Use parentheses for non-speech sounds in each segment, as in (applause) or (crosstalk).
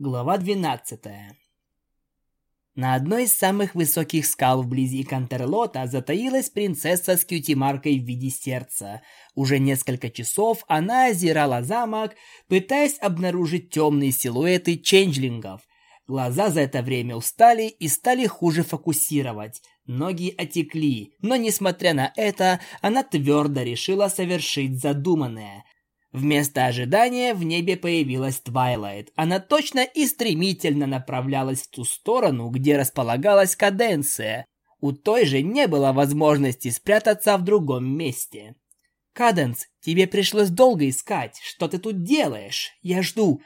Глава 12. На одной из самых высоких скал вблизи Кантерлота затаилась принцесса с кьюти-маркой в виде сердца. Уже несколько часов она озирала замок, пытаясь обнаружить темные силуэты ченджлингов. Глаза за это время устали и стали хуже фокусировать. Ноги отекли, но несмотря на это, она твердо решила совершить задуманное. Вместо ожидания в небе появилась Твайлайт. Она точно и стремительно направлялась в ту сторону, где располагалась каденция. У той же не было возможности спрятаться в другом месте. «Каденс, тебе пришлось долго искать. Что ты тут делаешь? Я жду.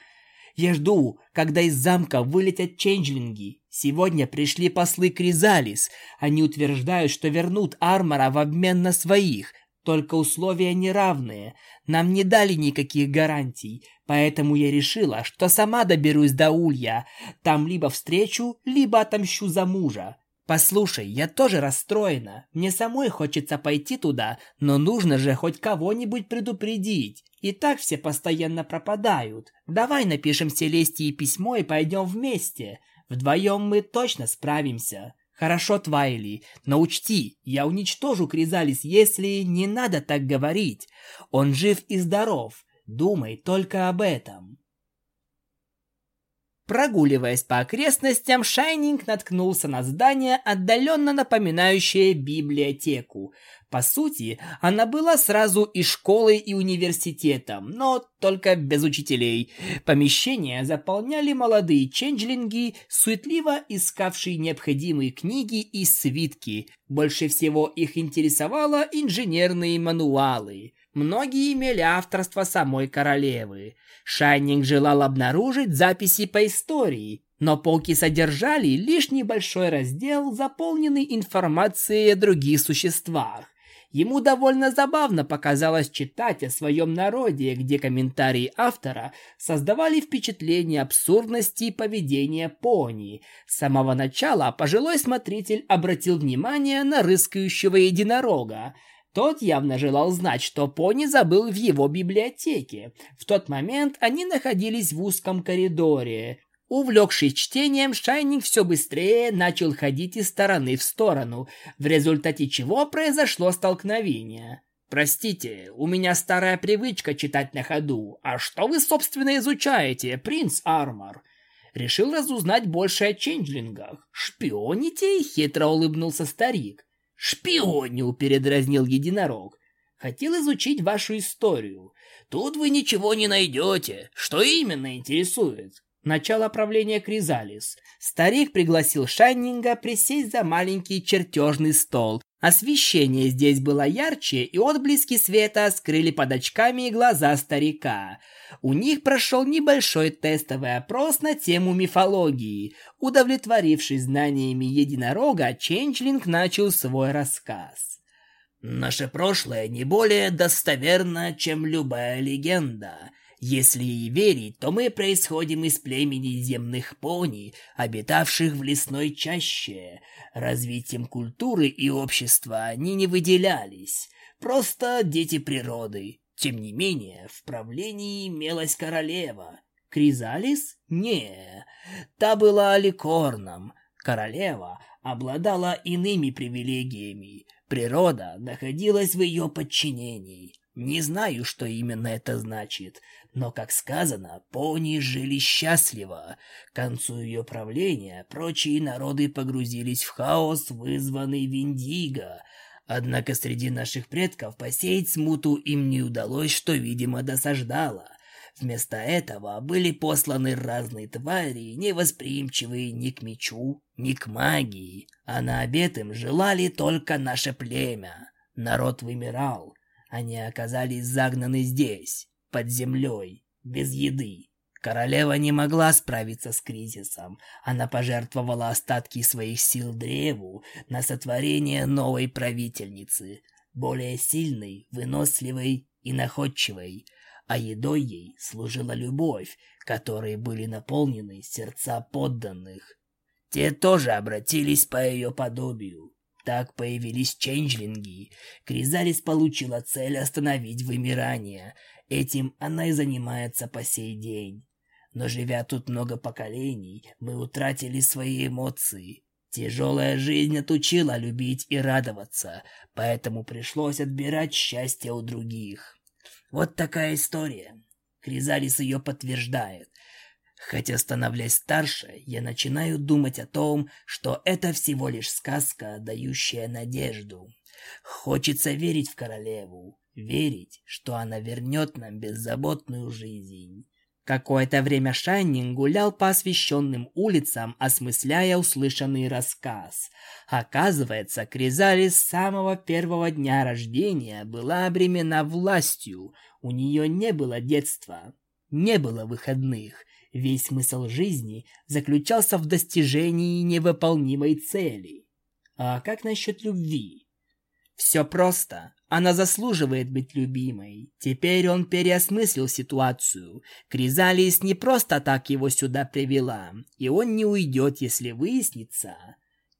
Я жду, когда из замка вылетят ченджлинги. Сегодня пришли послы Кризалис. Они утверждают, что вернут Армора в обмен на своих. Только условия неравные. Нам не дали никаких гарантий, поэтому я решила, что сама доберусь до Улья. Там либо встречу, либо отомщу за мужа. Послушай, я тоже расстроена. Мне самой хочется пойти туда, но нужно же хоть кого-нибудь предупредить. И так все постоянно пропадают. Давай напишем Селестии письмо и пойдем вместе. Вдвоем мы точно справимся. Хорошо, Твайли, но учти, я уничтожу Кризалис, если не надо так говорить. Он жив и здоров. Думай только об этом. Прогуливаясь по окрестностям, Шайнинг наткнулся на здание, отдаленно напоминающее библиотеку. По сути, она была сразу и школой, и университетом, но только без учителей. Помещения заполняли молодые ченджлинги, суетливо искавшие необходимые книги и свитки. Больше всего их интересовало инженерные мануалы. Многие имели авторство самой королевы. Шайнинг желал обнаружить записи по истории, но полки содержали лишь небольшой раздел, заполненный информацией о других существах. Ему довольно забавно показалось читать о своем народе, где комментарии автора создавали впечатление абсурдности поведения пони. С самого начала пожилой смотритель обратил внимание на рыскающего единорога. Тот явно желал знать, что пони забыл в его библиотеке. В тот момент они находились в узком коридоре. Увлекшись чтением, Шайнинг все быстрее начал ходить из стороны в сторону, в результате чего произошло столкновение. «Простите, у меня старая привычка читать на ходу. А что вы, собственно, изучаете, принц Армор?» Решил разузнать больше о ченджлингах. «Шпионите?» — хитро улыбнулся старик. «Шпионил!» — передразнил единорог. «Хотел изучить вашу историю. Тут вы ничего не найдете. Что именно интересует?» Начало правления Кризалис. Старик пригласил Шайнинга присесть за маленький чертежный стол. Освещение здесь было ярче, и отблески света скрыли под очками глаза старика. У них прошел небольшой тестовый опрос на тему мифологии. Удовлетворившись знаниями единорога, Ченчлинг начал свой рассказ. «Наше прошлое не более достоверно, чем любая легенда. Если ей верить, то мы происходим из племени земных пони, обитавших в лесной чаще. Развитием культуры и общества они не выделялись. Просто дети природы. Тем не менее, в правлении имелась королева. Кризалис? Не, та была аликорном. Королева обладала иными привилегиями. Природа находилась в ее подчинении. Не знаю, что именно это значит, но, как сказано, пони жили счастливо. К концу ее правления прочие народы погрузились в хаос, вызванный Виндиго. Однако среди наших предков посеять смуту им не удалось, что, видимо, досаждало. Вместо этого были посланы разные твари, невосприимчивые ни к мечу, ни к магии, а на обед им желали только наше племя. Народ вымирал, они оказались загнаны здесь, под землей, без еды. Королева не могла справиться с кризисом. Она пожертвовала остатки своих сил древу на сотворение новой правительницы, более сильной, выносливой и находчивой, а едой ей служила любовь, которой были наполнены сердца подданных. Те тоже обратились по ее подобию. Так появились ченджлинги. Кризалис получила цель остановить вымирание. Этим она и занимается по сей день. Но живя тут много поколений, мы утратили свои эмоции. Тяжелая жизнь отучила любить и радоваться, поэтому пришлось отбирать счастье у других. Вот такая история. Кризалис ее подтверждает. Хотя, становляясь старше, я начинаю думать о том, что это всего лишь сказка, дающая надежду. Хочется верить в королеву, верить, что она вернет нам беззаботную жизнь. Какое-то время Шайнинг гулял по освещенным улицам, осмысляя услышанный рассказ. Оказывается, Кризалис с самого первого дня рождения была обремена властью. У нее не было детства, не было выходных. Весь смысл жизни заключался в достижении невыполнимой цели. А как насчет любви? Все просто. Она заслуживает быть любимой. Теперь он переосмыслил ситуацию. Кризалис не просто так его сюда привела, и он не уйдет, если выяснится.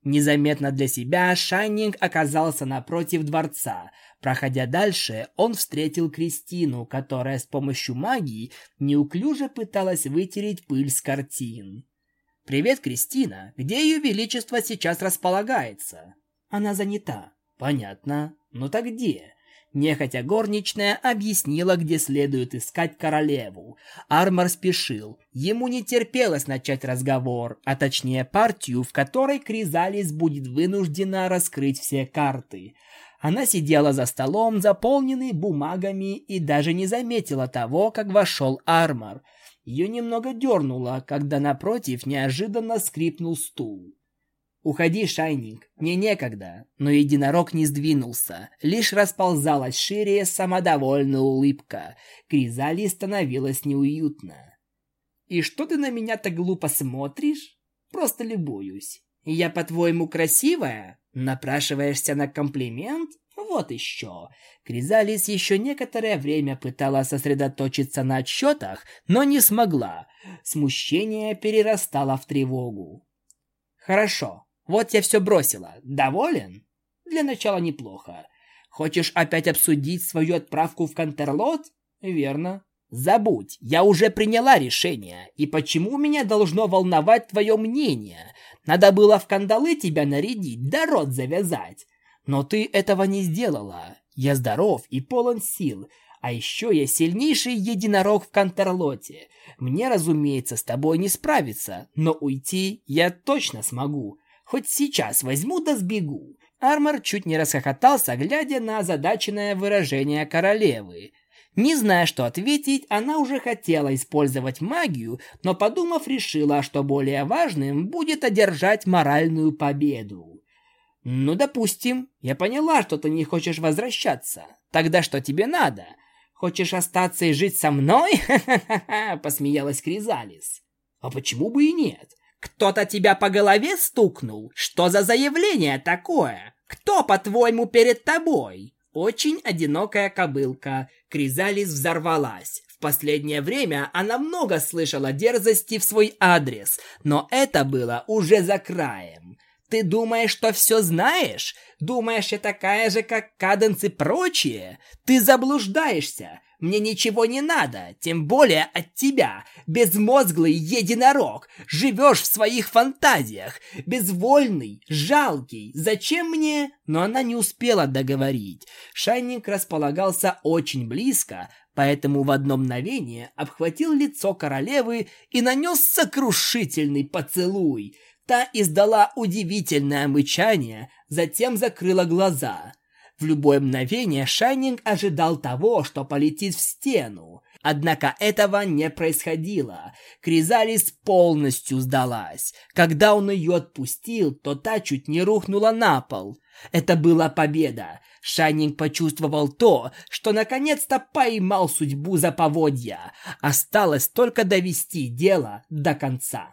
Незаметно для себя Шайнинг оказался напротив дворца. Проходя дальше, он встретил Кристину, которая с помощью магии неуклюже пыталась вытереть пыль с картин. «Привет, Кристина. Где ее величество сейчас располагается?» «Она занята». «Понятно. Ну так где?» Нехотя горничная объяснила, где следует искать королеву. Армор спешил. Ему не терпелось начать разговор, а точнее партию, в которой Кризалис будет вынуждена раскрыть все карты. Она сидела за столом, заполненный бумагами, и даже не заметила того, как вошел Армор. Ее немного дернуло, когда напротив неожиданно скрипнул стул. «Уходи, Шайнинг, мне некогда». Но единорог не сдвинулся, лишь расползалась шире самодовольная улыбка. Кризали становилось неуютно. «И что ты на меня так глупо смотришь?» «Просто любуюсь. Я, по-твоему, красивая? Напрашиваешься на комплимент?» Вот еще. Кризалис еще некоторое время пыталась сосредоточиться на отчетах, но не смогла. Смущение перерастало в тревогу. «Хорошо, вот я все бросила. Доволен? Для начала неплохо. Хочешь опять обсудить свою отправку в Кантерлот? Верно. Забудь, я уже приняла решение. И почему меня должно волновать твое мнение? Надо было в кандалы тебя нарядить, да рот завязать. Но ты этого не сделала. Я здоров и полон сил. А еще я сильнейший единорог в Кантерлоте. Мне, разумеется, с тобой не справиться, но уйти я точно смогу. Хоть сейчас возьму да сбегу. Армор чуть не расхохотался, глядя на озадаченное выражение королевы. Не зная, что ответить, она уже хотела использовать магию, но, подумав, решила, что более важным будет одержать моральную победу. «Ну, допустим, я поняла, что ты не хочешь возвращаться. Тогда что тебе надо? Хочешь остаться и жить со мной?» (laughs) – посмеялась Кризалис. «А почему бы и нет? Кто-то тебя по голове стукнул? Что за заявление такое? Кто, по-твоему, перед тобой? Очень одинокая кобылка. Кризалис взорвалась. В последнее время она много слышала дерзости в свой адрес, но это было уже за краем. Ты думаешь, что все знаешь? Думаешь, я такая же, как Каденс и прочие? Ты заблуждаешься. Мне ничего не надо, тем более от тебя, безмозглый единорог. Живешь в своих фантазиях, безвольный, жалкий. Зачем мне? Но она не успела договорить. Шайник располагался очень близко, поэтому в одно мгновение обхватил лицо королевы и нанес сокрушительный поцелуй. Та издала удивительное мычание, затем закрыла глаза. В любое мгновение Шайнинг ожидал того, что полетит в стену. Однако этого не происходило. Кризалис полностью сдалась. Когда он ее отпустил, то та чуть не рухнула на пол. Это была победа. Шайнинг почувствовал то, что наконец-то поймал судьбу за поводья. Осталось только довести дело до конца.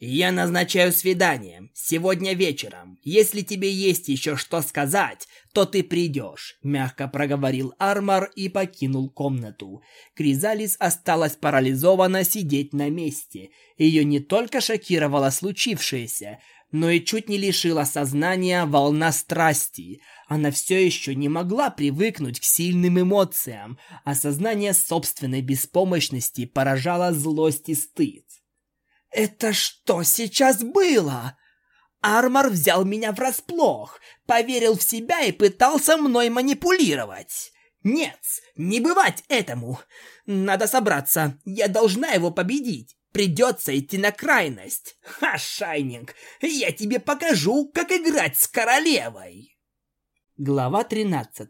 «Я назначаю свидание. Сегодня вечером. Если тебе есть еще что сказать, то ты придешь», — мягко проговорил Армор и покинул комнату. Кризалис осталась парализована сидеть на месте. Ее не только шокировало случившееся, но и чуть не лишила сознания волна страсти. Она все еще не могла привыкнуть к сильным эмоциям, а сознание собственной беспомощности поражало злость и стыд. «Это что сейчас было?» Армор взял меня врасплох, поверил в себя и пытался мной манипулировать. Нет, не бывать этому. Надо собраться, я должна его победить. Придется идти на крайность. Ха, Шайнинг, я тебе покажу, как играть с королевой. Глава 13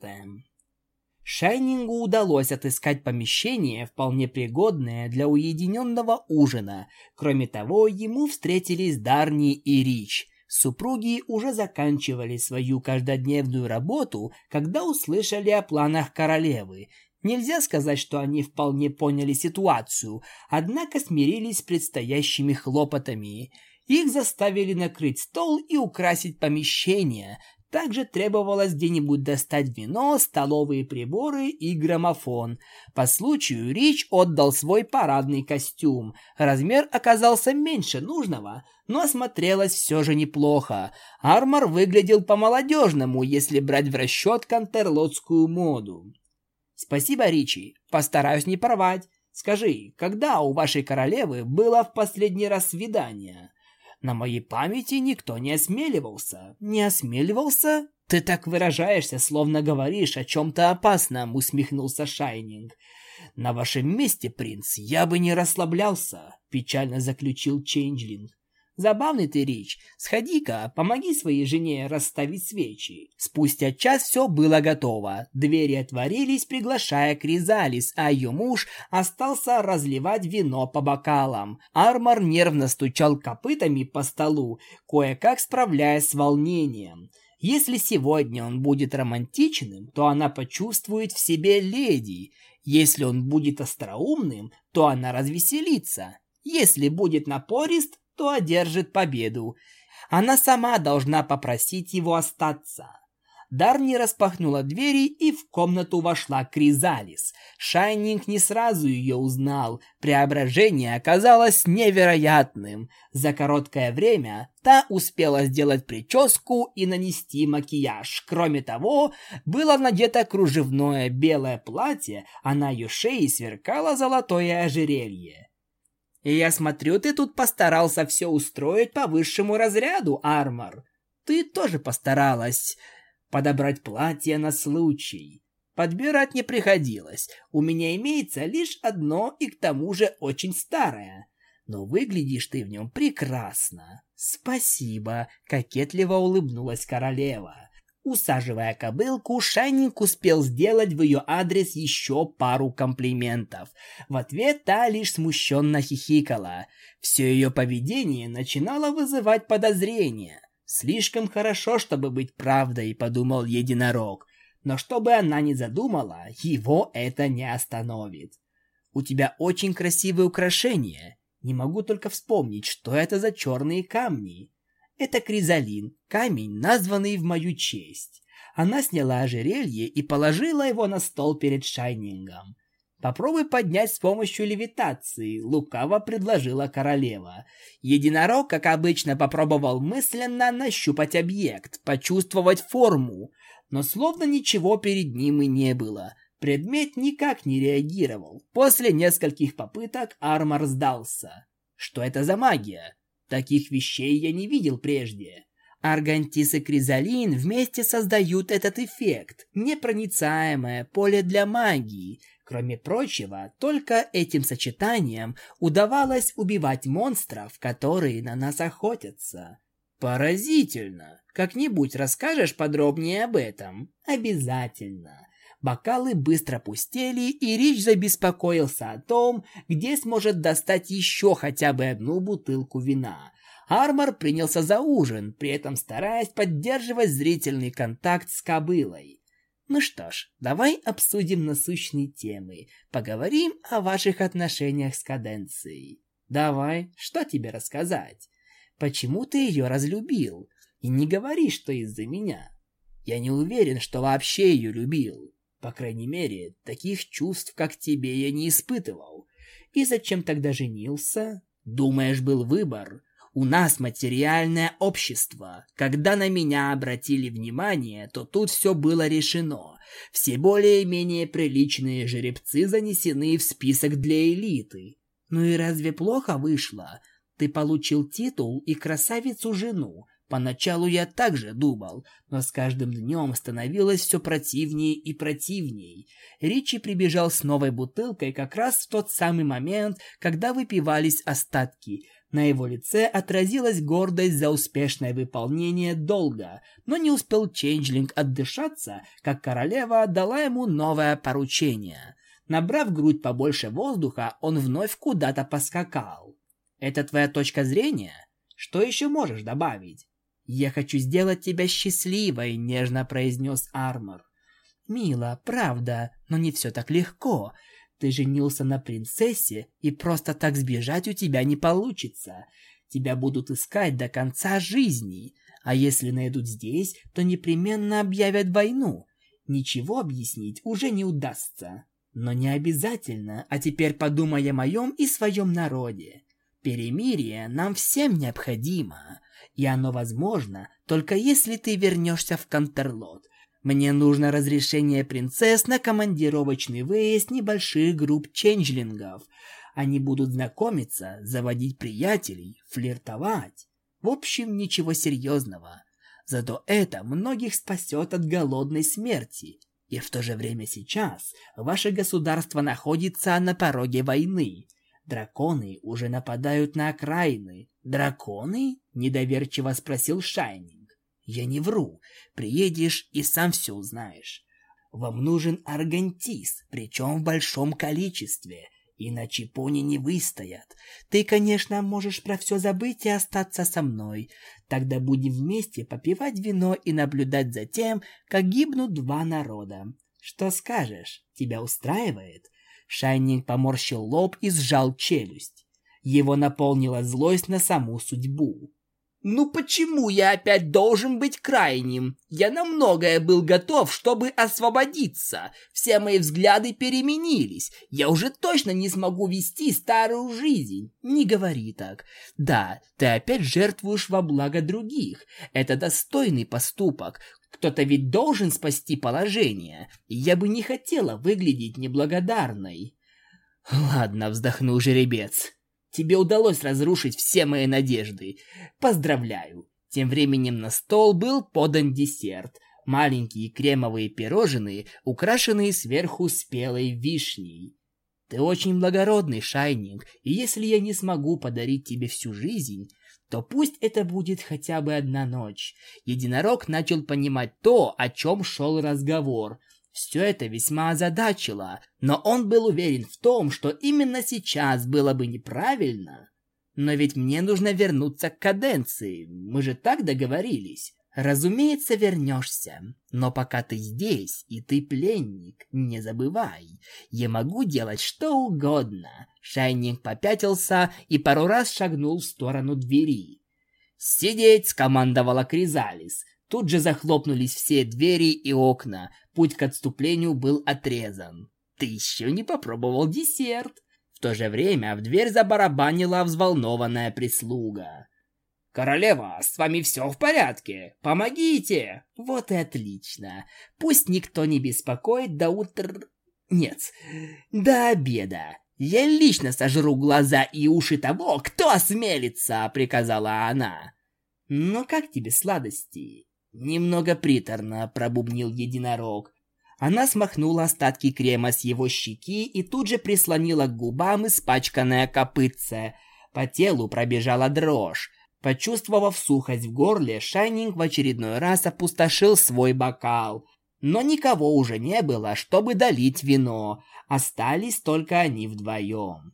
Шайнингу удалось отыскать помещение, вполне пригодное для уединенного ужина. Кроме того, ему встретились Дарни и Рич – Супруги уже заканчивали свою каждодневную работу, когда услышали о планах королевы. Нельзя сказать, что они вполне поняли ситуацию, однако смирились с предстоящими хлопотами. Их заставили накрыть стол и украсить помещение, также требовалось где-нибудь достать вино, столовые приборы и граммофон. По случаю Рич отдал свой парадный костюм. Размер оказался меньше нужного, но смотрелось все же неплохо. Армор выглядел по-молодежному, если брать в расчет кантерлотскую моду. «Спасибо, Ричи. Постараюсь не порвать. Скажи, когда у вашей королевы было в последний раз свидание?» На моей памяти никто не осмеливался. Не осмеливался? Ты так выражаешься, словно говоришь о чем-то опасном, усмехнулся Шайнинг. На вашем месте, принц, я бы не расслаблялся, печально заключил Чейнджлинг. Забавный ты, Рич. Сходи-ка, помоги своей жене расставить свечи. Спустя час все было готово. Двери отворились, приглашая Кризалис, а ее муж остался разливать вино по бокалам. Армор нервно стучал копытами по столу, кое-как справляясь с волнением. Если сегодня он будет романтичным, то она почувствует в себе леди. Если он будет остроумным, то она развеселится. Если будет напорист, то одержит победу. Она сама должна попросить его остаться. Дарни распахнула двери, и в комнату вошла Кризалис. Шайнинг не сразу ее узнал. Преображение оказалось невероятным. За короткое время та успела сделать прическу и нанести макияж. Кроме того, было надето кружевное белое платье, а на ее шее сверкало золотое ожерелье. И я смотрю, ты тут постарался все устроить по высшему разряду, Армор. Ты тоже постаралась подобрать платье на случай. Подбирать не приходилось. У меня имеется лишь одно и к тому же очень старое. Но выглядишь ты в нем прекрасно. Спасибо, кокетливо улыбнулась королева. Усаживая кобылку, Шайник успел сделать в ее адрес еще пару комплиментов. В ответ та лишь смущенно хихикала. Все ее поведение начинало вызывать подозрения. Слишком хорошо, чтобы быть правдой, подумал единорог. Но что бы она ни задумала, его это не остановит. У тебя очень красивые украшения. Не могу только вспомнить, что это за черные камни. Это кризалин, камень, названный в мою честь. Она сняла ожерелье и положила его на стол перед Шайнингом. «Попробуй поднять с помощью левитации», — лукаво предложила королева. Единорог, как обычно, попробовал мысленно нащупать объект, почувствовать форму, но словно ничего перед ним и не было. Предмет никак не реагировал. После нескольких попыток Армор сдался. Что это за магия? Таких вещей я не видел прежде. Аргантис и Кризалин вместе создают этот эффект. Непроницаемое поле для магии. Кроме прочего, только этим сочетанием удавалось убивать монстров, которые на нас охотятся. Поразительно. Как-нибудь расскажешь подробнее об этом? Обязательно. Бокалы быстро пустели, и Рич забеспокоился о том, где сможет достать еще хотя бы одну бутылку вина. Армор принялся за ужин, при этом стараясь поддерживать зрительный контакт с кобылой. Ну что ж, давай обсудим насущные темы. Поговорим о ваших отношениях с Каденцией. Давай, что тебе рассказать? Почему ты ее разлюбил? И не говори, что из-за меня. Я не уверен, что вообще ее любил. По крайней мере, таких чувств, как тебе, я не испытывал. И зачем тогда женился? Думаешь, был выбор? У нас материальное общество. Когда на меня обратили внимание, то тут все было решено. Все более-менее приличные жеребцы занесены в список для элиты. Ну и разве плохо вышло? Ты получил титул и красавицу-жену. Поначалу я также думал, но с каждым днем становилось все противнее и противней. Ричи прибежал с новой бутылкой как раз в тот самый момент, когда выпивались остатки – на его лице отразилась гордость за успешное выполнение долга, но не успел Ченджлинг отдышаться, как королева отдала ему новое поручение. Набрав грудь побольше воздуха, он вновь куда-то поскакал. «Это твоя точка зрения? Что еще можешь добавить?» «Я хочу сделать тебя счастливой», — нежно произнес Армор. «Мило, правда, но не все так легко. Ты женился на принцессе, и просто так сбежать у тебя не получится. Тебя будут искать до конца жизни, а если найдут здесь, то непременно объявят войну. Ничего объяснить уже не удастся. Но не обязательно, а теперь подумай о моем и своем народе. Перемирие нам всем необходимо, и оно возможно только если ты вернешься в Кантерлот – мне нужно разрешение принцесс на командировочный выезд небольших групп ченджлингов. Они будут знакомиться, заводить приятелей, флиртовать. В общем, ничего серьезного. Зато это многих спасет от голодной смерти. И в то же время сейчас ваше государство находится на пороге войны. Драконы уже нападают на окраины. Драконы? Недоверчиво спросил Шайни. Я не вру. Приедешь и сам все узнаешь. Вам нужен аргантис, причем в большом количестве, иначе пони не выстоят. Ты, конечно, можешь про все забыть и остаться со мной. Тогда будем вместе попивать вино и наблюдать за тем, как гибнут два народа. Что скажешь? Тебя устраивает?» Шайнинг поморщил лоб и сжал челюсть. Его наполнила злость на саму судьбу. Ну почему я опять должен быть крайним? Я на многое был готов, чтобы освободиться. Все мои взгляды переменились. Я уже точно не смогу вести старую жизнь. Не говори так. Да, ты опять жертвуешь во благо других. Это достойный поступок. Кто-то ведь должен спасти положение. я бы не хотела выглядеть неблагодарной. Ладно, вздохнул жеребец. Тебе удалось разрушить все мои надежды. Поздравляю. Тем временем на стол был подан десерт. Маленькие кремовые пирожные, украшенные сверху спелой вишней. Ты очень благородный, Шайнинг, и если я не смогу подарить тебе всю жизнь, то пусть это будет хотя бы одна ночь. Единорог начал понимать то, о чем шел разговор. Все это весьма озадачило, но он был уверен в том, что именно сейчас было бы неправильно. Но ведь мне нужно вернуться к каденции, мы же так договорились. Разумеется, вернешься, но пока ты здесь, и ты пленник, не забывай, я могу делать что угодно. Шайнинг попятился и пару раз шагнул в сторону двери. «Сидеть!» — скомандовала Кризалис. Тут же захлопнулись все двери и окна. Путь к отступлению был отрезан. Ты еще не попробовал десерт. В то же время в дверь забарабанила взволнованная прислуга. «Королева, с вами все в порядке? Помогите!» «Вот и отлично. Пусть никто не беспокоит до утра... Нет, до обеда. Я лично сожру глаза и уши того, кто осмелится!» — приказала она. «Ну как тебе сладости?» Немного приторно, пробубнил единорог. Она смахнула остатки крема с его щеки и тут же прислонила к губам испачканное копытце. По телу пробежала дрожь. Почувствовав сухость в горле, Шайнинг в очередной раз опустошил свой бокал. Но никого уже не было, чтобы долить вино. Остались только они вдвоем.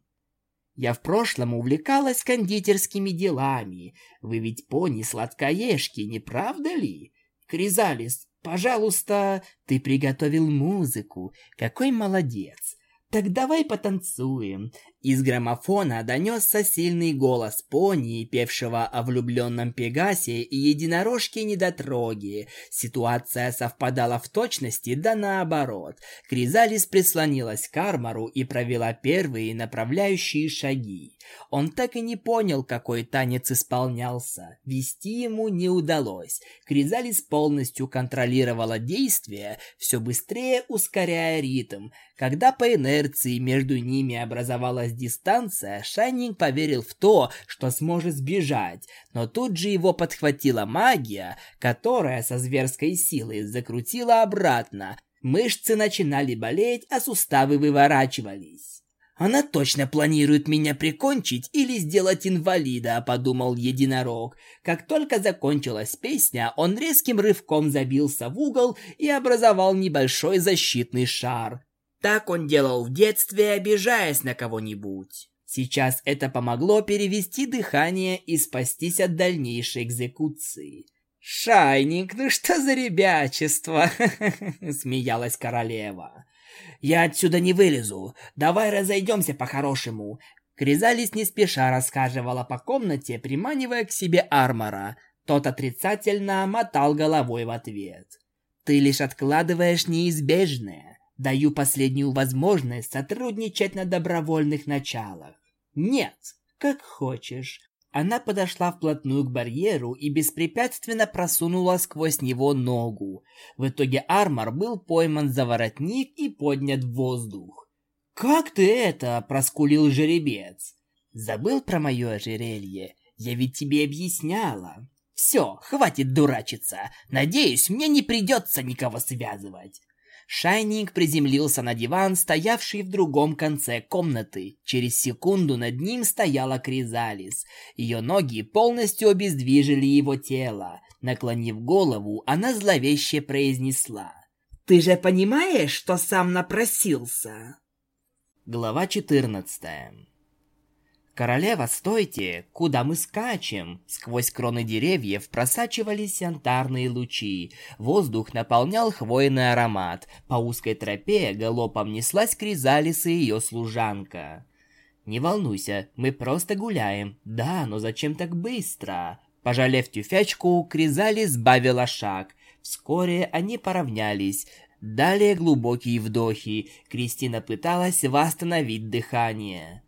Я в прошлом увлекалась кондитерскими делами. Вы ведь пони сладкоежки, не правда ли? Кризалис, пожалуйста, ты приготовил музыку. Какой молодец. Так давай потанцуем. Из граммофона донесся сильный голос пони, певшего о влюбленном Пегасе и единорожке-недотроге. Ситуация совпадала в точности, да наоборот. Кризалис прислонилась к Армору и провела первые направляющие шаги. Он так и не понял, какой танец исполнялся. Вести ему не удалось. Кризалис полностью контролировала действия, все быстрее ускоряя ритм. Когда по инерции между ними образовалась дистанция, Шайнинг поверил в то, что сможет сбежать, но тут же его подхватила магия, которая со зверской силой закрутила обратно. Мышцы начинали болеть, а суставы выворачивались. Она точно планирует меня прикончить или сделать инвалида, подумал единорог. Как только закончилась песня, он резким рывком забился в угол и образовал небольшой защитный шар. Так он делал в детстве, обижаясь на кого-нибудь. Сейчас это помогло перевести дыхание и спастись от дальнейшей экзекуции. «Шайник, ну что за ребячество?» (laughs) – смеялась королева. «Я отсюда не вылезу. Давай разойдемся по-хорошему». Кризалис не спеша рассказывала по комнате, приманивая к себе Армора. Тот отрицательно мотал головой в ответ. «Ты лишь откладываешь неизбежное. Даю последнюю возможность сотрудничать на добровольных началах. Нет, как хочешь. Она подошла вплотную к барьеру и беспрепятственно просунула сквозь него ногу. В итоге Армор был пойман за воротник и поднят в воздух. «Как ты это?» – проскулил жеребец. «Забыл про мое ожерелье? Я ведь тебе объясняла. Все, хватит дурачиться. Надеюсь, мне не придется никого связывать. Шайнинг приземлился на диван, стоявший в другом конце комнаты. Через секунду над ним стояла Кризалис. Ее ноги полностью обездвижили его тело. Наклонив голову, она зловеще произнесла. «Ты же понимаешь, что сам напросился?» Глава четырнадцатая «Королева, стойте! Куда мы скачем?» Сквозь кроны деревьев просачивались янтарные лучи. Воздух наполнял хвойный аромат. По узкой тропе галопом неслась Кризалис и ее служанка. «Не волнуйся, мы просто гуляем. Да, но зачем так быстро?» Пожалев тюфячку, Кризалис сбавила шаг. Вскоре они поравнялись. Далее глубокие вдохи. Кристина пыталась восстановить дыхание.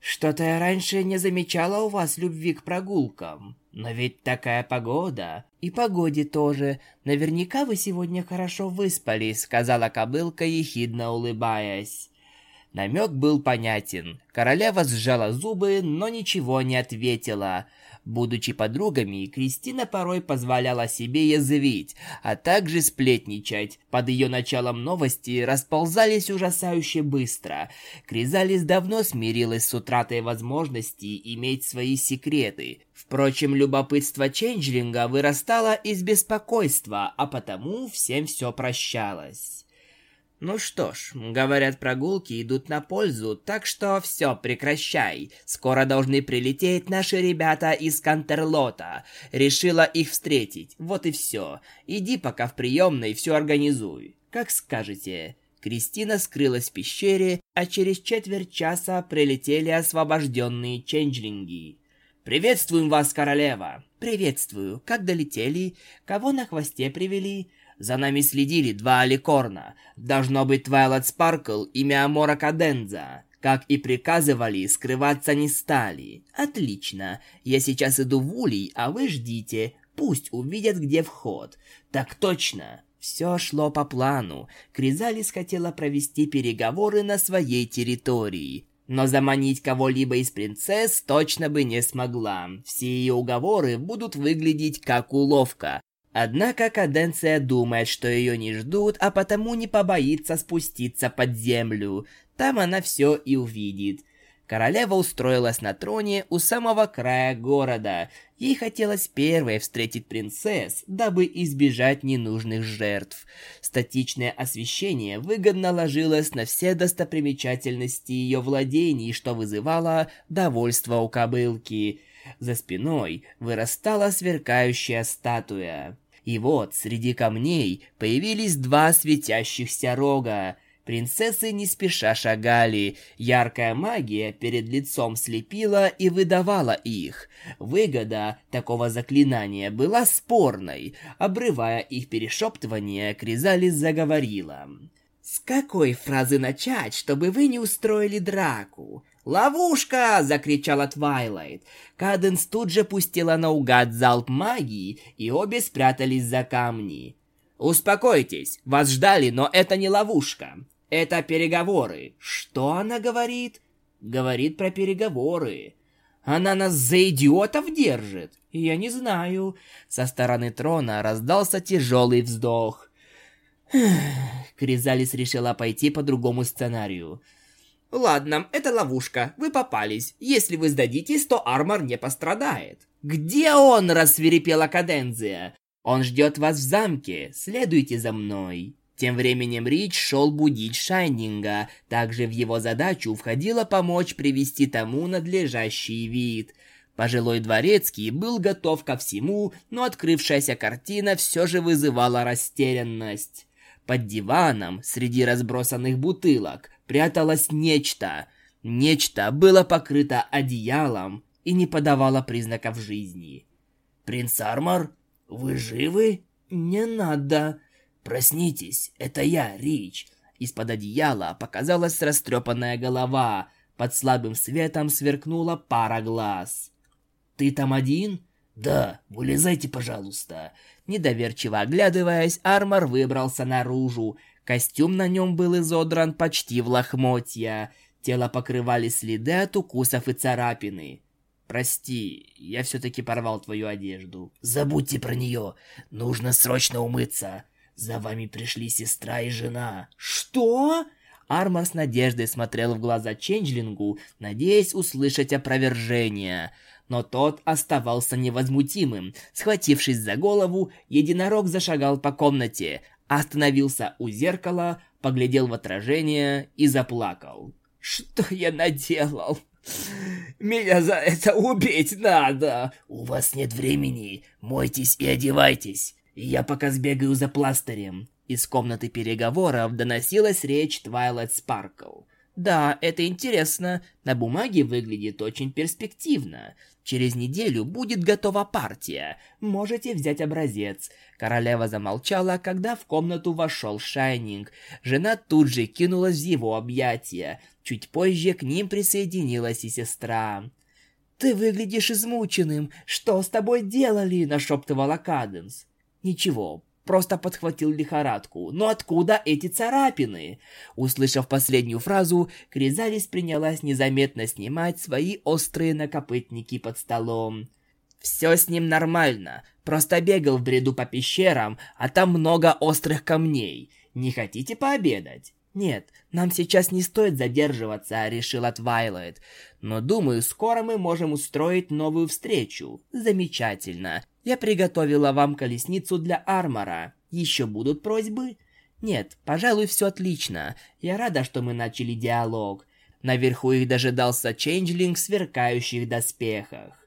Что-то я раньше не замечала у вас любви к прогулкам. Но ведь такая погода. И погоде тоже. Наверняка вы сегодня хорошо выспались, сказала кобылка, ехидно улыбаясь. Намек был понятен. Королева сжала зубы, но ничего не ответила. Будучи подругами, Кристина порой позволяла себе язвить, а также сплетничать. Под ее началом новости расползались ужасающе быстро. Кризалис давно смирилась с утратой возможности иметь свои секреты. Впрочем, любопытство Ченджлинга вырастало из беспокойства, а потому всем все прощалось. Ну что ж, говорят, прогулки идут на пользу, так что все, прекращай. Скоро должны прилететь наши ребята из Кантерлота. Решила их встретить, вот и все. Иди пока в приемной все организуй. Как скажете. Кристина скрылась в пещере, а через четверть часа прилетели освобожденные ченджлинги. «Приветствуем вас, королева!» «Приветствую. Как долетели? Кого на хвосте привели?» За нами следили два аликорна. Должно быть Твайлайт Спаркл и Миамора Каденза. Как и приказывали, скрываться не стали. Отлично. Я сейчас иду в улей, а вы ждите. Пусть увидят, где вход. Так точно. Все шло по плану. Кризалис хотела провести переговоры на своей территории. Но заманить кого-либо из принцесс точно бы не смогла. Все ее уговоры будут выглядеть как уловка, Однако Каденция думает, что ее не ждут, а потому не побоится спуститься под землю. Там она все и увидит. Королева устроилась на троне у самого края города. Ей хотелось первой встретить принцесс, дабы избежать ненужных жертв. Статичное освещение выгодно ложилось на все достопримечательности ее владений, что вызывало довольство у кобылки. За спиной вырастала сверкающая статуя. И вот среди камней появились два светящихся рога. Принцессы не спеша шагали. Яркая магия перед лицом слепила и выдавала их. Выгода такого заклинания была спорной. Обрывая их перешептывание, Кризалис заговорила. «С какой фразы начать, чтобы вы не устроили драку?» «Ловушка!» — закричала Твайлайт. Каденс тут же пустила наугад залп магии, и обе спрятались за камни. «Успокойтесь, вас ждали, но это не ловушка. Это переговоры. Что она говорит? Говорит про переговоры. Она нас за идиотов держит. Я не знаю. Со стороны трона раздался тяжелый вздох. Кризалис решила пойти по другому сценарию. Ладно, это ловушка. Вы попались. Если вы сдадитесь, то Армор не пострадает. Где он? рассверепела Кадензия. Он ждет вас в замке. Следуйте за мной. Тем временем Рич шел будить Шайнинга. Также в его задачу входило помочь привести тому надлежащий вид. Пожилой дворецкий был готов ко всему, но открывшаяся картина все же вызывала растерянность. Под диваном, среди разбросанных бутылок, пряталось нечто. Нечто было покрыто одеялом и не подавало признаков жизни. «Принц Армор, вы живы?» «Не надо», «Проснитесь, это я, Рич!» Из-под одеяла показалась растрепанная голова. Под слабым светом сверкнула пара глаз. «Ты там один?» «Да, вылезайте, пожалуйста». Недоверчиво оглядываясь, Армор выбрался наружу. Костюм на нем был изодран почти в лохмотья. Тело покрывали следы от укусов и царапины. «Прости, я все-таки порвал твою одежду». «Забудьте про нее. Нужно срочно умыться. «За вами пришли сестра и жена». «Что?» Армор с надеждой смотрел в глаза Ченджлингу, надеясь услышать опровержение. Но тот оставался невозмутимым. Схватившись за голову, единорог зашагал по комнате, остановился у зеркала, поглядел в отражение и заплакал. «Что я наделал?» Меня за это убить надо. У вас нет времени. Мойтесь и одевайтесь. «Я пока сбегаю за пластырем». Из комнаты переговоров доносилась речь Твайлайт Спаркл. «Да, это интересно. На бумаге выглядит очень перспективно. Через неделю будет готова партия. Можете взять образец». Королева замолчала, когда в комнату вошел Шайнинг. Жена тут же кинулась в его объятия. Чуть позже к ним присоединилась и сестра. «Ты выглядишь измученным. Что с тобой делали?» – нашептывала Каденс. Ничего, просто подхватил лихорадку. Но откуда эти царапины? Услышав последнюю фразу, Кризалис принялась незаметно снимать свои острые накопытники под столом. Все с ним нормально. Просто бегал в бреду по пещерам, а там много острых камней. Не хотите пообедать? «Нет, нам сейчас не стоит задерживаться», — решила Твайлайт. «Но думаю, скоро мы можем устроить новую встречу. Замечательно. Я приготовила вам колесницу для Армора. Еще будут просьбы?» «Нет, пожалуй, все отлично. Я рада, что мы начали диалог. Наверху их дожидался Чейнджлинг в сверкающих доспехах.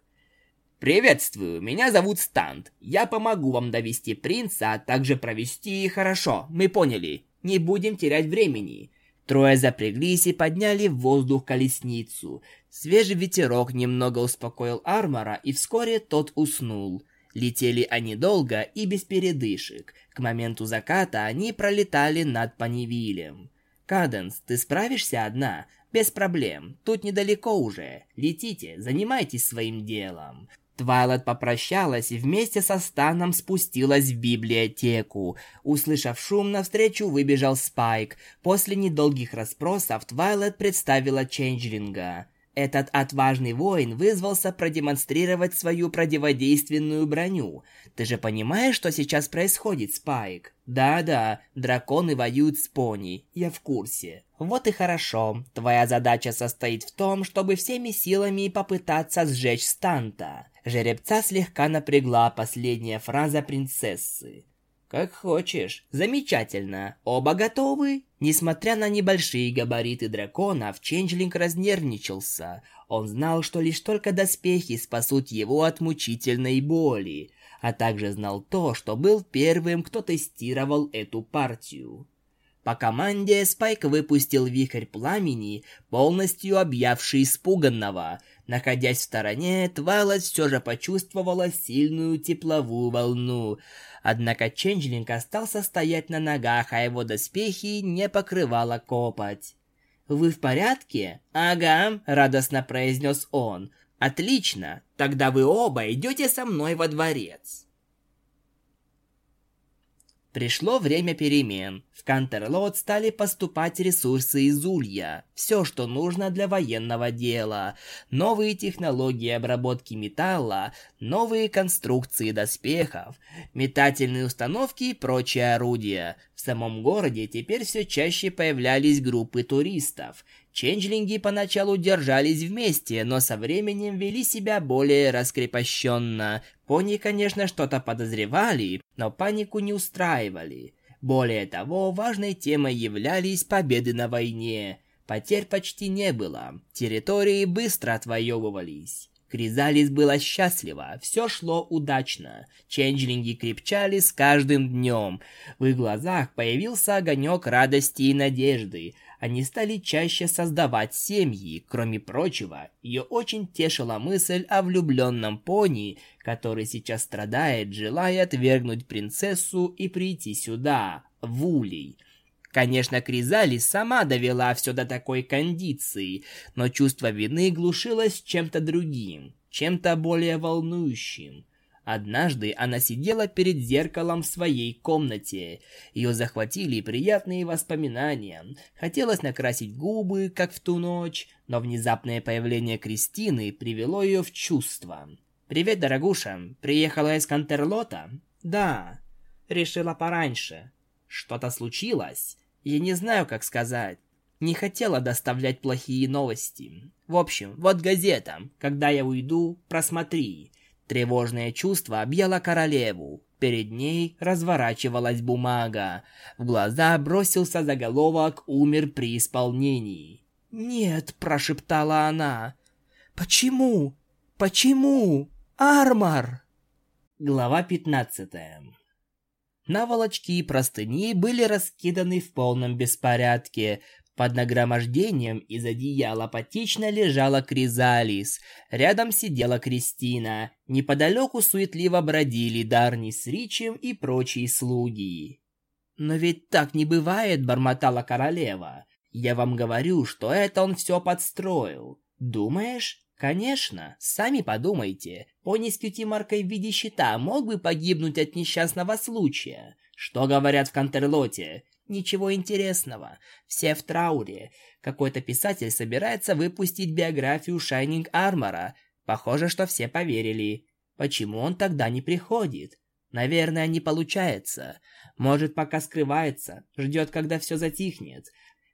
«Приветствую, меня зовут Стант. Я помогу вам довести принца, а также провести хорошо, мы поняли. Не будем терять времени. Трое запряглись и подняли в воздух колесницу. Свежий ветерок немного успокоил Армора, и вскоре тот уснул. Летели они долго и без передышек. К моменту заката они пролетали над Панивилем. «Каденс, ты справишься одна?» «Без проблем. Тут недалеко уже. Летите, занимайтесь своим делом». Твайлет попрощалась и вместе со Станом спустилась в библиотеку. Услышав шум, навстречу выбежал Спайк. После недолгих расспросов Твайлет представила Ченджлинга. Этот отважный воин вызвался продемонстрировать свою противодейственную броню. Ты же понимаешь, что сейчас происходит, Спайк? Да-да, драконы воюют с пони. Я в курсе. Вот и хорошо. Твоя задача состоит в том, чтобы всеми силами попытаться сжечь Станта. Жеребца слегка напрягла последняя фраза принцессы. «Как хочешь. Замечательно. Оба готовы?» Несмотря на небольшие габариты драконов, Ченджлинг разнервничался. Он знал, что лишь только доспехи спасут его от мучительной боли, а также знал то, что был первым, кто тестировал эту партию. По команде Спайк выпустил вихрь пламени, полностью объявший испуганного. Находясь в стороне, Твайлайт все же почувствовала сильную тепловую волну. Однако Ченджлинг остался стоять на ногах, а его доспехи не покрывала копоть. «Вы в порядке?» «Ага», — радостно произнес он. «Отлично, тогда вы оба идете со мной во дворец». Пришло время перемен. В Кантерлот стали поступать ресурсы из Улья. Все, что нужно для военного дела. Новые технологии обработки металла, новые конструкции доспехов, метательные установки и прочие орудия. В самом городе теперь все чаще появлялись группы туристов. Ченджлинги поначалу держались вместе, но со временем вели себя более раскрепощенно. Пони, конечно, что-то подозревали, но панику не устраивали. Более того, важной темой являлись победы на войне. Потерь почти не было, территории быстро отвоевывались. Кризалис была счастлива, все шло удачно. Ченджлинги крепчали с каждым днем. В их глазах появился огонек радости и надежды. Они стали чаще создавать семьи. Кроме прочего, ее очень тешила мысль о влюбленном пони, который сейчас страдает, желая отвергнуть принцессу и прийти сюда, в Улей. Конечно, Кризалис сама довела все до такой кондиции, но чувство вины глушилось чем-то другим, чем-то более волнующим. Однажды она сидела перед зеркалом в своей комнате. Ее захватили приятные воспоминания. Хотелось накрасить губы, как в ту ночь, но внезапное появление Кристины привело ее в чувство. «Привет, дорогуша. Приехала из Кантерлота?» «Да. Решила пораньше. Что-то случилось?» Я не знаю, как сказать. Не хотела доставлять плохие новости. В общем, вот газета. Когда я уйду, просмотри. Тревожное чувство объяло королеву. Перед ней разворачивалась бумага. В глаза бросился заголовок «Умер при исполнении». «Нет», – прошептала она. «Почему? Почему? Армор?» Глава пятнадцатая. Наволочки и простыни были раскиданы в полном беспорядке. Под нагромождением из одеяла апатично лежала Кризалис. Рядом сидела Кристина. Неподалеку суетливо бродили Дарни с Ричем и прочие слуги. «Но ведь так не бывает», — бормотала королева. «Я вам говорю, что это он все подстроил. Думаешь?» Конечно, сами подумайте, пони с кьюти-маркой в виде щита мог бы погибнуть от несчастного случая. Что говорят в Кантерлоте? Ничего интересного. Все в трауре. Какой-то писатель собирается выпустить биографию Шайнинг Армора. Похоже, что все поверили. Почему он тогда не приходит? Наверное, не получается. Может, пока скрывается, ждет, когда все затихнет.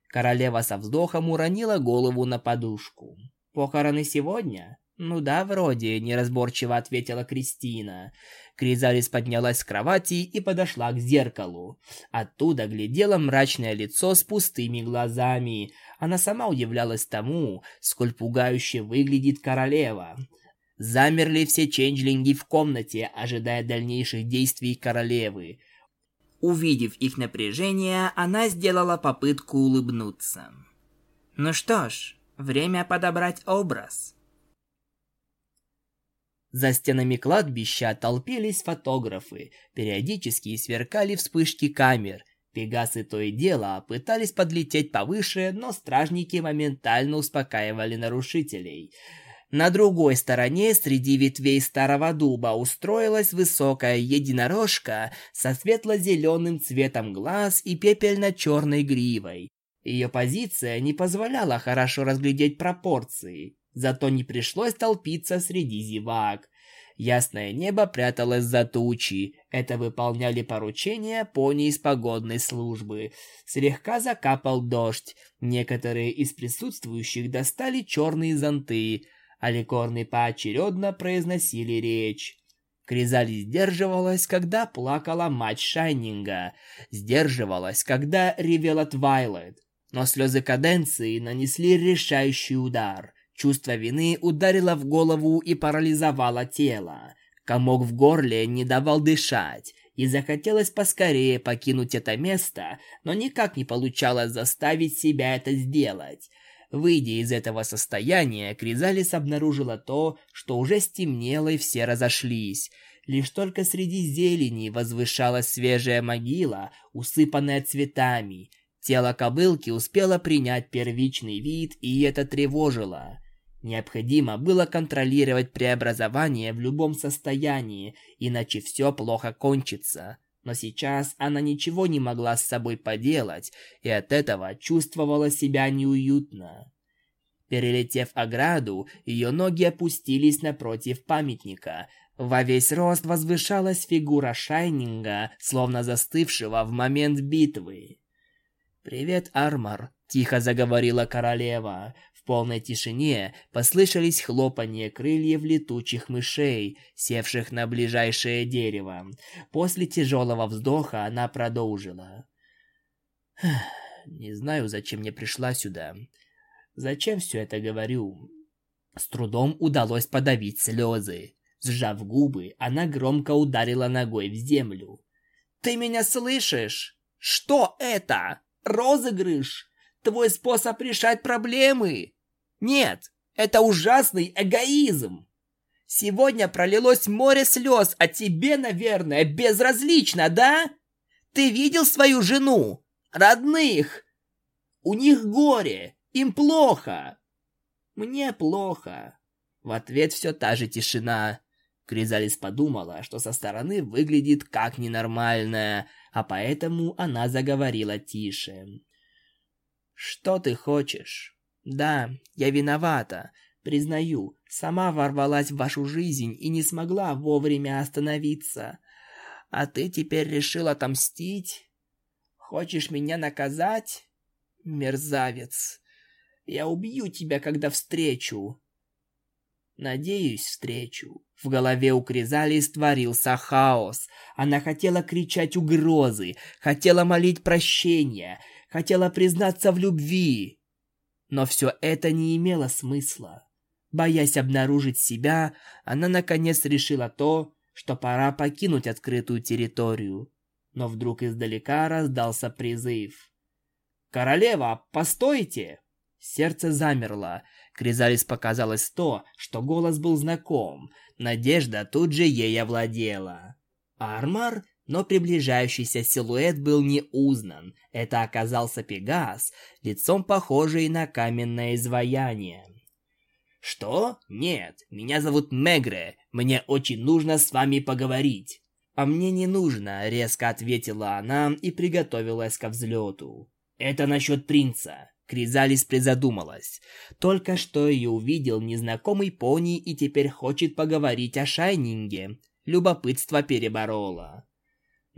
Королева со вздохом уронила голову на подушку. «Похороны сегодня?» «Ну да, вроде», — неразборчиво ответила Кристина. Кризалис поднялась с кровати и подошла к зеркалу. Оттуда глядело мрачное лицо с пустыми глазами. Она сама удивлялась тому, сколь пугающе выглядит королева. Замерли все ченджлинги в комнате, ожидая дальнейших действий королевы. Увидев их напряжение, она сделала попытку улыбнуться. «Ну что ж, Время подобрать образ. За стенами кладбища толпились фотографы, периодически сверкали вспышки камер. Пегасы то и дело пытались подлететь повыше, но стражники моментально успокаивали нарушителей. На другой стороне, среди ветвей старого дуба, устроилась высокая единорожка со светло-зеленым цветом глаз и пепельно-черной гривой. Ее позиция не позволяла хорошо разглядеть пропорции, зато не пришлось толпиться среди зевак. Ясное небо пряталось за тучи. Это выполняли поручения пони из погодной службы. Слегка закапал дождь. Некоторые из присутствующих достали черные зонты, а ликорны поочередно произносили речь. Кризали сдерживалась, когда плакала мать Шайнинга. Сдерживалась, когда ревела Твайлайт. Но слезы каденции нанесли решающий удар. Чувство вины ударило в голову и парализовало тело. Комок в горле не давал дышать. и захотелось поскорее покинуть это место, но никак не получалось заставить себя это сделать. Выйдя из этого состояния, Кризалис обнаружила то, что уже стемнело и все разошлись. Лишь только среди зелени возвышалась свежая могила, усыпанная цветами. Тело кобылки успело принять первичный вид, и это тревожило. Необходимо было контролировать преобразование в любом состоянии, иначе все плохо кончится. Но сейчас она ничего не могла с собой поделать, и от этого чувствовала себя неуютно. Перелетев ограду, ее ноги опустились напротив памятника. Во весь рост возвышалась фигура Шайнинга, словно застывшего в момент битвы. «Привет, Армор», — тихо заговорила королева полной тишине послышались хлопанье крыльев летучих мышей, севших на ближайшее дерево. После тяжелого вздоха она продолжила. «Не знаю, зачем я пришла сюда. Зачем все это говорю?» С трудом удалось подавить слезы. Сжав губы, она громко ударила ногой в землю. «Ты меня слышишь? Что это? Розыгрыш? Твой способ решать проблемы? Нет, это ужасный эгоизм. Сегодня пролилось море слез, а тебе, наверное, безразлично, да? Ты видел свою жену? Родных? У них горе, им плохо. Мне плохо. В ответ все та же тишина. Кризалис подумала, что со стороны выглядит как ненормальная, а поэтому она заговорила тише. «Что ты хочешь?» Да, я виновата. Признаю, сама ворвалась в вашу жизнь и не смогла вовремя остановиться. А ты теперь решил отомстить? Хочешь меня наказать? Мерзавец. Я убью тебя, когда встречу. Надеюсь, встречу. В голове у Кризали створился хаос. Она хотела кричать угрозы, хотела молить прощения, хотела признаться в любви. Но все это не имело смысла. Боясь обнаружить себя, она наконец решила то, что пора покинуть открытую территорию. Но вдруг издалека раздался призыв. «Королева, постойте!» Сердце замерло. Кризалис показалось то, что голос был знаком. Надежда тут же ей овладела. «Армар?» Но приближающийся силуэт был не узнан. Это оказался Пегас, лицом похожий на каменное изваяние. «Что? Нет, меня зовут Мегре. Мне очень нужно с вами поговорить». «А мне не нужно», — резко ответила она и приготовилась ко взлету. «Это насчет принца». Кризалис призадумалась. Только что ее увидел незнакомый пони и теперь хочет поговорить о Шайнинге. Любопытство перебороло.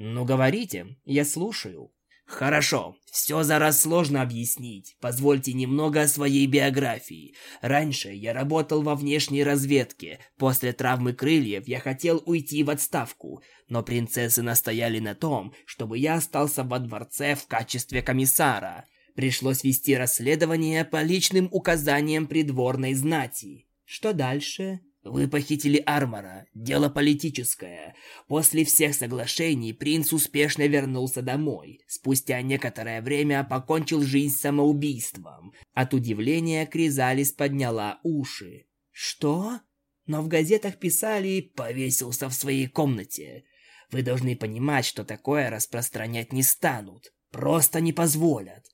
«Ну, говорите, я слушаю». «Хорошо, все за раз сложно объяснить. Позвольте немного о своей биографии. Раньше я работал во внешней разведке. После травмы крыльев я хотел уйти в отставку, но принцессы настояли на том, чтобы я остался во дворце в качестве комиссара. Пришлось вести расследование по личным указаниям придворной знати. Что дальше?» Вы похитили Армора. Дело политическое. После всех соглашений принц успешно вернулся домой. Спустя некоторое время покончил жизнь самоубийством. От удивления Кризалис подняла уши. Что? Но в газетах писали «повесился в своей комнате». Вы должны понимать, что такое распространять не станут. Просто не позволят.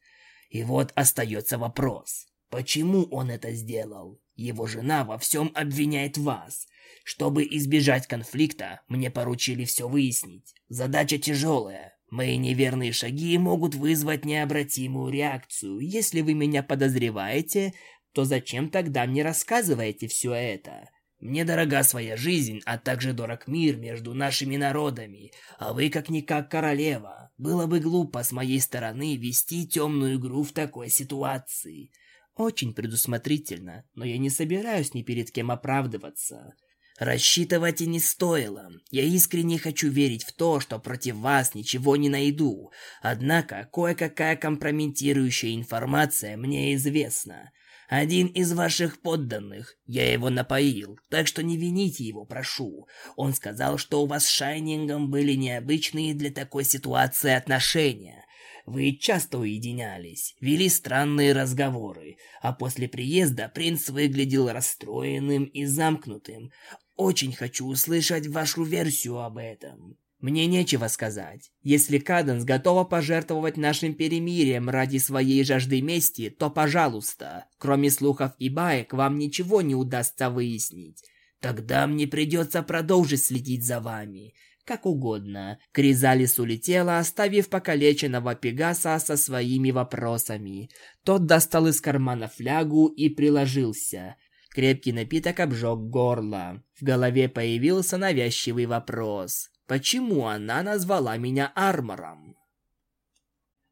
И вот остается вопрос. Почему он это сделал? Его жена во всем обвиняет вас. Чтобы избежать конфликта, мне поручили все выяснить. Задача тяжелая. Мои неверные шаги могут вызвать необратимую реакцию. Если вы меня подозреваете, то зачем тогда мне рассказываете все это? Мне дорога своя жизнь, а также дорог мир между нашими народами. А вы как-никак королева. Было бы глупо с моей стороны вести темную игру в такой ситуации. Очень предусмотрительно, но я не собираюсь ни перед кем оправдываться. Рассчитывать и не стоило. Я искренне хочу верить в то, что против вас ничего не найду. Однако, кое-какая компрометирующая информация мне известна. Один из ваших подданных. Я его напоил, так что не вините его, прошу. Он сказал, что у вас с Шайнингом были необычные для такой ситуации отношения. Вы часто уединялись, вели странные разговоры, а после приезда принц выглядел расстроенным и замкнутым. Очень хочу услышать вашу версию об этом. Мне нечего сказать. Если Каденс готова пожертвовать нашим перемирием ради своей жажды мести, то пожалуйста. Кроме слухов и баек, вам ничего не удастся выяснить. Тогда мне придется продолжить следить за вами. Как угодно. Кризалис улетела, оставив покалеченного Пегаса со своими вопросами. Тот достал из кармана флягу и приложился. Крепкий напиток обжег горло. В голове появился навязчивый вопрос. Почему она назвала меня Армором?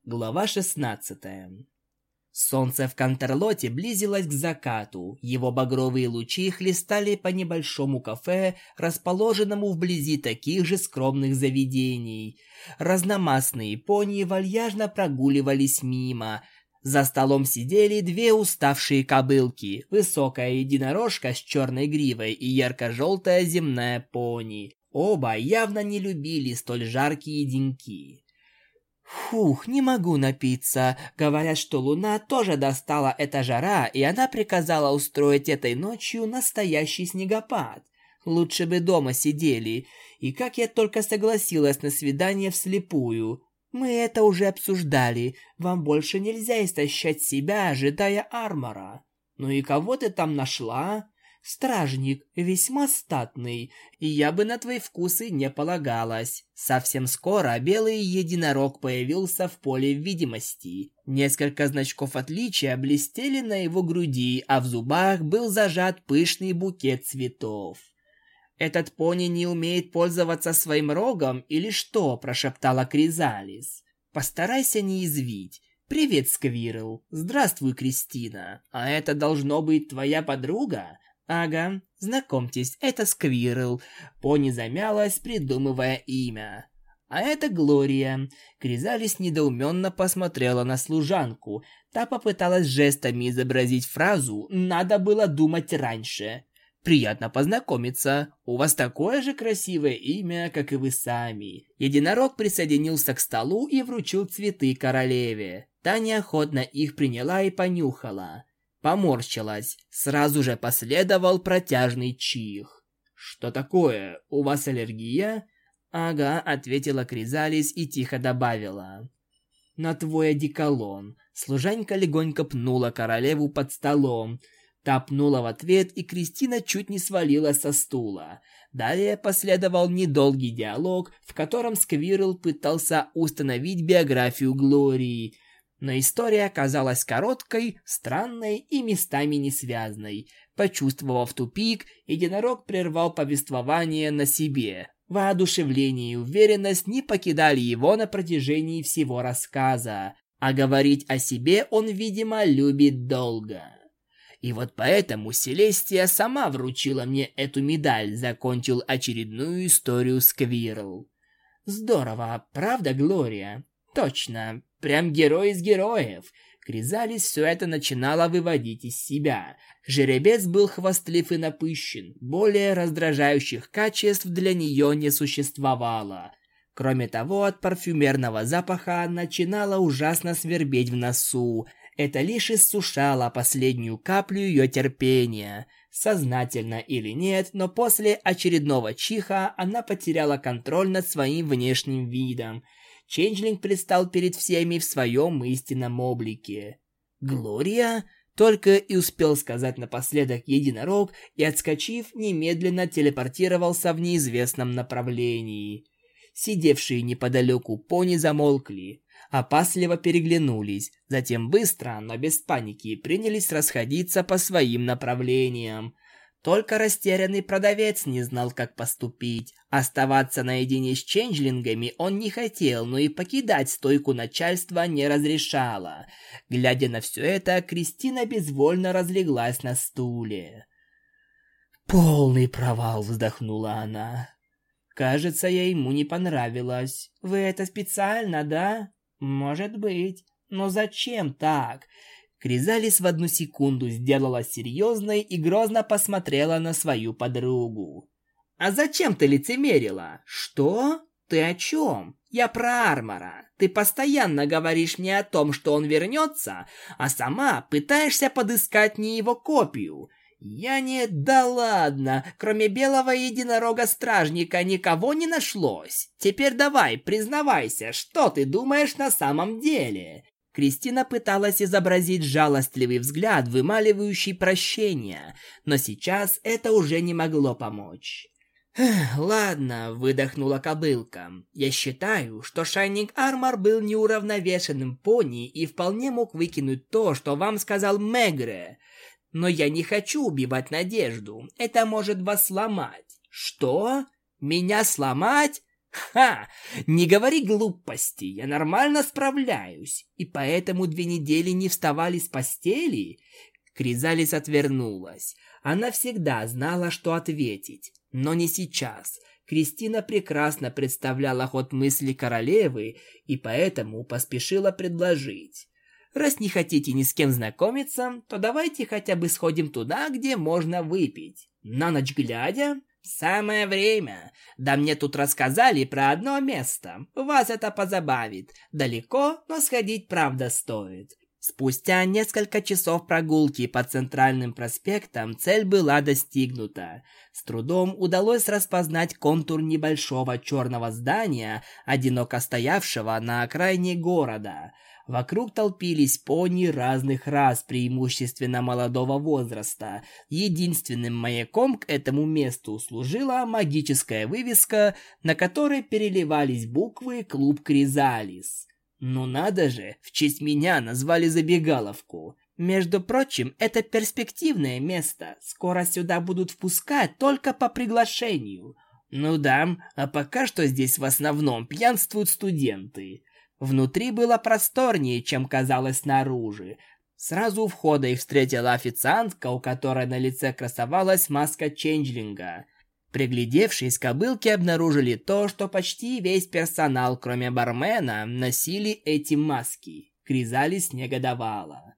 Глава 16. Солнце в Кантерлоте близилось к закату. Его багровые лучи хлестали по небольшому кафе, расположенному вблизи таких же скромных заведений. Разномастные пони вальяжно прогуливались мимо. За столом сидели две уставшие кобылки, высокая единорожка с черной гривой и ярко-желтая земная пони. Оба явно не любили столь жаркие деньки. Фух, не могу напиться. Говорят, что луна тоже достала эта жара, и она приказала устроить этой ночью настоящий снегопад. Лучше бы дома сидели. И как я только согласилась на свидание вслепую. Мы это уже обсуждали. Вам больше нельзя истощать себя, ожидая армора. Ну и кого ты там нашла? Стражник весьма статный, и я бы на твои вкусы не полагалась. Совсем скоро белый единорог появился в поле видимости. Несколько значков отличия блестели на его груди, а в зубах был зажат пышный букет цветов. «Этот пони не умеет пользоваться своим рогом или что?» – прошептала Кризалис. «Постарайся не извить. «Привет, Сквирл. Здравствуй, Кристина. А это должно быть твоя подруга? «Ага, знакомьтесь, это Сквирл». Пони замялась, придумывая имя. «А это Глория». Кризалис недоуменно посмотрела на служанку. Та попыталась жестами изобразить фразу «надо было думать раньше». «Приятно познакомиться. У вас такое же красивое имя, как и вы сами». Единорог присоединился к столу и вручил цветы королеве. Та неохотно их приняла и понюхала поморщилась. Сразу же последовал протяжный чих. «Что такое? У вас аллергия?» «Ага», — ответила Кризалис и тихо добавила. «На твой одеколон». Служанька легонько пнула королеву под столом. Та пнула в ответ, и Кристина чуть не свалилась со стула. Далее последовал недолгий диалог, в котором Сквирл пытался установить биографию Глории — но история оказалась короткой, странной и местами несвязной. Почувствовав тупик, единорог прервал повествование на себе. Воодушевление и уверенность не покидали его на протяжении всего рассказа, а говорить о себе он, видимо, любит долго. И вот поэтому Селестия сама вручила мне эту медаль, закончил очередную историю Сквирл. Здорово, правда, Глория? Точно, Прям герой из героев. Кризалис все это начинала выводить из себя. Жеребец был хвастлив и напыщен. Более раздражающих качеств для нее не существовало. Кроме того, от парфюмерного запаха начинала ужасно свербеть в носу. Это лишь иссушало последнюю каплю ее терпения. Сознательно или нет, но после очередного чиха она потеряла контроль над своим внешним видом – Ченджлинг предстал перед всеми в своем истинном облике. «Глория?» Только и успел сказать напоследок единорог и, отскочив, немедленно телепортировался в неизвестном направлении. Сидевшие неподалеку пони замолкли, опасливо переглянулись, затем быстро, но без паники, принялись расходиться по своим направлениям. Только растерянный продавец не знал, как поступить. Оставаться наедине с ченджлингами он не хотел, но и покидать стойку начальства не разрешало. Глядя на все это, Кристина безвольно разлеглась на стуле. «Полный провал!» — вздохнула она. «Кажется, я ему не понравилась. Вы это специально, да? Может быть. Но зачем так? Кризалис в одну секунду сделала серьезной и грозно посмотрела на свою подругу. «А зачем ты лицемерила? Что? Ты о чем? Я про Армора. Ты постоянно говоришь мне о том, что он вернется, а сама пытаешься подыскать не его копию. Я не... Да ладно, кроме белого единорога-стражника никого не нашлось. Теперь давай, признавайся, что ты думаешь на самом деле? Кристина пыталась изобразить жалостливый взгляд, вымаливающий прощение, но сейчас это уже не могло помочь. «Ладно», — выдохнула кобылка. «Я считаю, что Шайнинг Армор был неуравновешенным пони и вполне мог выкинуть то, что вам сказал Мегре. Но я не хочу убивать Надежду. Это может вас сломать». «Что? Меня сломать? Ха! Не говори глупости, я нормально справляюсь. И поэтому две недели не вставали с постели? Кризалис отвернулась. Она всегда знала, что ответить, но не сейчас. Кристина прекрасно представляла ход мысли королевы и поэтому поспешила предложить. Раз не хотите ни с кем знакомиться, то давайте хотя бы сходим туда, где можно выпить. На ночь глядя, «Самое время. Да мне тут рассказали про одно место. Вас это позабавит. Далеко, но сходить правда стоит». Спустя несколько часов прогулки по центральным проспектам цель была достигнута. С трудом удалось распознать контур небольшого черного здания, одиноко стоявшего на окраине города – Вокруг толпились пони разных рас, преимущественно молодого возраста. Единственным маяком к этому месту служила магическая вывеска, на которой переливались буквы «Клуб Кризалис». Ну надо же, в честь меня назвали забегаловку. Между прочим, это перспективное место. Скоро сюда будут впускать только по приглашению. Ну да, а пока что здесь в основном пьянствуют студенты. Внутри было просторнее, чем казалось снаружи. Сразу у входа их встретила официантка, у которой на лице красовалась маска ченджлинга. Приглядевшись, кобылки обнаружили то, что почти весь персонал, кроме бармена, носили эти маски. Кризалис негодовала.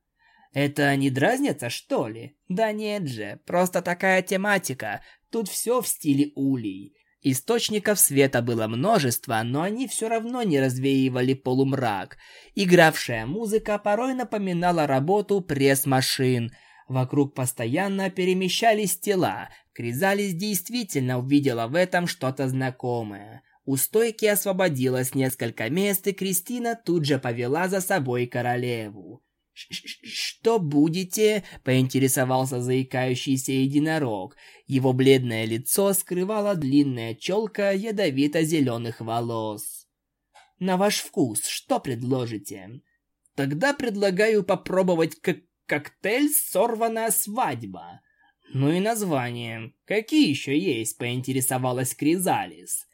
«Это не дразнится, что ли?» «Да нет же, просто такая тематика. Тут все в стиле улей. Источников света было множество, но они все равно не развеивали полумрак. Игравшая музыка порой напоминала работу пресс-машин. Вокруг постоянно перемещались тела. Кризалис действительно увидела в этом что-то знакомое. У стойки освободилось несколько мест, и Кристина тут же повела за собой королеву. «Что будете?» – поинтересовался заикающийся единорог. Его бледное лицо скрывала длинная челка ядовито-зеленых волос. «На ваш вкус, что предложите?» «Тогда предлагаю попробовать как коктейль «Сорванная свадьба». «Ну и название. Какие еще есть?» – поинтересовалась Кризалис.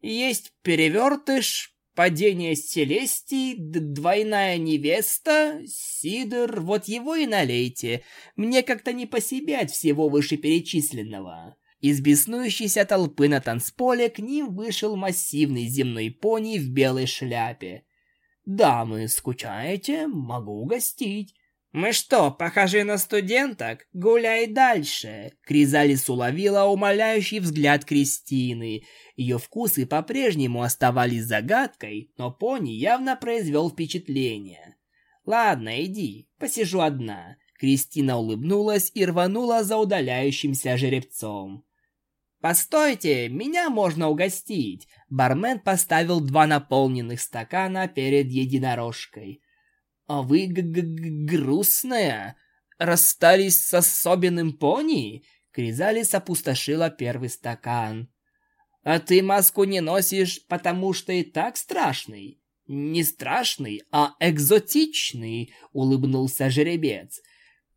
«Есть перевертыш, Падение Селестии, двойная невеста, Сидор, вот его и налейте. Мне как-то не по себе от всего вышеперечисленного. Из беснующейся толпы на танцполе к ним вышел массивный земной пони в белой шляпе. «Дамы, скучаете? Могу угостить». «Мы что, похожи на студенток? Гуляй дальше!» Кризалис уловила умоляющий взгляд Кристины. Ее вкусы по-прежнему оставались загадкой, но пони явно произвел впечатление. «Ладно, иди, посижу одна». Кристина улыбнулась и рванула за удаляющимся жеребцом. «Постойте, меня можно угостить!» Бармен поставил два наполненных стакана перед единорожкой. «А вы грустная? Расстались с особенным пони?» Кризалис опустошила первый стакан. «А ты маску не носишь, потому что и так страшный?» «Не страшный, а экзотичный», — улыбнулся жеребец.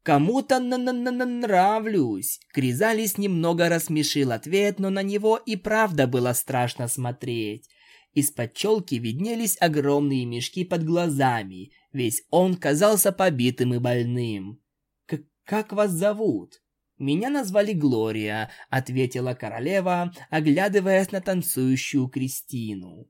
«Кому-то нравлюсь». Кризалис немного рассмешил ответ, но на него и правда было страшно смотреть. Из-под челки виднелись огромные мешки под глазами. Весь он казался побитым и больным. К «Как вас зовут?» «Меня назвали Глория», — ответила королева, оглядываясь на танцующую Кристину.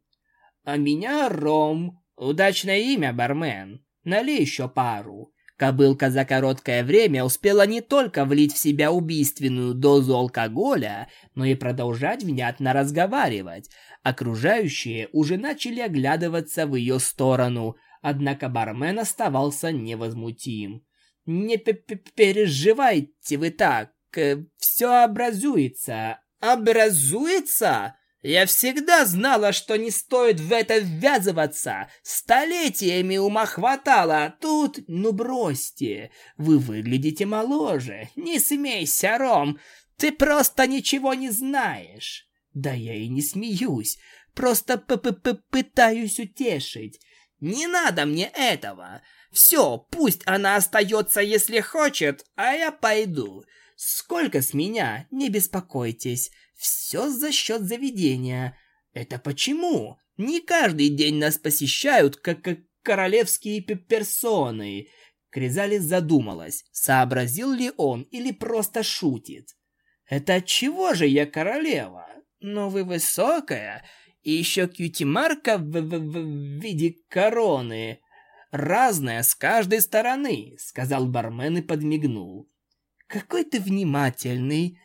«А меня Ром. Удачное имя, бармен. Налей еще пару». Кобылка за короткое время успела не только влить в себя убийственную дозу алкоголя, но и продолжать внятно разговаривать. Окружающие уже начали оглядываться в ее сторону, однако бармен оставался невозмутим. «Не переживайте вы так, э, все образуется». «Образуется?» Я всегда знала, что не стоит в это ввязываться. Столетиями ума хватало, а тут... Ну бросьте, вы выглядите моложе. Не смейся, Ром, ты просто ничего не знаешь. Да я и не смеюсь, просто п -п -п пытаюсь утешить. Не надо мне этого. Все, пусть она остается, если хочет, а я пойду. Сколько с меня, не беспокойтесь. Все за счет заведения. Это почему? Не каждый день нас посещают, как, как королевские персоны. Кризалис задумалась, сообразил ли он или просто шутит. Это чего же я королева? Но вы высокая, и еще кьюти-марка в, в, в, виде короны. Разная с каждой стороны, сказал бармен и подмигнул. Какой ты внимательный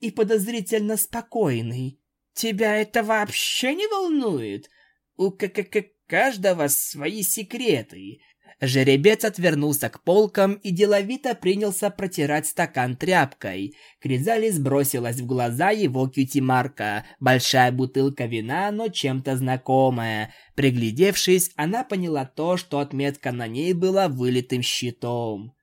и подозрительно спокойный. Тебя это вообще не волнует? У к -к -к каждого свои секреты. Жеребец отвернулся к полкам и деловито принялся протирать стакан тряпкой. Кризалис бросилась в глаза его кьюти-марка. Большая бутылка вина, но чем-то знакомая. Приглядевшись, она поняла то, что отметка на ней была вылитым щитом.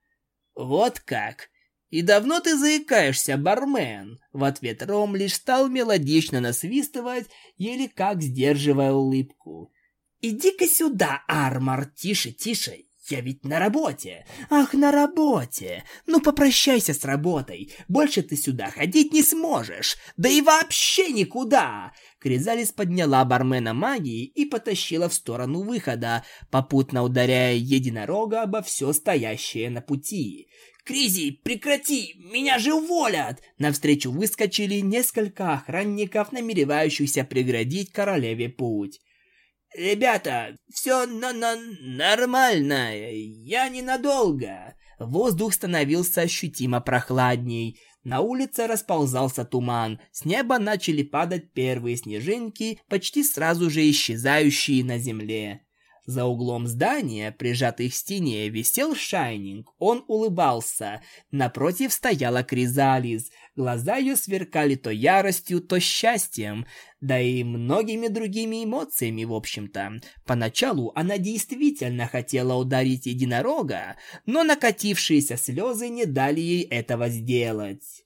«Вот как!» «И давно ты заикаешься, бармен?» В ответ Ром лишь стал мелодично насвистывать, еле как сдерживая улыбку. «Иди-ка сюда, Армор, тише, тише, я ведь на работе. Ах, на работе. Ну попрощайся с работой. Больше ты сюда ходить не сможешь. Да и вообще никуда. Кризалис подняла бармена магии и потащила в сторону выхода, попутно ударяя единорога обо все стоящее на пути. «Кризи, прекрати! Меня же уволят!» Навстречу выскочили несколько охранников, намеревающихся преградить королеве путь. «Ребята, все на на нормально, я ненадолго». Воздух становился ощутимо прохладней. На улице расползался туман, с неба начали падать первые снежинки, почти сразу же исчезающие на земле. За углом здания, прижатый к стене, висел Шайнинг. Он улыбался. Напротив стояла Кризалис. Глаза ее сверкали то яростью, то счастьем, да и многими другими эмоциями, в общем-то. Поначалу она действительно хотела ударить единорога, но накатившиеся слезы не дали ей этого сделать.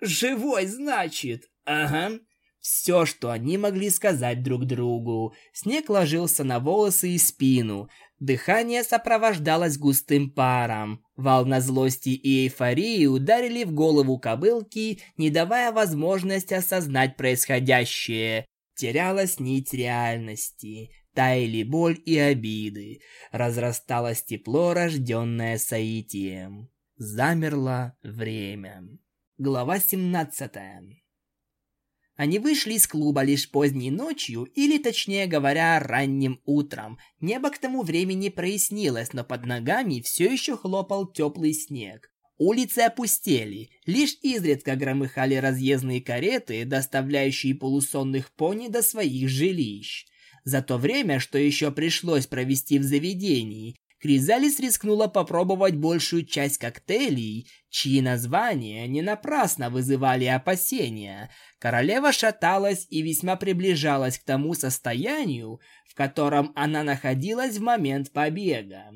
«Живой, значит?» «Ага, все, что они могли сказать друг другу. Снег ложился на волосы и спину. Дыхание сопровождалось густым паром. Волна злости и эйфории ударили в голову кобылки, не давая возможности осознать происходящее. Терялась нить реальности. Таяли боль и обиды. Разрасталось тепло, рожденное соитием. Замерло время. Глава семнадцатая. Они вышли из клуба лишь поздней ночью, или точнее говоря, ранним утром. Небо к тому времени прояснилось, но под ногами все еще хлопал теплый снег. Улицы опустели, лишь изредка громыхали разъездные кареты, доставляющие полусонных пони до своих жилищ. За то время, что еще пришлось провести в заведении, Кризалис рискнула попробовать большую часть коктейлей, чьи названия не напрасно вызывали опасения. Королева шаталась и весьма приближалась к тому состоянию, в котором она находилась в момент побега.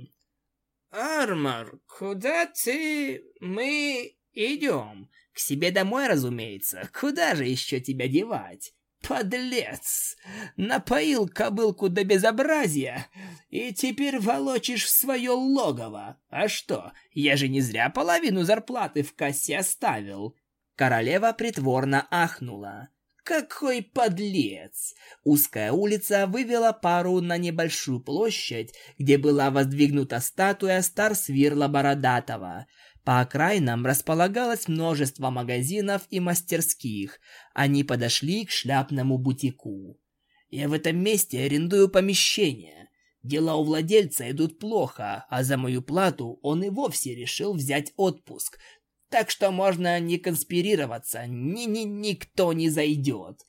«Армор, куда ты... мы идем?» «К себе домой, разумеется. Куда же еще тебя девать?» Подлец! Напоил кобылку до безобразия и теперь волочишь в свое логово. А что, я же не зря половину зарплаты в кассе оставил. Королева притворно ахнула. Какой подлец! Узкая улица вывела пару на небольшую площадь, где была воздвигнута статуя Старсвирла Бородатого – по окраинам располагалось множество магазинов и мастерских. Они подошли к шляпному бутику. «Я в этом месте арендую помещение. Дела у владельца идут плохо, а за мою плату он и вовсе решил взять отпуск. Так что можно не конспирироваться, ни-ни никто не зайдет.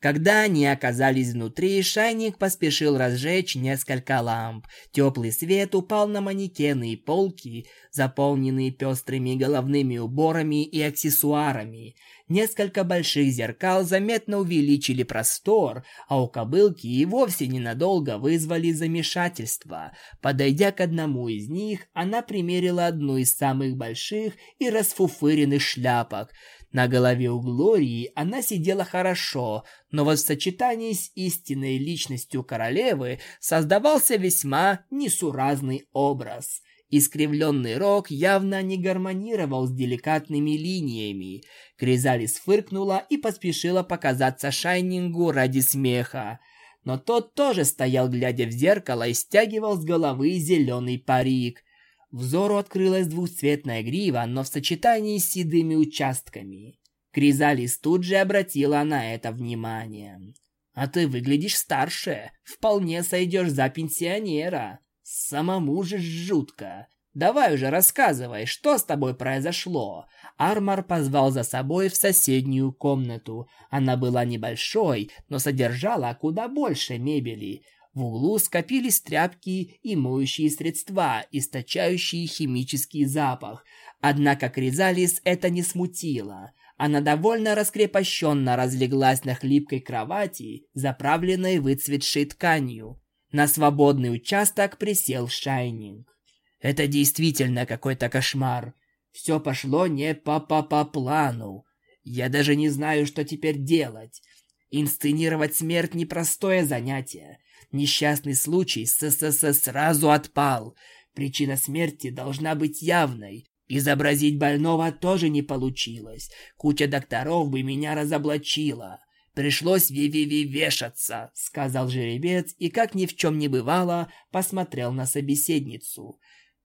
Когда они оказались внутри, Шайник поспешил разжечь несколько ламп. Теплый свет упал на манекены и полки, заполненные пестрыми головными уборами и аксессуарами. Несколько больших зеркал заметно увеличили простор, а у кобылки и вовсе ненадолго вызвали замешательство. Подойдя к одному из них, она примерила одну из самых больших и расфуфыренных шляпок. На голове у Глории она сидела хорошо, но в сочетании с истинной личностью королевы создавался весьма несуразный образ – Искривленный рог явно не гармонировал с деликатными линиями. Кризалис фыркнула и поспешила показаться Шайнингу ради смеха. Но тот тоже стоял, глядя в зеркало, и стягивал с головы зеленый парик. Взору открылась двухцветная грива, но в сочетании с седыми участками. Кризалис тут же обратила на это внимание. «А ты выглядишь старше, вполне сойдешь за пенсионера». Самому же жутко. Давай уже рассказывай, что с тобой произошло. Армар позвал за собой в соседнюю комнату. Она была небольшой, но содержала куда больше мебели. В углу скопились тряпки и моющие средства, источающие химический запах. Однако Кризалис это не смутило. Она довольно раскрепощенно разлеглась на хлипкой кровати, заправленной выцветшей тканью. На свободный участок присел Шайнинг. Это действительно какой-то кошмар. Все пошло не по по по плану. Я даже не знаю, что теперь делать. Инсценировать смерть непростое занятие. Несчастный случай с ССС сразу отпал. Причина смерти должна быть явной. Изобразить больного тоже не получилось. Куча докторов бы меня разоблачила. Пришлось ви-ви-ви вешаться, сказал жеребец и, как ни в чем не бывало, посмотрел на собеседницу.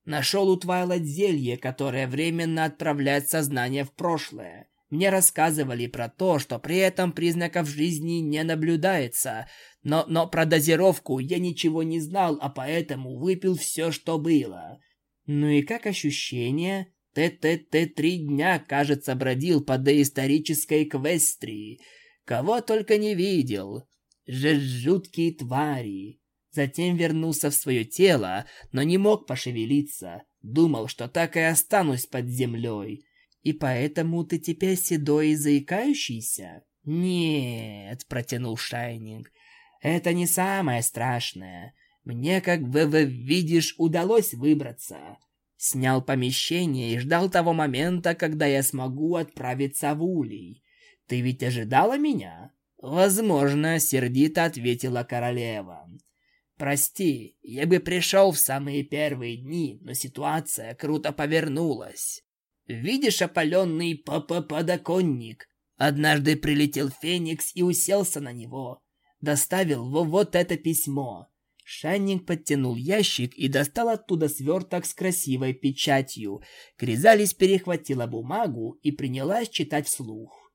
Нашел у Твайлайт зелье, которое временно отправляет сознание в прошлое. Мне рассказывали про то, что при этом признаков жизни не наблюдается, но, но про дозировку я ничего не знал, а поэтому выпил все, что было. Ну и как ощущение? ТТТ три дня, кажется, бродил по доисторической Квестрии. Кого только не видел. Же жуткие твари. Затем вернулся в свое тело, но не мог пошевелиться. Думал, что так и останусь под землей. И поэтому ты теперь седой и заикающийся? Нет, протянул Шайнинг. Это не самое страшное. Мне, как вы, вы видишь, удалось выбраться. Снял помещение и ждал того момента, когда я смогу отправиться в Улей. Ты ведь ожидала меня?» «Возможно», — сердито ответила королева. «Прости, я бы пришел в самые первые дни, но ситуация круто повернулась. Видишь опаленный подоконник? Однажды прилетел Феникс и уселся на него. Доставил во вот это письмо». Шанник подтянул ящик и достал оттуда сверток с красивой печатью. Кризалис перехватила бумагу и принялась читать вслух.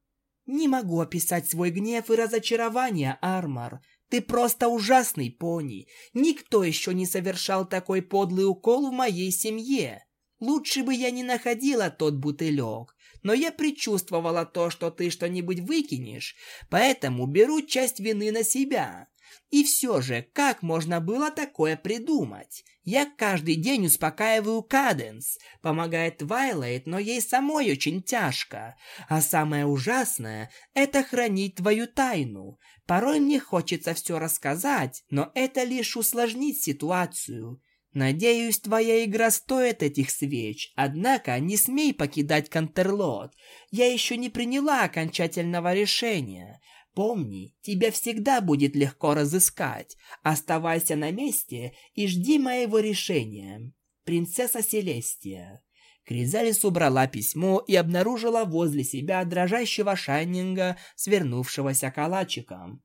Не могу описать свой гнев и разочарование, Армор. Ты просто ужасный пони. Никто еще не совершал такой подлый укол в моей семье. Лучше бы я не находила тот бутылек, но я предчувствовала то, что ты что-нибудь выкинешь, поэтому беру часть вины на себя. И все же, как можно было такое придумать? Я каждый день успокаиваю Каденс, помогает Твайлайт, но ей самой очень тяжко. А самое ужасное – это хранить твою тайну. Порой мне хочется все рассказать, но это лишь усложнит ситуацию. Надеюсь, твоя игра стоит этих свеч, однако не смей покидать Кантерлот. Я еще не приняла окончательного решения. Помни, тебя всегда будет легко разыскать. Оставайся на месте и жди моего решения. Принцесса Селестия. Кризалис убрала письмо и обнаружила возле себя дрожащего Шайнинга, свернувшегося калачиком.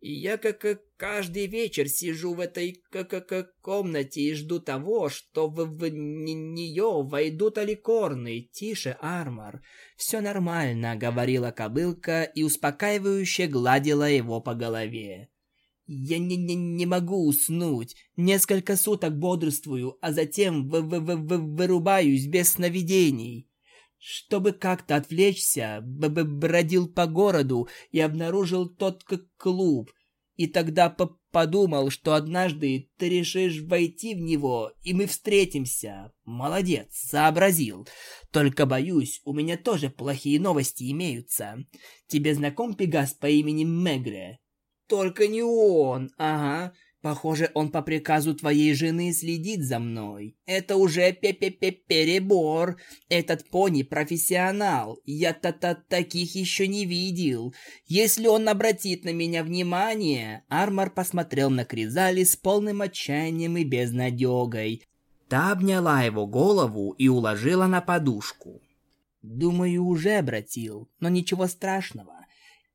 Я как каждый вечер сижу в этой как комнате и жду того, что в, в нее войдут аликорны. Тише, Армор. Все нормально, говорила кобылка и успокаивающе гладила его по голове. Я не, не, не могу уснуть. Несколько суток бодрствую, а затем в в в вырубаюсь без сновидений. Чтобы как-то отвлечься, б -б бродил по городу и обнаружил тот клуб. И тогда по подумал, что однажды ты решишь войти в него, и мы встретимся. Молодец, сообразил. Только боюсь, у меня тоже плохие новости имеются. Тебе знаком Пегас по имени Мегре? Только не он, ага. Похоже, он по приказу твоей жены следит за мной. Это уже пе-пе-пе-перебор. Этот пони профессионал. Я-то-то таких еще не видел. Если он обратит на меня внимание... Армор посмотрел на Кризали с полным отчаянием и безнадегой. Та обняла его голову и уложила на подушку. Думаю, уже обратил, но ничего страшного.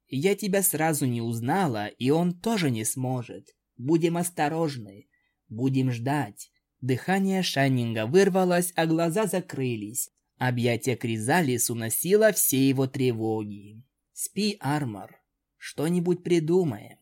Я тебя сразу не узнала, и он тоже не сможет. Будем осторожны. Будем ждать. Дыхание Шайнинга вырвалось, а глаза закрылись. Объятие Кризалис уносило все его тревоги. Спи, Армор. Что-нибудь придумаем.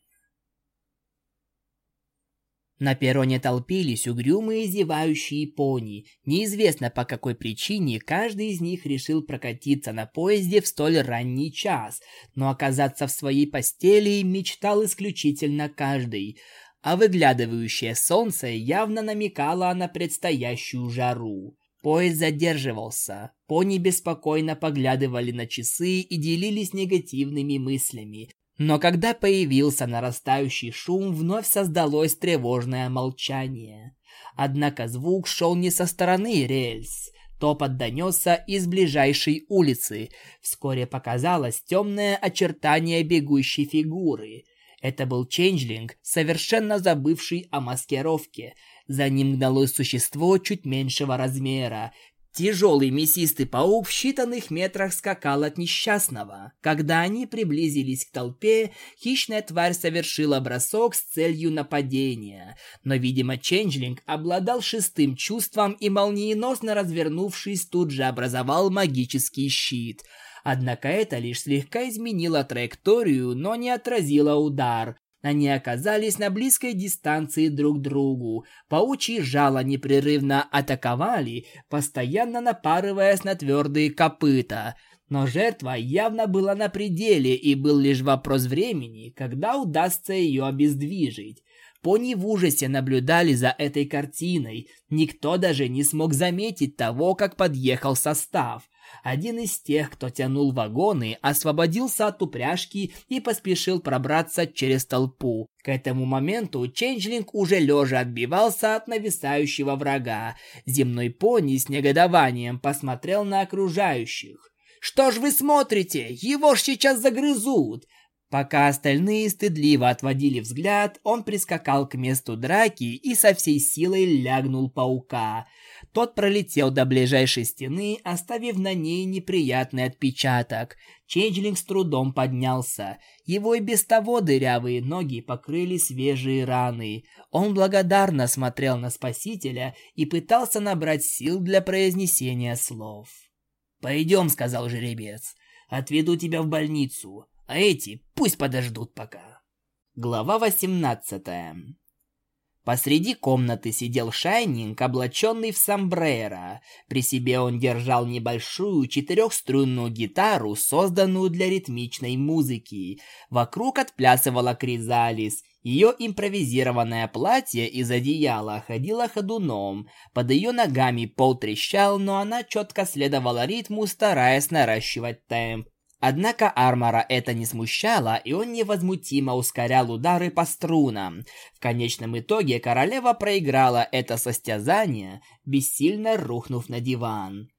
На перроне толпились угрюмые зевающие пони. Неизвестно по какой причине каждый из них решил прокатиться на поезде в столь ранний час, но оказаться в своей постели мечтал исключительно каждый. А выглядывающее солнце явно намекало на предстоящую жару. Поезд задерживался. Пони беспокойно поглядывали на часы и делились негативными мыслями, но когда появился нарастающий шум, вновь создалось тревожное молчание. Однако звук шел не со стороны рельс. Топот донесся из ближайшей улицы. Вскоре показалось темное очертание бегущей фигуры. Это был Ченджлинг, совершенно забывший о маскировке. За ним гналось существо чуть меньшего размера, Тяжелый мясистый паук в считанных метрах скакал от несчастного. Когда они приблизились к толпе, хищная тварь совершила бросок с целью нападения. Но, видимо, Ченджлинг обладал шестым чувством и, молниеносно развернувшись, тут же образовал магический щит. Однако это лишь слегка изменило траекторию, но не отразило удар. Они оказались на близкой дистанции друг к другу. Паучьи жало непрерывно атаковали, постоянно напарываясь на твердые копыта. Но жертва явно была на пределе, и был лишь вопрос времени, когда удастся ее обездвижить. Пони в ужасе наблюдали за этой картиной. Никто даже не смог заметить того, как подъехал состав. Один из тех, кто тянул вагоны, освободился от упряжки и поспешил пробраться через толпу. К этому моменту Ченджлинг уже лежа отбивался от нависающего врага. Земной пони с негодованием посмотрел на окружающих. «Что ж вы смотрите? Его ж сейчас загрызут!» Пока остальные стыдливо отводили взгляд, он прискакал к месту драки и со всей силой лягнул паука. Тот пролетел до ближайшей стены, оставив на ней неприятный отпечаток. Ченджлинг с трудом поднялся. Его и без того дырявые ноги покрыли свежие раны. Он благодарно смотрел на спасителя и пытался набрать сил для произнесения слов. «Пойдем», — сказал жеребец. «Отведу тебя в больницу, а эти пусть подождут пока». Глава восемнадцатая. Посреди комнаты сидел Шайнинг, облаченный в сомбреро. При себе он держал небольшую четырехструнную гитару, созданную для ритмичной музыки. Вокруг отплясывала Кризалис. Ее импровизированное платье из одеяла ходило ходуном. Под ее ногами пол трещал, но она четко следовала ритму, стараясь наращивать темп. Однако Армора это не смущало, и он невозмутимо ускорял удары по струнам. В конечном итоге королева проиграла это состязание, бессильно рухнув на диван.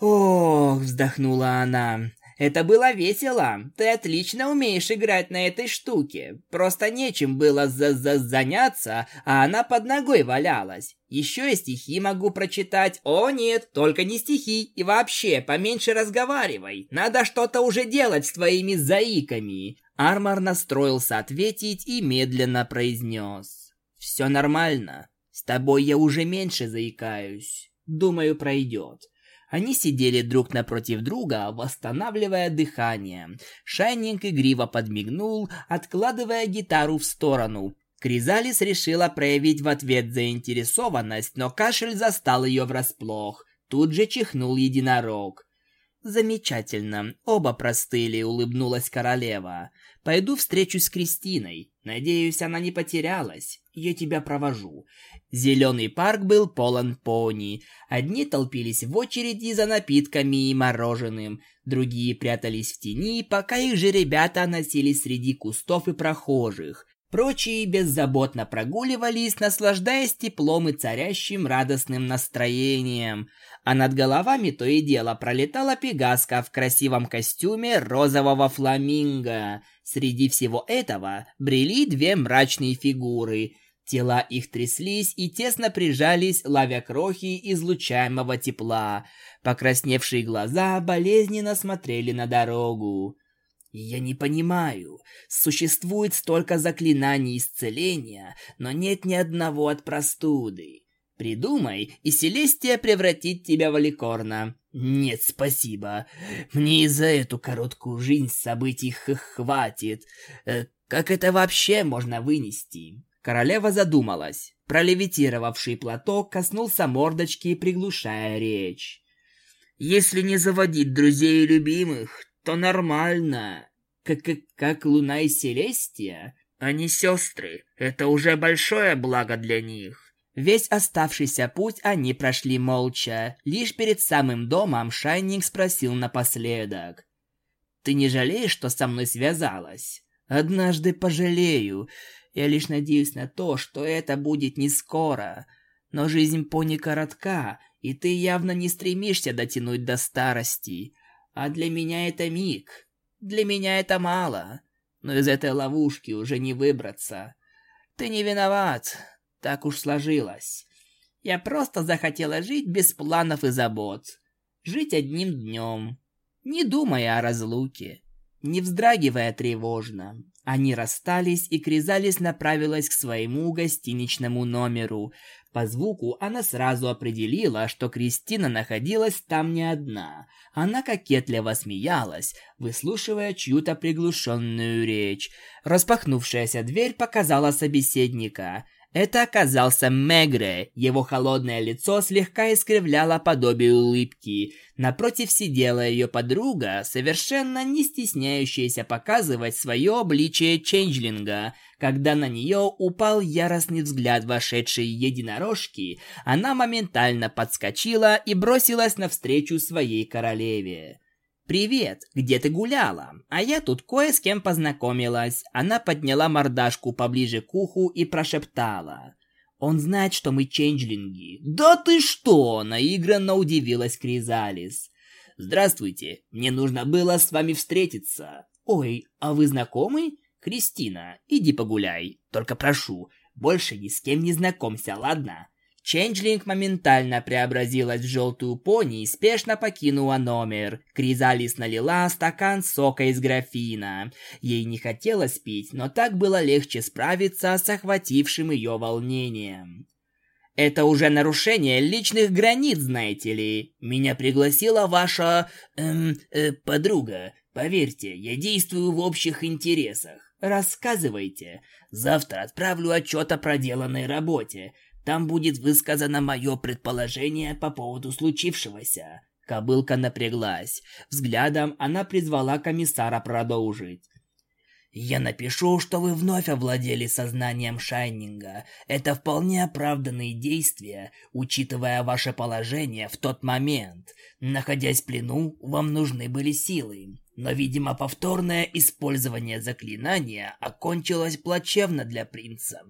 «Ох!» – вздохнула она. Это было весело. Ты отлично умеешь играть на этой штуке. Просто нечем было за за заняться, а она под ногой валялась. Еще и стихи могу прочитать. О нет, только не стихи. И вообще, поменьше разговаривай. Надо что-то уже делать с твоими заиками. Армор настроился ответить и медленно произнес. Все нормально. С тобой я уже меньше заикаюсь. Думаю, пройдет. Они сидели друг напротив друга, восстанавливая дыхание. Шайнинг игриво подмигнул, откладывая гитару в сторону. Кризалис решила проявить в ответ заинтересованность, но кашель застал ее врасплох. Тут же чихнул единорог. «Замечательно. Оба простыли», — улыбнулась королева. «Пойду встречусь с Кристиной. Надеюсь, она не потерялась. Я тебя провожу». Зеленый парк был полон пони. Одни толпились в очереди за напитками и мороженым, другие прятались в тени, пока их же ребята носились среди кустов и прохожих. Прочие беззаботно прогуливались, наслаждаясь теплом и царящим радостным настроением. А над головами то и дело пролетала пегаска в красивом костюме розового фламинго. Среди всего этого брели две мрачные фигуры. Тела их тряслись и тесно прижались, ловя крохи излучаемого тепла. Покрасневшие глаза болезненно смотрели на дорогу. Я не понимаю. Существует столько заклинаний исцеления, но нет ни одного от простуды. Придумай, и Селестия превратит тебя в Аликорна. Нет, спасибо. Мне и за эту короткую жизнь событий хватит. Э, как это вообще можно вынести? Королева задумалась. Пролевитировавший платок коснулся мордочки, приглушая речь. Если не заводить друзей и любимых, то нормально. Как, как, как Луна и Селестия. Они сестры. Это уже большое благо для них. Весь оставшийся путь они прошли молча. Лишь перед самым домом Шайнинг спросил напоследок. «Ты не жалеешь, что со мной связалась?» «Однажды пожалею. Я лишь надеюсь на то, что это будет не скоро. Но жизнь пони коротка, и ты явно не стремишься дотянуть до старости. А для меня это миг. Для меня это мало. Но из этой ловушки уже не выбраться. Ты не виноват. Так уж сложилось. Я просто захотела жить без планов и забот. Жить одним днем. Не думая о разлуке. Не вздрагивая тревожно. Они расстались, и Кризалис направилась к своему гостиничному номеру. По звуку она сразу определила, что Кристина находилась там не одна. Она кокетливо смеялась, выслушивая чью-то приглушенную речь. Распахнувшаяся дверь показала собеседника – это оказался Мегре. Его холодное лицо слегка искривляло подобие улыбки. Напротив сидела ее подруга, совершенно не стесняющаяся показывать свое обличие ченджлинга. Когда на нее упал яростный взгляд вошедшей единорожки, она моментально подскочила и бросилась навстречу своей королеве. «Привет, где ты гуляла? А я тут кое с кем познакомилась». Она подняла мордашку поближе к уху и прошептала. «Он знает, что мы ченджлинги». «Да ты что?» – наигранно удивилась Кризалис. «Здравствуйте, мне нужно было с вами встретиться». «Ой, а вы знакомы?» «Кристина, иди погуляй. Только прошу, больше ни с кем не знакомься, ладно?» Ченджлинг моментально преобразилась в желтую пони и спешно покинула номер. Кризалис налила стакан сока из графина. Ей не хотелось пить, но так было легче справиться с охватившим ее волнением. Это уже нарушение личных границ, знаете ли. Меня пригласила ваша... Эм, э, подруга. Поверьте, я действую в общих интересах. Рассказывайте. Завтра отправлю отчет о проделанной работе. Там будет высказано мое предположение по поводу случившегося. Кобылка напряглась. Взглядом она призвала комиссара продолжить. Я напишу, что вы вновь овладели сознанием Шайнинга. Это вполне оправданные действия, учитывая ваше положение в тот момент. Находясь в плену, вам нужны были силы. Но, видимо, повторное использование заклинания окончилось плачевно для принца.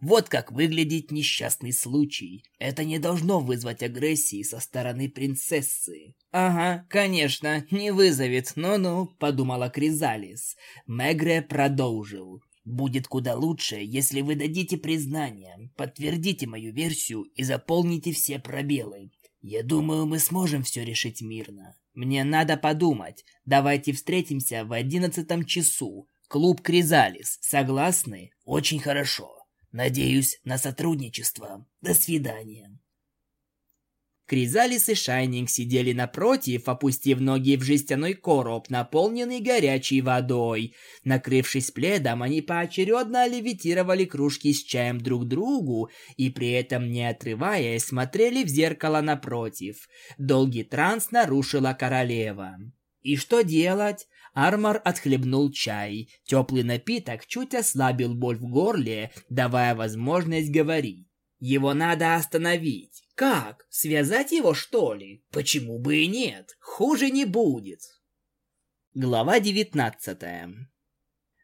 Вот как выглядит несчастный случай. Это не должно вызвать агрессии со стороны принцессы. «Ага, конечно, не вызовет, ну-ну», — подумала Кризалис. Мегре продолжил. «Будет куда лучше, если вы дадите признание, подтвердите мою версию и заполните все пробелы. Я думаю, мы сможем все решить мирно». Мне надо подумать. Давайте встретимся в одиннадцатом часу. Клуб Кризалис. Согласны? Очень хорошо. Надеюсь на сотрудничество. До свидания. Кризалис и Шайнинг сидели напротив, опустив ноги в жестяной короб, наполненный горячей водой. Накрывшись пледом, они поочередно левитировали кружки с чаем друг другу и при этом, не отрываясь, смотрели в зеркало напротив. Долгий транс нарушила королева. «И что делать?» Армор отхлебнул чай. Теплый напиток чуть ослабил боль в горле, давая возможность говорить. Его надо остановить. Как? Связать его, что ли? Почему бы и нет? Хуже не будет. Глава девятнадцатая.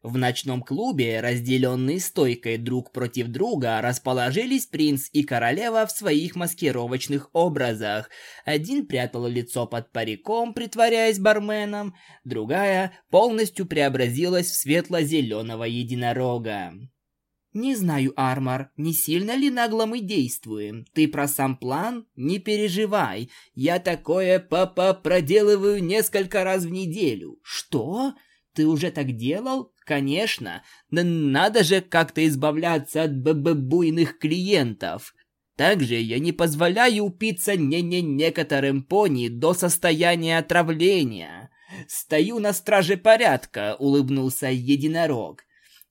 В ночном клубе, разделенные стойкой друг против друга, расположились принц и королева в своих маскировочных образах. Один прятал лицо под париком, притворяясь барменом, другая полностью преобразилась в светло-зеленого единорога. «Не знаю, Армор, не сильно ли нагло мы действуем? Ты про сам план? Не переживай. Я такое папа проделываю несколько раз в неделю». «Что? Ты уже так делал? Конечно, надо же как-то избавляться от б-б-буйных клиентов. Также я не позволяю упиться не-не некоторым пони до состояния отравления. Стою на страже порядка, улыбнулся единорог.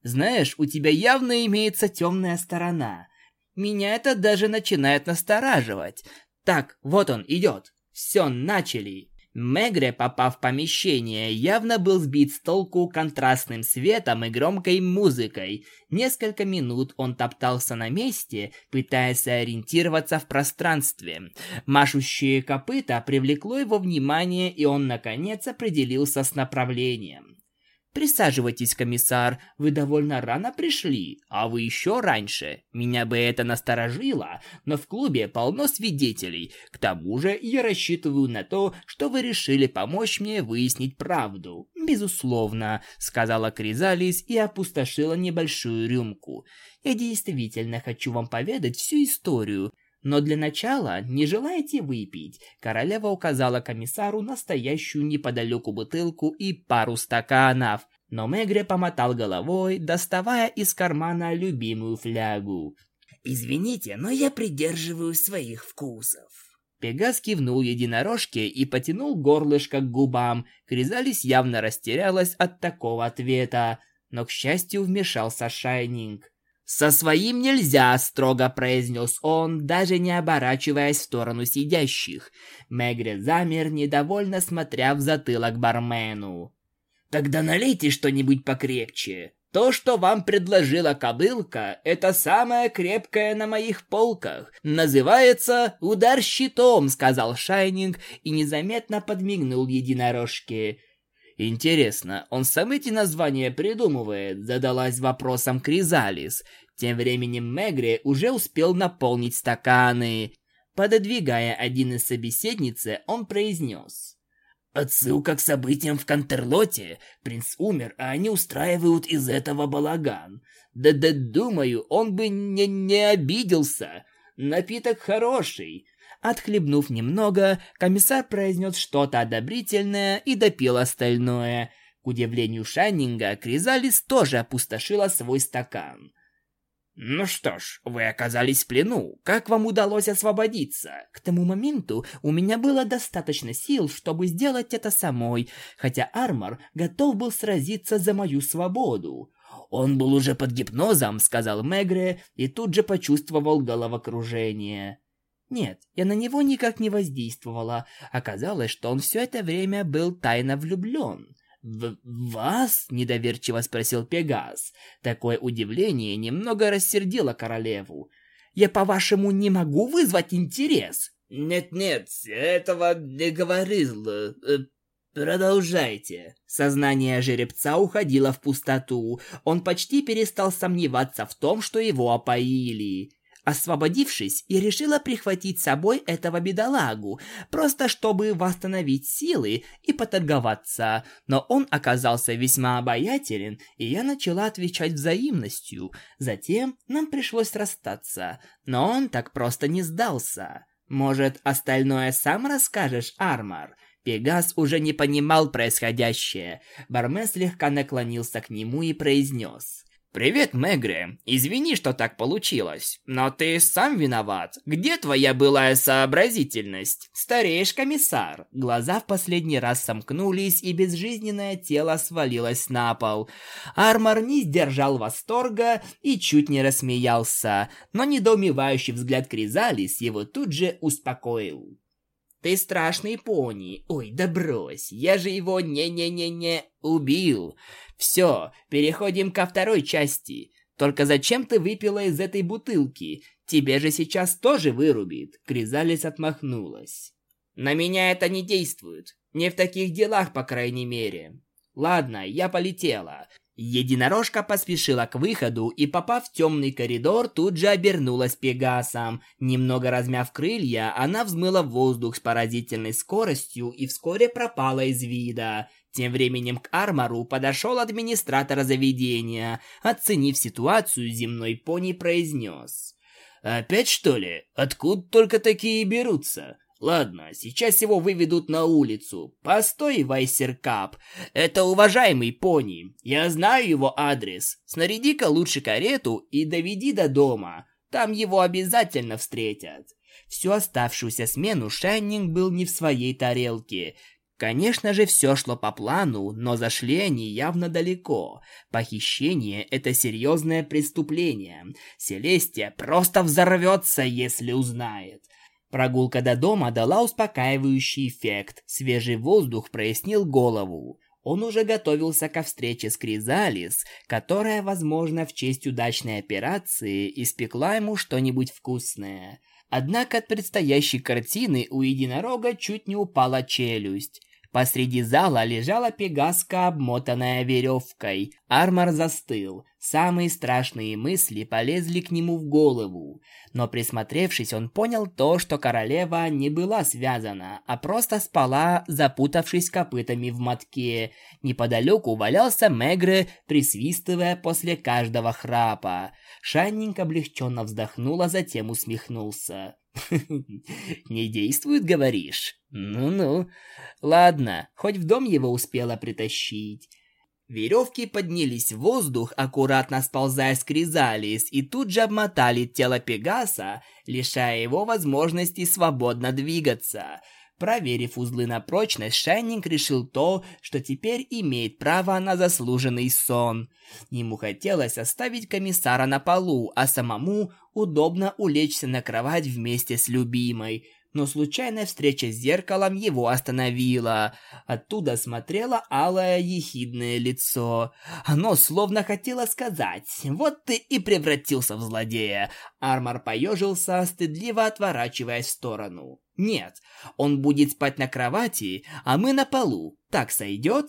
Знаешь, у тебя явно имеется темная сторона. Меня это даже начинает настораживать. Так, вот он идет. Все, начали. Мегре, попав в помещение, явно был сбит с толку контрастным светом и громкой музыкой. Несколько минут он топтался на месте, пытаясь ориентироваться в пространстве. Машущее копыта привлекло его внимание, и он, наконец, определился с направлением. «Присаживайтесь, комиссар, вы довольно рано пришли, а вы еще раньше. Меня бы это насторожило, но в клубе полно свидетелей. К тому же я рассчитываю на то, что вы решили помочь мне выяснить правду». «Безусловно», — сказала Кризалис и опустошила небольшую рюмку. «Я действительно хочу вам поведать всю историю». Но для начала не желаете выпить? Королева указала комиссару настоящую неподалеку бутылку и пару стаканов. Но Мегре помотал головой, доставая из кармана любимую флягу. «Извините, но я придерживаюсь своих вкусов». Пегас кивнул единорожке и потянул горлышко к губам. Кризалис явно растерялась от такого ответа, но, к счастью, вмешался Шайнинг. «Со своим нельзя», — строго произнес он, даже не оборачиваясь в сторону сидящих. Мегре замер, недовольно смотря в затылок бармену. «Тогда налейте что-нибудь покрепче. То, что вам предложила кобылка, это самое крепкое на моих полках. Называется «Удар щитом», — сказал Шайнинг и незаметно подмигнул единорожке. Интересно, он сам эти названия придумывает? Задалась вопросом Кризалис. Тем временем Мегре уже успел наполнить стаканы. Пододвигая один из собеседницы, он произнес. Отсылка к событиям в Кантерлоте. Принц умер, а они устраивают из этого балаган. Да-да, думаю, он бы не, не обиделся. Напиток хороший. Отхлебнув немного, комиссар произнес что-то одобрительное и допил остальное. К удивлению Шаннинга, Кризалис тоже опустошила свой стакан. «Ну что ж, вы оказались в плену. Как вам удалось освободиться?» К тому моменту у меня было достаточно сил, чтобы сделать это самой, хотя Армор готов был сразиться за мою свободу. «Он был уже под гипнозом», — сказал Мегре, и тут же почувствовал головокружение. Нет, я на него никак не воздействовала. Оказалось, что он все это время был тайно влюблен. «В вас?» – недоверчиво спросил Пегас. Такое удивление немного рассердило королеву. «Я, по-вашему, не могу вызвать интерес?» «Нет-нет, этого не говорил. Э, продолжайте». Сознание жеребца уходило в пустоту. Он почти перестал сомневаться в том, что его опоили. Освободившись, я решила прихватить с собой этого бедолагу, просто чтобы восстановить силы и поторговаться. Но он оказался весьма обаятелен, и я начала отвечать взаимностью. Затем нам пришлось расстаться, но он так просто не сдался. Может, остальное сам расскажешь, Армор? Пегас уже не понимал происходящее. Барме слегка наклонился к нему и произнес. «Привет, Мегре. Извини, что так получилось. Но ты сам виноват. Где твоя былая сообразительность? Стареешь, комиссар». Глаза в последний раз сомкнулись, и безжизненное тело свалилось на пол. Армор не сдержал восторга и чуть не рассмеялся, но недоумевающий взгляд Кризалис его тут же успокоил. «Ты страшный пони. Ой, да брось, я же его не-не-не-не убил. Все, переходим ко второй части. Только зачем ты выпила из этой бутылки? Тебе же сейчас тоже вырубит. Кризалис отмахнулась. На меня это не действует. Не в таких делах, по крайней мере. Ладно, я полетела. Единорожка поспешила к выходу и, попав в темный коридор, тут же обернулась Пегасом. Немного размяв крылья, она взмыла в воздух с поразительной скоростью и вскоре пропала из вида. Тем временем к Армору подошел администратор заведения. Оценив ситуацию, земной пони произнес. «Опять что ли? Откуда только такие берутся? Ладно, сейчас его выведут на улицу. Постой, Вайсеркап. Это уважаемый пони. Я знаю его адрес. Снаряди-ка лучше карету и доведи до дома. Там его обязательно встретят. Всю оставшуюся смену Шайнинг был не в своей тарелке. Конечно же, все шло по плану, но зашли они явно далеко. Похищение – это серьезное преступление. Селестия просто взорвется, если узнает. Прогулка до дома дала успокаивающий эффект. Свежий воздух прояснил голову. Он уже готовился ко встрече с Кризалис, которая, возможно, в честь удачной операции испекла ему что-нибудь вкусное. Однако от предстоящей картины у единорога чуть не упала челюсть. Посреди зала лежала пегаска, обмотанная веревкой. Армор застыл. Самые страшные мысли полезли к нему в голову. Но присмотревшись, он понял то, что королева не была связана, а просто спала, запутавшись копытами в мотке. Неподалеку валялся Мегре, присвистывая после каждого храпа. Шаннинг облегченно вздохнул, а затем усмехнулся. (laughs) «Не действует, говоришь? Ну-ну. Ладно, хоть в дом его успела притащить». Веревки поднялись в воздух, аккуратно сползая с кризалис, и тут же обмотали тело Пегаса, лишая его возможности свободно двигаться – Проверив узлы на прочность, Шайнинг решил то, что теперь имеет право на заслуженный сон. Ему хотелось оставить комиссара на полу, а самому удобно улечься на кровать вместе с любимой но случайная встреча с зеркалом его остановила. Оттуда смотрело алое ехидное лицо. Оно словно хотело сказать «Вот ты и превратился в злодея». Армор поежился, стыдливо отворачиваясь в сторону. «Нет, он будет спать на кровати, а мы на полу. Так сойдет?»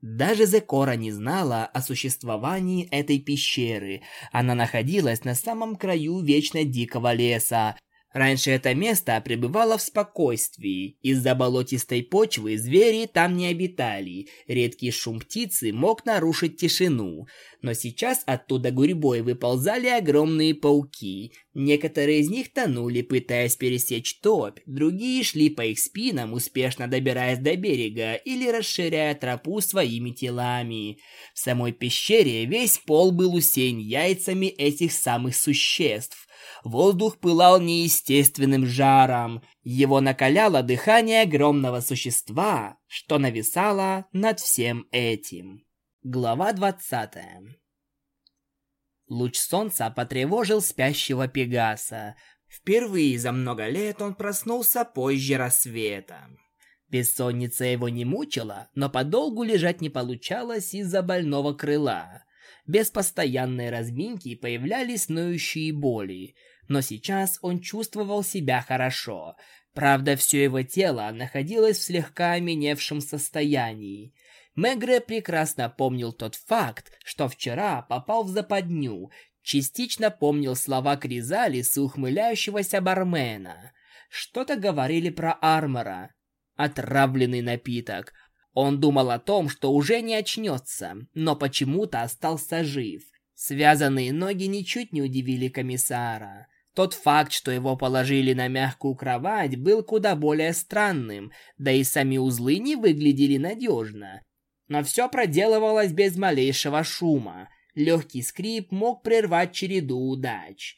Даже Зекора не знала о существовании этой пещеры. Она находилась на самом краю вечно дикого леса, Раньше это место пребывало в спокойствии. Из-за болотистой почвы звери там не обитали. Редкий шум птицы мог нарушить тишину. Но сейчас оттуда гурьбой выползали огромные пауки. Некоторые из них тонули, пытаясь пересечь топь. Другие шли по их спинам, успешно добираясь до берега или расширяя тропу своими телами. В самой пещере весь пол был усеян яйцами этих самых существ. Воздух пылал неестественным жаром. Его накаляло дыхание огромного существа, что нависало над всем этим. Глава 20 Луч солнца потревожил спящего Пегаса. Впервые за много лет он проснулся позже рассвета. Бессонница его не мучила, но подолгу лежать не получалось из-за больного крыла. Без постоянной разминки появлялись ноющие боли, но сейчас он чувствовал себя хорошо. Правда, все его тело находилось в слегка оменевшем состоянии. Мегре прекрасно помнил тот факт, что вчера попал в западню, частично помнил слова Кризалис ухмыляющегося бармена. Что-то говорили про Армора. Отравленный напиток. Он думал о том, что уже не очнется, но почему-то остался жив. Связанные ноги ничуть не удивили комиссара. Тот факт, что его положили на мягкую кровать, был куда более странным, да и сами узлы не выглядели надежно. Но все проделывалось без малейшего шума. Легкий скрип мог прервать череду удач.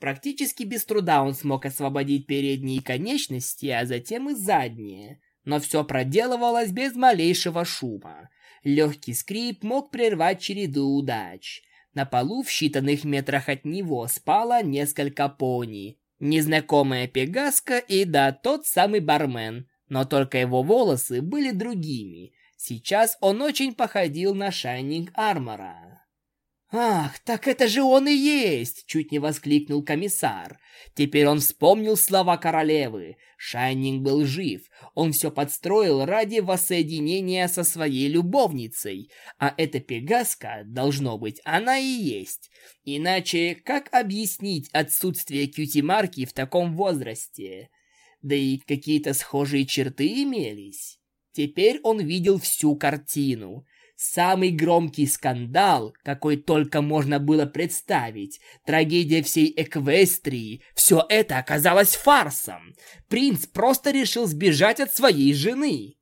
Практически без труда он смог освободить передние конечности, а затем и задние. Но все проделывалось без малейшего шума. Легкий скрип мог прервать череду удач. На полу в считанных метрах от него спало несколько пони. Незнакомая пегаска и да, тот самый бармен. Но только его волосы были другими. Сейчас он очень походил на Шайнинг Армора. «Ах, так это же он и есть!» — чуть не воскликнул комиссар. Теперь он вспомнил слова королевы. Шайнинг был жив. Он все подстроил ради воссоединения со своей любовницей. А эта пегаска, должно быть, она и есть. Иначе как объяснить отсутствие кьюти-марки в таком возрасте? Да и какие-то схожие черты имелись. Теперь он видел всю картину. Самый громкий скандал, какой только можно было представить. Трагедия всей Эквестрии. Все это оказалось фарсом. Принц просто решил сбежать от своей жены.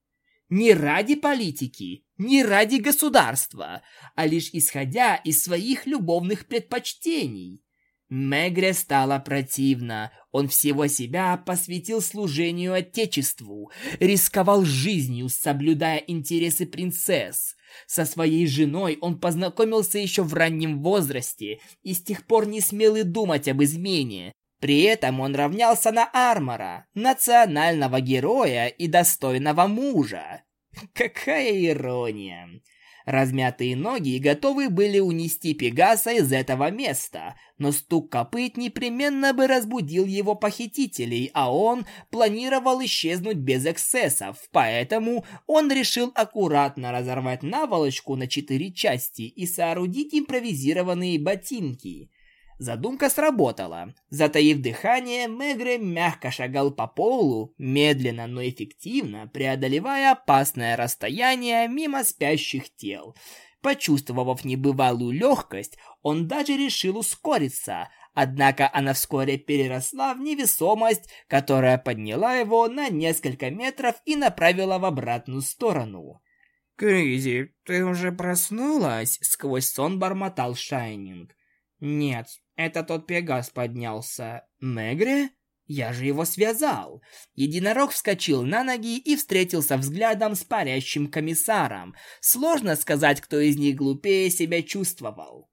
Не ради политики, не ради государства, а лишь исходя из своих любовных предпочтений. Мегре стало противно. Он всего себя посвятил служению Отечеству, рисковал жизнью, соблюдая интересы принцесс. Со своей женой он познакомился еще в раннем возрасте и с тех пор не смел и думать об измене. При этом он равнялся на Армора, национального героя и достойного мужа. Какая ирония. Размятые ноги готовы были унести Пегаса из этого места, но стук копыт непременно бы разбудил его похитителей, а он планировал исчезнуть без эксцессов, поэтому он решил аккуратно разорвать наволочку на четыре части и соорудить импровизированные ботинки. Задумка сработала. Затаив дыхание, Мегре мягко шагал по полу, медленно, но эффективно, преодолевая опасное расстояние мимо спящих тел. Почувствовав небывалую легкость, он даже решил ускориться, однако она вскоре переросла в невесомость, которая подняла его на несколько метров и направила в обратную сторону. «Кризи, ты уже проснулась?» — сквозь сон бормотал Шайнинг. «Нет, это тот Пегас поднялся. Мегре? Я же его связал. Единорог вскочил на ноги и встретился взглядом с парящим комиссаром. Сложно сказать, кто из них глупее себя чувствовал.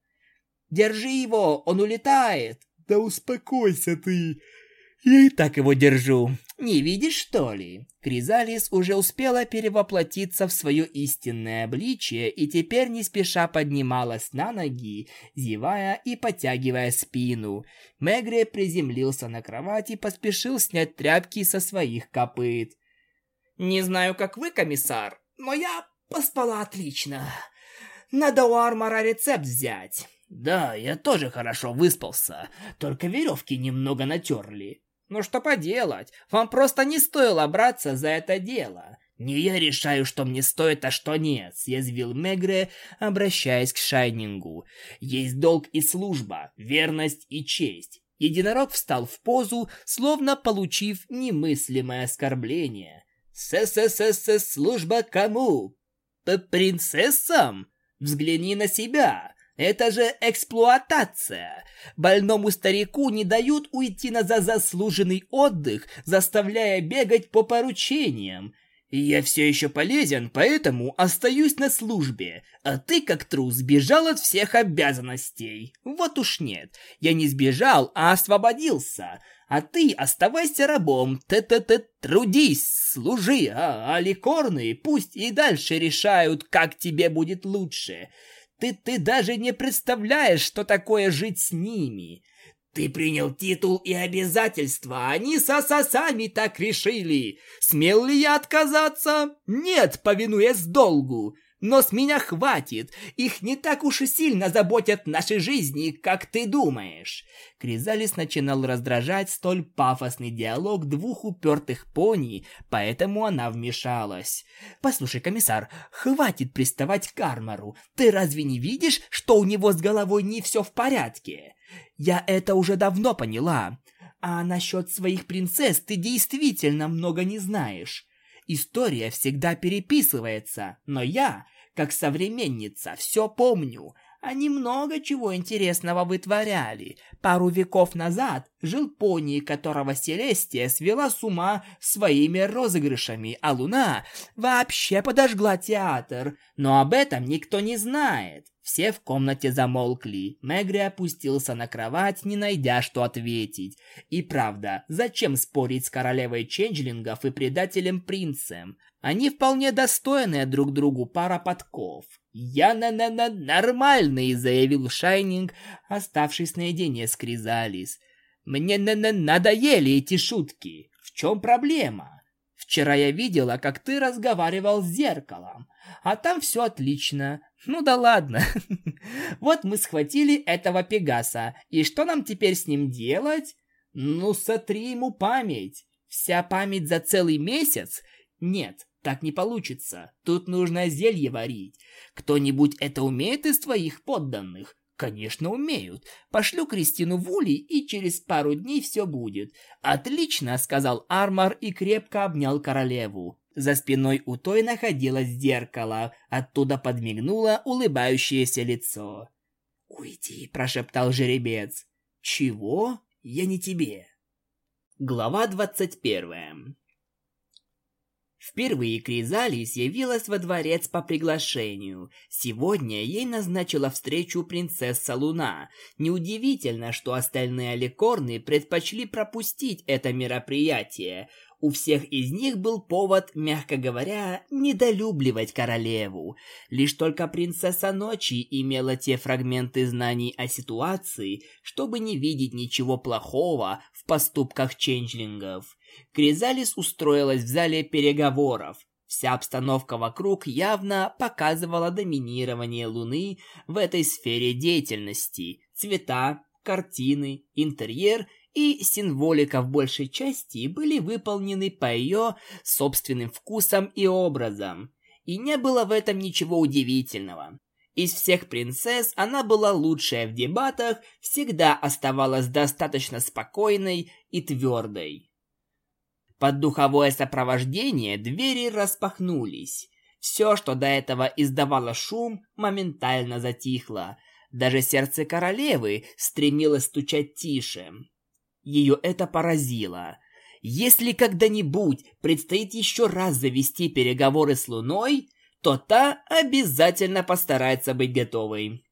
Держи его, он улетает. Да успокойся ты. Я и так его держу. Не видишь, что ли? Кризалис уже успела перевоплотиться в свое истинное обличие и теперь не спеша поднималась на ноги, зевая и подтягивая спину. Мегре приземлился на кровать и поспешил снять тряпки со своих копыт. «Не знаю, как вы, комиссар, но я поспала отлично. Надо у Армора рецепт взять». «Да, я тоже хорошо выспался, только веревки немного натерли. Ну что поделать, вам просто не стоило браться за это дело. Не я решаю, что мне стоит, а что нет, съязвил Мегре, обращаясь к Шайнингу. Есть долг и служба, верность и честь. Единорог встал в позу, словно получив немыслимое оскорбление. «С-с-с-с, служба кому? П Принцессам? Взгляни на себя!» Это же эксплуатация. Больному старику не дают уйти на заслуженный отдых, заставляя бегать по поручениям. Я все еще полезен, поэтому остаюсь на службе. А ты, как трус, сбежал от всех обязанностей. Вот уж нет. Я не сбежал, а освободился. А ты оставайся рабом. Т-т-т, трудись, служи. А, а ликорные пусть и дальше решают, как тебе будет лучше. Ты, ты даже не представляешь, что такое жить с ними. Ты принял титул и обязательства, они со сами так решили. Смел ли я отказаться? Нет, повинуясь долгу. Но с меня хватит. Их не так уж и сильно заботят наши жизни, как ты думаешь. Кризалис начинал раздражать столь пафосный диалог двух упертых пони, поэтому она вмешалась. Послушай, комиссар, хватит приставать к Армору. Ты разве не видишь, что у него с головой не все в порядке? Я это уже давно поняла. А насчет своих принцесс ты действительно много не знаешь. История всегда переписывается, но я, как современница, все помню. Они много чего интересного вытворяли. Пару веков назад жил пони, которого Селестия свела с ума своими розыгрышами, а Луна вообще подожгла театр. Но об этом никто не знает. Все в комнате замолкли. Мегри опустился на кровать, не найдя, что ответить. И правда, зачем спорить с королевой ченджлингов и предателем-принцем? Они вполне достойные друг другу пара подков. «Я на-на-на нормальный», — заявил Шайнинг, оставшись наедине с Кризалис. «Мне на-на надоели эти шутки. В чем проблема? Вчера я видела, как ты разговаривал с зеркалом, а там все отлично. Ну да ладно. (laughs) Вот мы схватили этого Пегаса, и что нам теперь с ним делать? Ну, сотри ему память. Вся память за целый месяц? Нет, так не получится. Тут нужно зелье варить. Кто-нибудь это умеет из твоих подданных? Конечно, умеют. Пошлю Кристину в Ули, и через пару дней все будет. Отлично, сказал Армар и крепко обнял королеву. За спиной у той находилось зеркало. Оттуда подмигнуло улыбающееся лицо. «Уйди», – прошептал жеребец. «Чего? Я не тебе». Глава двадцать первая. Впервые Кризалис явилась во дворец по приглашению. Сегодня ей назначила встречу принцесса Луна. Неудивительно, что остальные аликорны предпочли пропустить это мероприятие. У всех из них был повод, мягко говоря, недолюбливать королеву. Лишь только принцесса Ночи имела те фрагменты знаний о ситуации, чтобы не видеть ничего плохого в поступках ченджлингов. Кризалис устроилась в зале переговоров. Вся обстановка вокруг явно показывала доминирование Луны в этой сфере деятельности. Цвета, картины, интерьер и символика в большей части были выполнены по ее собственным вкусам и образам. И не было в этом ничего удивительного. Из всех принцесс она была лучшая в дебатах, всегда оставалась достаточно спокойной и твердой. Под духовое сопровождение двери распахнулись. Все, что до этого издавало шум, моментально затихло. Даже сердце королевы стремилось стучать тише. Ее это поразило. Если когда-нибудь предстоит еще раз завести переговоры с Луной, то та обязательно постарается быть готовой.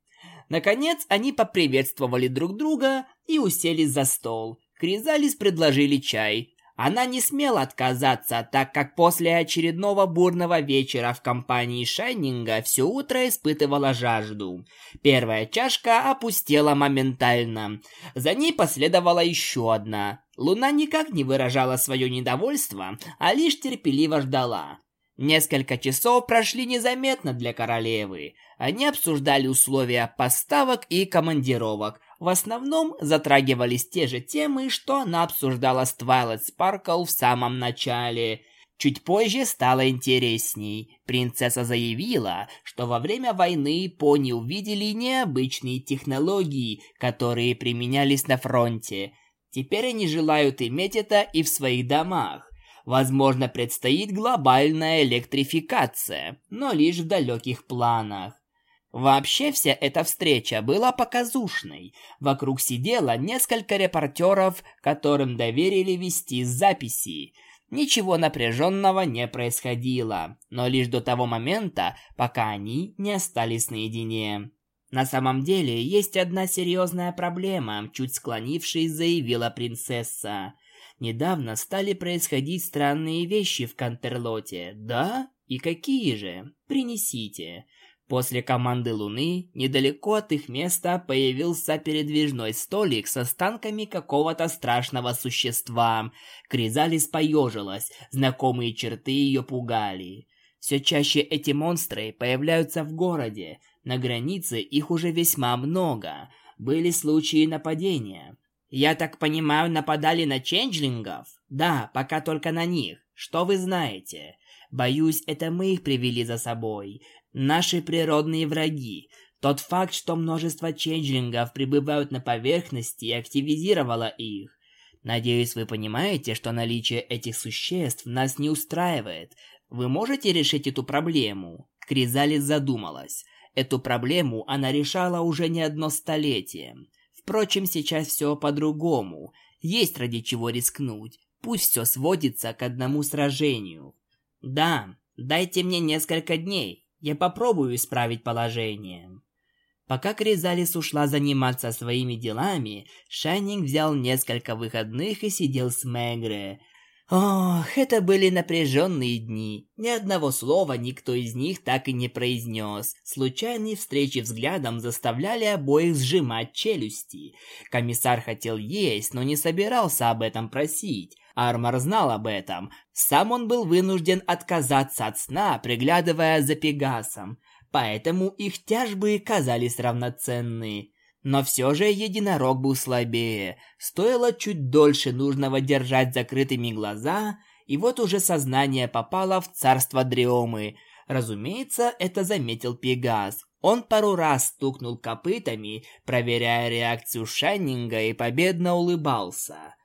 Наконец, они поприветствовали друг друга и уселись за стол. Кризалис предложили чай, она не смела отказаться, так как после очередного бурного вечера в компании Шайнинга все утро испытывала жажду. Первая чашка опустела моментально. За ней последовала еще одна. Луна никак не выражала свое недовольство, а лишь терпеливо ждала. Несколько часов прошли незаметно для королевы. Они обсуждали условия поставок и командировок, в основном затрагивались те же темы, что она обсуждала с Твайлайт Спаркл в самом начале. Чуть позже стало интересней. Принцесса заявила, что во время войны пони увидели необычные технологии, которые применялись на фронте. Теперь они желают иметь это и в своих домах. Возможно, предстоит глобальная электрификация, но лишь в далеких планах. Вообще вся эта встреча была показушной. Вокруг сидело несколько репортеров, которым доверили вести записи. Ничего напряженного не происходило, но лишь до того момента, пока они не остались наедине. На самом деле, есть одна серьезная проблема, чуть склонившись, заявила принцесса. Недавно стали происходить странные вещи в Кантерлоте. Да? И какие же? Принесите. После команды Луны, недалеко от их места появился передвижной столик с останками какого-то страшного существа. Кризалис поежилась, знакомые черты ее пугали. Все чаще эти монстры появляются в городе, на границе их уже весьма много. Были случаи нападения. Я так понимаю, нападали на ченджлингов? Да, пока только на них. Что вы знаете? Боюсь, это мы их привели за собой. Наши природные враги. Тот факт, что множество ченджлингов прибывают на поверхности, активизировало их. Надеюсь, вы понимаете, что наличие этих существ нас не устраивает. Вы можете решить эту проблему? Кризалис задумалась. Эту проблему она решала уже не одно столетие. Впрочем, сейчас все по-другому. Есть ради чего рискнуть. Пусть все сводится к одному сражению. Да, дайте мне несколько дней. Я попробую исправить положение. Пока Кризалис ушла заниматься своими делами, Шайнинг взял несколько выходных и сидел с Мегре. Ох, это были напряженные дни. Ни одного слова никто из них так и не произнес. Случайные встречи взглядом заставляли обоих сжимать челюсти. Комиссар хотел есть, но не собирался об этом просить. Армор знал об этом. Сам он был вынужден отказаться от сна, приглядывая за Пегасом поэтому их тяжбы казались равноценны. Но все же единорог был слабее. Стоило чуть дольше нужного держать закрытыми глаза, и вот уже сознание попало в царство дремы. Разумеется, это заметил Пегас. Он пару раз стукнул копытами, проверяя реакцию Шайнинга и победно улыбался.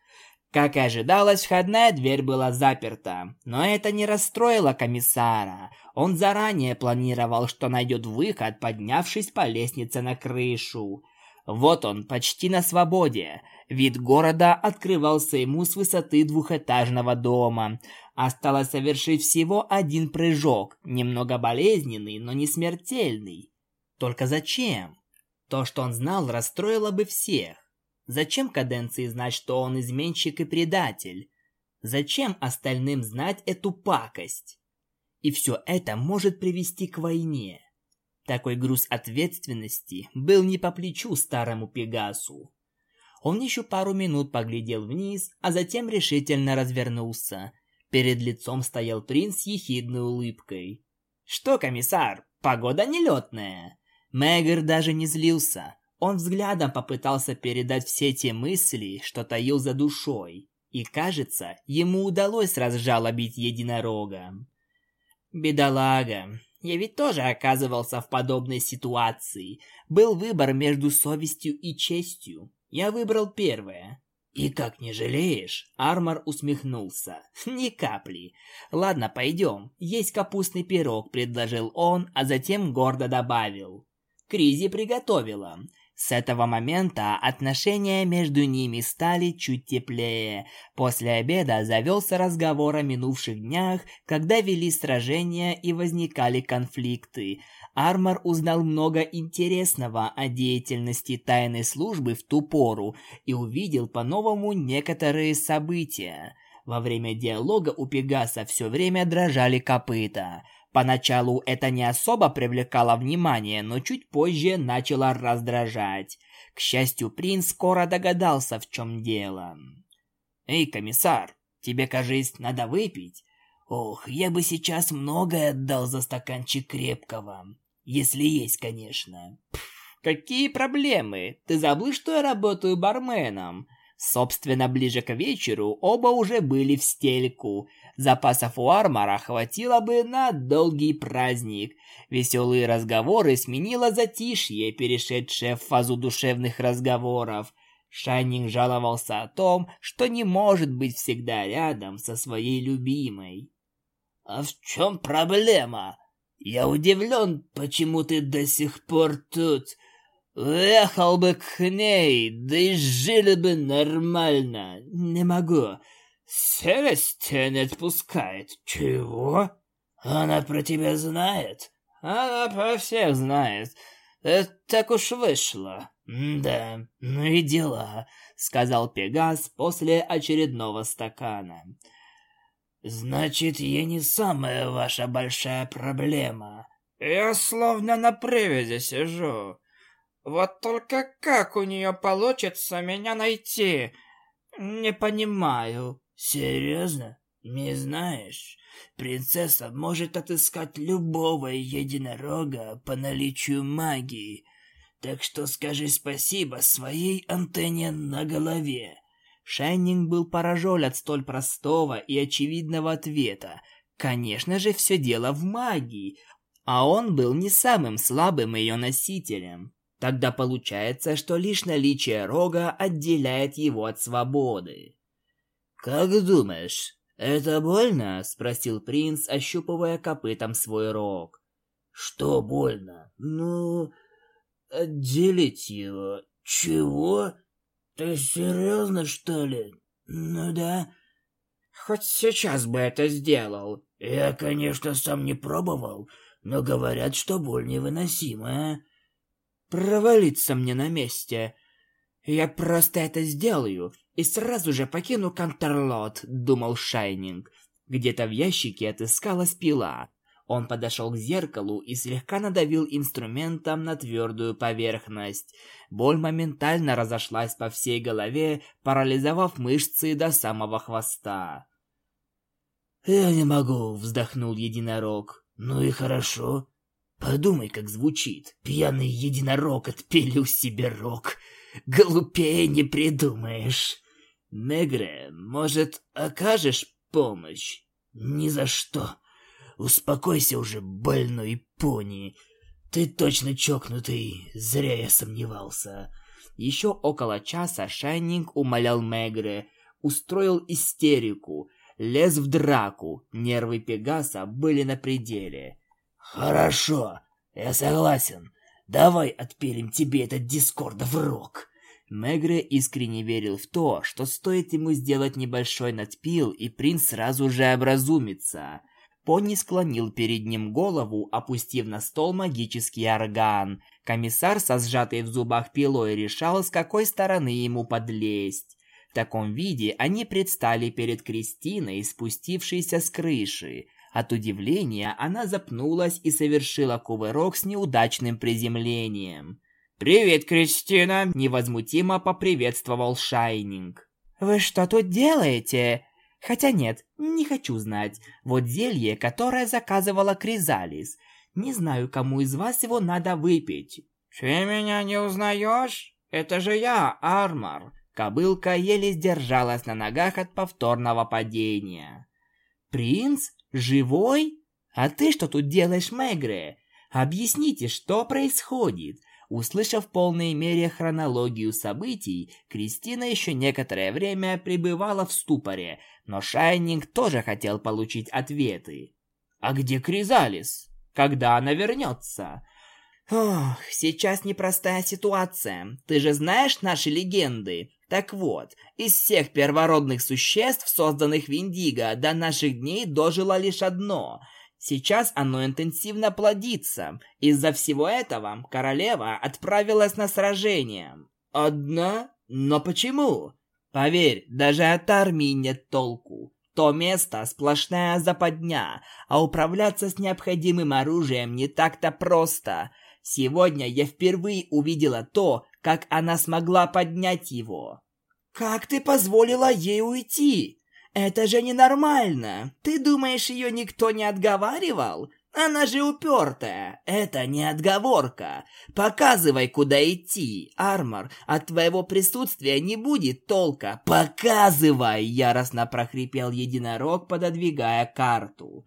Как и ожидалось, входная дверь была заперта, но это не расстроило комиссара. Он заранее планировал, что найдет выход, поднявшись по лестнице на крышу. Вот он, почти на свободе. Вид города открывался ему с высоты двухэтажного дома. Осталось совершить всего один прыжок, немного болезненный, но не смертельный. Только зачем? То, что он знал, расстроило бы всех. Зачем Каденции знать, что он изменщик и предатель? Зачем остальным знать эту пакость? И все это может привести к войне. Такой груз ответственности был не по плечу старому Пегасу. Он еще пару минут поглядел вниз, а затем решительно развернулся. Перед лицом стоял принц с ехидной улыбкой. «Что, комиссар, погода нелетная?» Мэгр даже не злился. Он взглядом попытался передать все те мысли, что таил за душой, и, кажется, ему удалось разжалобить единорога. Бедолага, я ведь тоже оказывался в подобной ситуации. Был выбор между совестью и честью. Я выбрал первое. И как не жалеешь? Армор усмехнулся. (laughs) Ни капли. Ладно, пойдем. Есть капустный пирог, предложил он, а затем гордо добавил. Кризи приготовила. С этого момента отношения между ними стали чуть теплее. После обеда завелся разговор о минувших днях, когда вели сражения и возникали конфликты. Армор узнал много интересного о деятельности тайной службы в ту пору и увидел по-новому некоторые события. Во время диалога у Пегаса все время дрожали копыта. Поначалу это не особо привлекало внимание, но чуть позже начало раздражать. К счастью, принц скоро догадался, в чем дело. «Эй, комиссар, тебе, кажется, надо выпить?» «Ох, я бы сейчас многое отдал за стаканчик крепкого. Если есть, конечно». «Какие проблемы? Ты забыл, что я работаю барменом?» Собственно, ближе к вечеру оба уже были в стельку – Запасов у Армора хватило бы на долгий праздник. Веселые разговоры сменило затишье, перешедшее в фазу душевных разговоров. Шайнинг жаловался о том, что не может быть всегда рядом со своей любимой. «А в чем проблема? Я удивлен, почему ты до сих пор тут. Уехал бы к ней, да и жили бы нормально. Не могу. Селестия не отпускает. Чего? Она про тебя знает? Она про всех знает. Это так уж вышло. Да, ну и дела, сказал Пегас после очередного стакана. Значит, я не самая ваша большая проблема. Я словно на привязи сижу. Вот только как у нее получится меня найти? Не понимаю. Серьезно? Не знаешь? Принцесса может отыскать любого единорога по наличию магии. Так что скажи спасибо своей антенне на голове. Шайнинг был поражен от столь простого и очевидного ответа. Конечно же, все дело в магии. а он был не самым слабым ее носителем. Тогда получается, что лишь наличие рога отделяет его от свободы. «Как думаешь, это больно?» – спросил принц, ощупывая копытом свой рог. «Что больно? Ну, отделить его. Чего? Ты серьезно, что ли? Ну да». «Хоть сейчас бы это сделал». «Я, конечно, сам не пробовал, но говорят, что боль невыносимая» провалиться мне на месте. Я просто это сделаю и сразу же покину Контрлот, думал Шайнинг. Где-то в ящике отыскалась пила. Он подошел к зеркалу и слегка надавил инструментом на твердую поверхность. Боль моментально разошлась по всей голове, парализовав мышцы до самого хвоста. «Я не могу», — вздохнул единорог. «Ну и хорошо. Подумай, как звучит. Пьяный единорог отпилил себе рог. Глупее не придумаешь. Мегре, может, окажешь помощь? Ни за что. Успокойся уже, больной пони. Ты точно чокнутый, зря я сомневался. Еще около часа Шайнинг умолял Мегре, устроил истерику, лез в драку, нервы Пегаса были на пределе. «Хорошо, я согласен. Давай отпилим тебе этот дискордов рог». Мегре искренне верил в то, что стоит ему сделать небольшой надпил, и принц сразу же образумится. Пони склонил перед ним голову, опустив на стол магический орган. Комиссар со сжатой в зубах пилой решал, с какой стороны ему подлезть. В таком виде они предстали перед Кристиной, спустившейся с крыши. От удивления она запнулась и совершила кувырок с неудачным приземлением. «Привет, Кристина!» – невозмутимо поприветствовал Шайнинг. «Вы что тут делаете?» «Хотя нет, не хочу знать. Вот зелье, которое заказывала Кризалис. Не знаю, кому из вас его надо выпить». «Ты меня не узнаешь? Это же я, Армор!» Кобылка еле сдержалась на ногах от повторного падения. «Принц? Живой? А ты что тут делаешь, Мегре? Объясните, что происходит?» Услышав в полной мере хронологию событий, Кристина еще некоторое время пребывала в ступоре, но Шайнинг тоже хотел получить ответы. «А где Кризалис? Когда она вернется?» «Ох, сейчас непростая ситуация. Ты же знаешь наши легенды. Так вот, из всех первородных существ, созданных в до наших дней дожило лишь одно. Сейчас оно интенсивно плодится. Из-за всего этого королева отправилась на сражение. Одна? Но почему? Поверь, даже от армии нет толку. То место сплошная западня, а управляться с необходимым оружием не так-то просто. Сегодня я впервые увидела то, как она смогла поднять его. «Как ты позволила ей уйти? Это же ненормально. Ты думаешь, ее никто не отговаривал? Она же упертая. Это не отговорка. Показывай, куда идти. Армор, от твоего присутствия не будет толка. Показывай!» Яростно прохрипел единорог, пододвигая карту.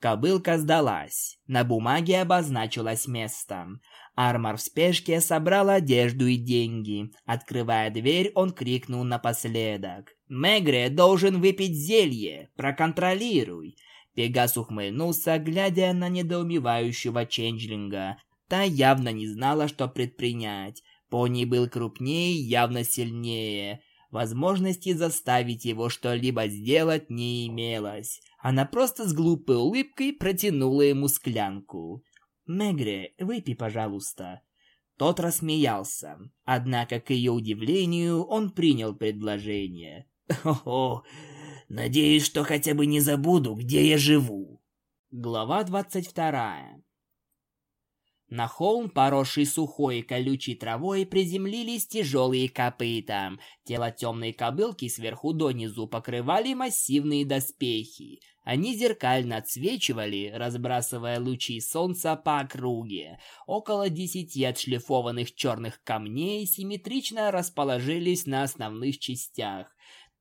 Кобылка сдалась. На бумаге обозначилось место. Армор в спешке собрал одежду и деньги. Открывая дверь, он крикнул напоследок. «Мегре должен выпить зелье! Проконтролируй!» Пегас ухмыльнулся, глядя на недоумевающего Ченджлинга. Та явно не знала, что предпринять. Пони был крупнее, явно сильнее. Возможности заставить его что-либо сделать не имелось. Она просто с глупой улыбкой протянула ему склянку. «Мегре, выпей, пожалуйста». Тот рассмеялся, однако, к ее удивлению, он принял предложение. «О-о, надеюсь, что хотя бы не забуду, где я живу». Глава двадцать вторая на холм, поросший сухой и колючей травой, приземлились тяжелые копыта. Тело темной кобылки сверху донизу покрывали массивные доспехи. Они зеркально отсвечивали, разбрасывая лучи солнца по округе. Около десяти отшлифованных черных камней симметрично расположились на основных частях.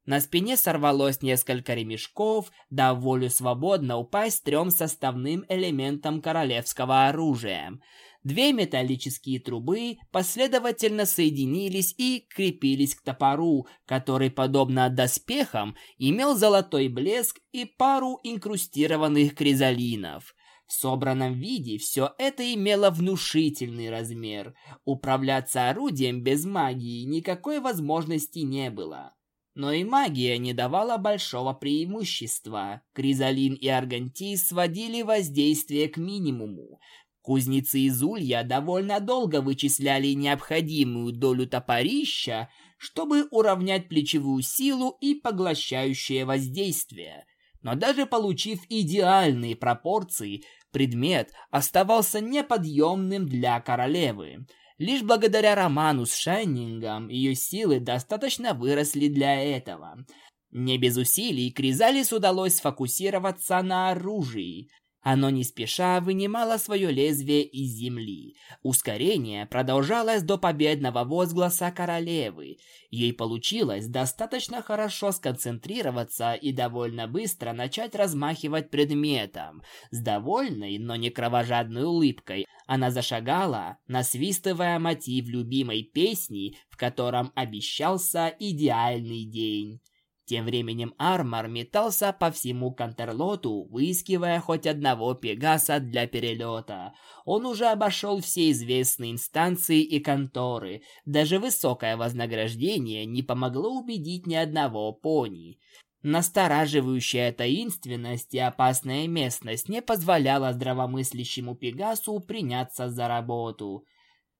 На спине сорвалось несколько ремешков, дав волю свободно упасть трем составным элементам королевского оружия. Две металлические трубы последовательно соединились и крепились к топору, который, подобно доспехам, имел золотой блеск и пару инкрустированных кризалинов. В собранном виде все это имело внушительный размер. Управляться орудием без магии никакой возможности не было. Но и магия не давала большого преимущества. Кризалин и Аргантис сводили воздействие к минимуму. Кузнецы из Улья довольно долго вычисляли необходимую долю топорища, чтобы уравнять плечевую силу и поглощающее воздействие. Но даже получив идеальные пропорции, предмет оставался неподъемным для королевы. Лишь благодаря роману с Шайнингом ее силы достаточно выросли для этого. Не без усилий Кризалис удалось сфокусироваться на оружии. Оно не спеша вынимало свое лезвие из земли. Ускорение продолжалось до победного возгласа королевы. Ей получилось достаточно хорошо сконцентрироваться и довольно быстро начать размахивать предметом. С довольной, но не кровожадной улыбкой она зашагала, насвистывая мотив любимой песни, в котором обещался идеальный день. Тем временем Армор метался по всему Кантерлоту, выискивая хоть одного Пегаса для перелета. Он уже обошел все известные инстанции и конторы. Даже высокое вознаграждение не помогло убедить ни одного пони. Настораживающая таинственность и опасная местность не позволяла здравомыслящему Пегасу приняться за работу.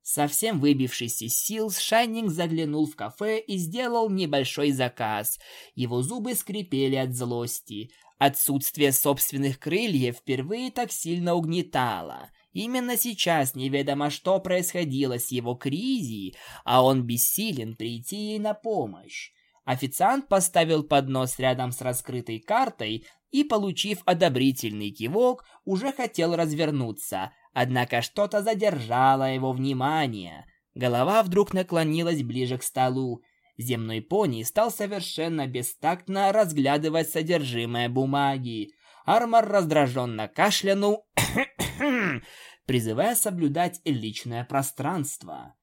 Совсем выбившись из сил, Шайнинг заглянул в кафе и сделал небольшой заказ. Его зубы скрипели от злости. Отсутствие собственных крыльев впервые так сильно угнетало. Именно сейчас неведомо что происходило с его Кризи, а он бессилен прийти ей на помощь. Официант поставил поднос рядом с раскрытой картой и, получив одобрительный кивок, уже хотел развернуться, Однако что-то задержало его внимание. Голова вдруг наклонилась ближе к столу. Земной пони стал совершенно бестактно разглядывать содержимое бумаги. Армор раздраженно кашлянул, (coughs) призывая соблюдать личное пространство.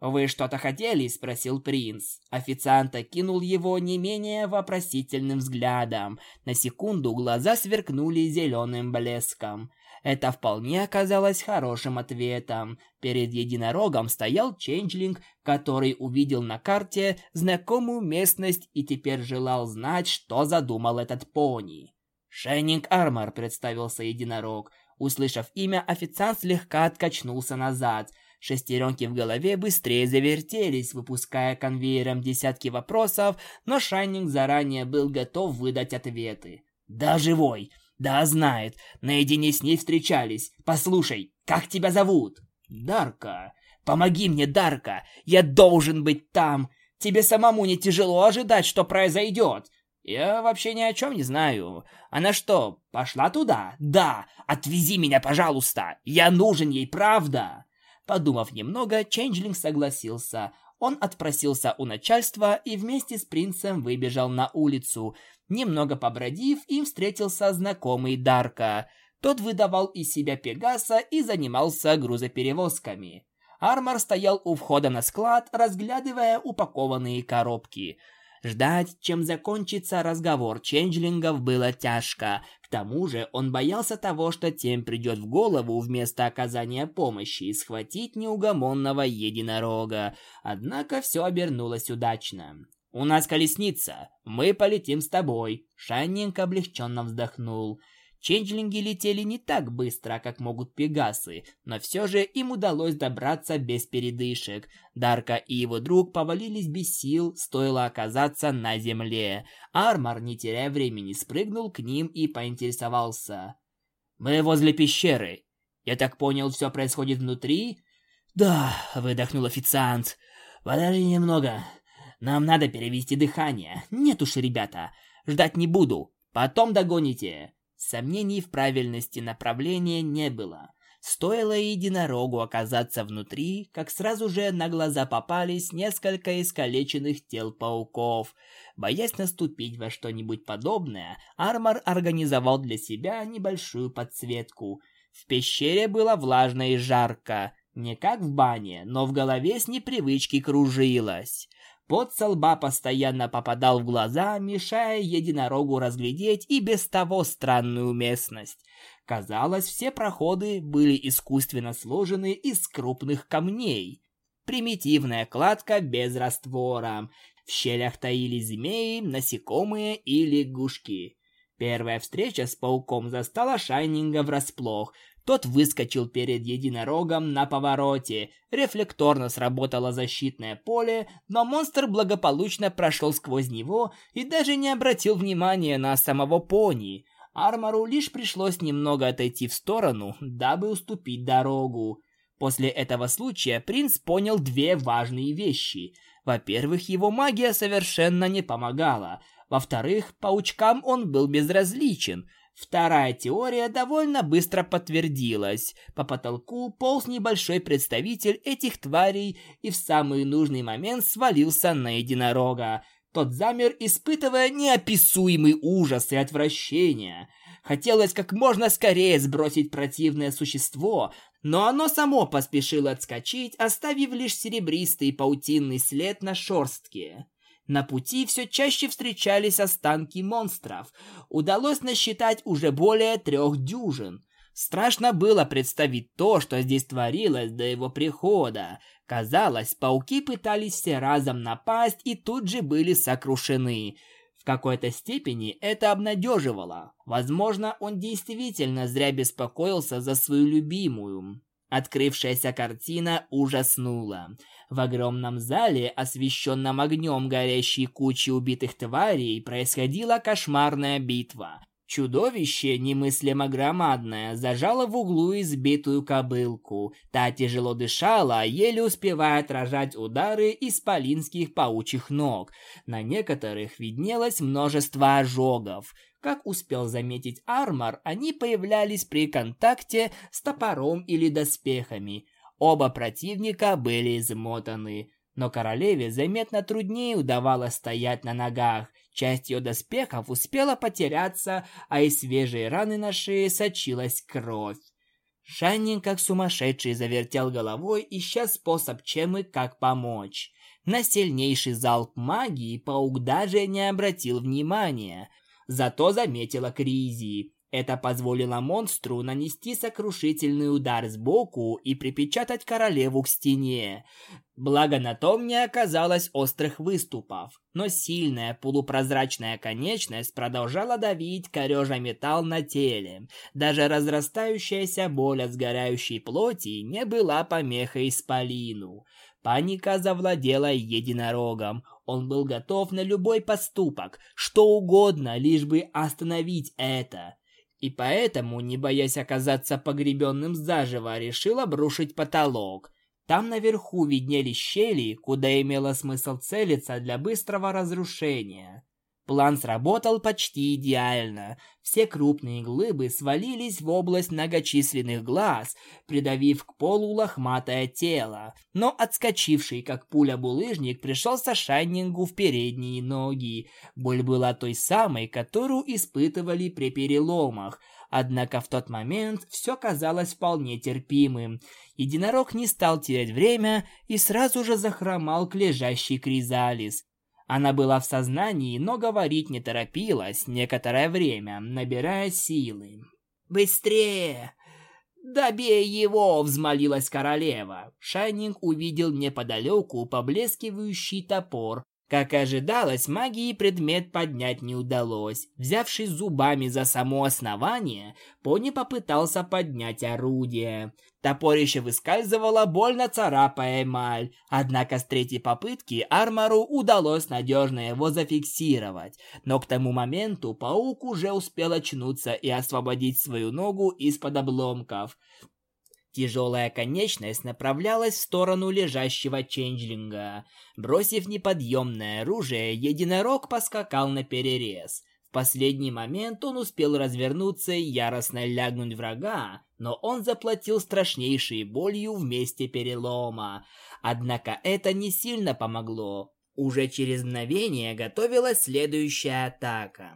«Вы что-то хотели?» – спросил принц. Официант окинул его не менее вопросительным взглядом. На секунду глаза сверкнули зеленым блеском. Это вполне оказалось хорошим ответом. Перед единорогом стоял Ченджлинг, который увидел на карте знакомую местность и теперь желал знать, что задумал этот пони. «Шайнинг Армор», — представился единорог. Услышав имя, официант слегка откачнулся назад. Шестеренки в голове быстрее завертелись, выпуская конвейером десятки вопросов, но Шайнинг заранее был готов выдать ответы. «Да, живой! Да, знает. Наедине с ней встречались. Послушай, как тебя зовут? Дарка. Помоги мне, Дарка. Я должен быть там. Тебе самому не тяжело ожидать, что произойдет. Я вообще ни о чем не знаю. Она что, пошла туда? Да. Отвези меня, пожалуйста. Я нужен ей, правда. Подумав немного, Ченджлинг согласился. Он отпросился у начальства и вместе с принцем выбежал на улицу. Немного побродив, им встретился знакомый Дарка. Тот выдавал из себя Пегаса и занимался грузоперевозками. Армор стоял у входа на склад, разглядывая упакованные коробки. Ждать, чем закончится разговор ченджлингов, было тяжко. К тому же он боялся того, что тем придет в голову вместо оказания помощи схватить неугомонного единорога. Однако все обернулось удачно. «У нас колесница. Мы полетим с тобой». Шайнинг облегченно вздохнул. Ченджлинги летели не так быстро, как могут пегасы, но все же им удалось добраться без передышек. Дарка и его друг повалились без сил, стоило оказаться на земле. Армор, не теряя времени, спрыгнул к ним и поинтересовался. «Мы возле пещеры. Я так понял, все происходит внутри?» «Да», — выдохнул официант. «Подожди немного. Нам надо перевести дыхание. Нет уж, ребята, ждать не буду. Потом догоните. Сомнений в правильности направления не было. Стоило единорогу оказаться внутри, как сразу же на глаза попались несколько искалеченных тел пауков. Боясь наступить во что-нибудь подобное, Армор организовал для себя небольшую подсветку. В пещере было влажно и жарко, не как в бане, но в голове с непривычки кружилось. Пот со лба постоянно попадал в глаза, мешая единорогу разглядеть и без того странную местность. Казалось, все проходы были искусственно сложены из крупных камней. Примитивная кладка без раствора. В щелях таились змеи, насекомые и лягушки. Первая встреча с пауком застала Шайнинга врасплох. Тот выскочил перед единорогом на повороте. Рефлекторно сработало защитное поле, но монстр благополучно прошел сквозь него и даже не обратил внимания на самого пони. Армору лишь пришлось немного отойти в сторону, дабы уступить дорогу. После этого случая принц понял две важные вещи. Во-первых, его магия совершенно не помогала. Во-вторых, паучкам он был безразличен. Вторая теория довольно быстро подтвердилась. По потолку полз небольшой представитель этих тварей и в самый нужный момент свалился на единорога. Тот замер, испытывая неописуемый ужас и отвращение. Хотелось как можно скорее сбросить противное существо, но оно само поспешило отскочить, оставив лишь серебристый паутинный след на шорстке. На пути все чаще встречались останки монстров. Удалось насчитать уже более трех дюжин. Страшно было представить то, что здесь творилось до его прихода. Казалось, пауки пытались все разом напасть и тут же были сокрушены. В какой-то степени это обнадеживало. Возможно, он действительно зря беспокоился за свою любимую. Открывшаяся картина ужаснула. В огромном зале, освещенном огнем горящей кучи убитых тварей, происходила кошмарная битва. Чудовище, немыслимо громадное, зажало в углу избитую кобылку. Та тяжело дышала, еле успевая отражать удары исполинских паучьих ног. На некоторых виднелось множество ожогов. Как успел заметить Армор, они появлялись при контакте с топором или доспехами. Оба противника были измотаны, но королеве заметно труднее удавалось стоять на ногах. Часть ее доспехов успела потеряться, а из свежей раны на шее сочилась кровь. Шанин как сумасшедший завертел головой, ища способ, чем и как помочь. На сильнейший залп магии паук даже не обратил внимания. Зато заметила Кризи. Это позволило монстру нанести сокрушительный удар сбоку и припечатать королеву к стене. Благо на том не оказалось острых выступов, но сильная полупрозрачная конечность продолжала давить корежа металл на теле. Даже разрастающаяся боль от сгорающей плоти не была помехой исполину. Паника завладела единорогом. Он был готов на любой поступок, что угодно, лишь бы остановить это. И поэтому, не боясь оказаться погребенным заживо, решил обрушить потолок. Там наверху виднелись щели, куда имело смысл целиться для быстрого разрушения. План сработал почти идеально. Все крупные глыбы свалились в область многочисленных глаз, придавив к полу лохматое тело. Но отскочивший, как пуля булыжник, пришелся Шайнингу в передние ноги. Боль была той самой, которую испытывали при переломах. Однако в тот момент все казалось вполне терпимым. Единорог не стал терять время и сразу же захромал к лежащей Кризалис. Она была в сознании, но говорить не торопилась некоторое время, набирая силы. «Быстрее! Добей его!» — взмолилась королева. Шайнинг увидел неподалеку поблескивающий топор, как и ожидалось, магии предмет поднять не удалось. Взявшись зубами за само основание, Пони попытался поднять орудие. Топорище выскальзывало, больно царапая эмаль. Однако с третьей попытки Армору удалось надежно его зафиксировать. Но к тому моменту паук уже успел очнуться и освободить свою ногу из-под обломков. Тяжелая конечность направлялась в сторону лежащего ченджлинга. Бросив неподъемное оружие, единорог поскакал на перерез. В последний момент он успел развернуться и яростно лягнуть врага, но он заплатил страшнейшей болью в месте перелома. Однако это не сильно помогло. Уже через мгновение готовилась следующая атака.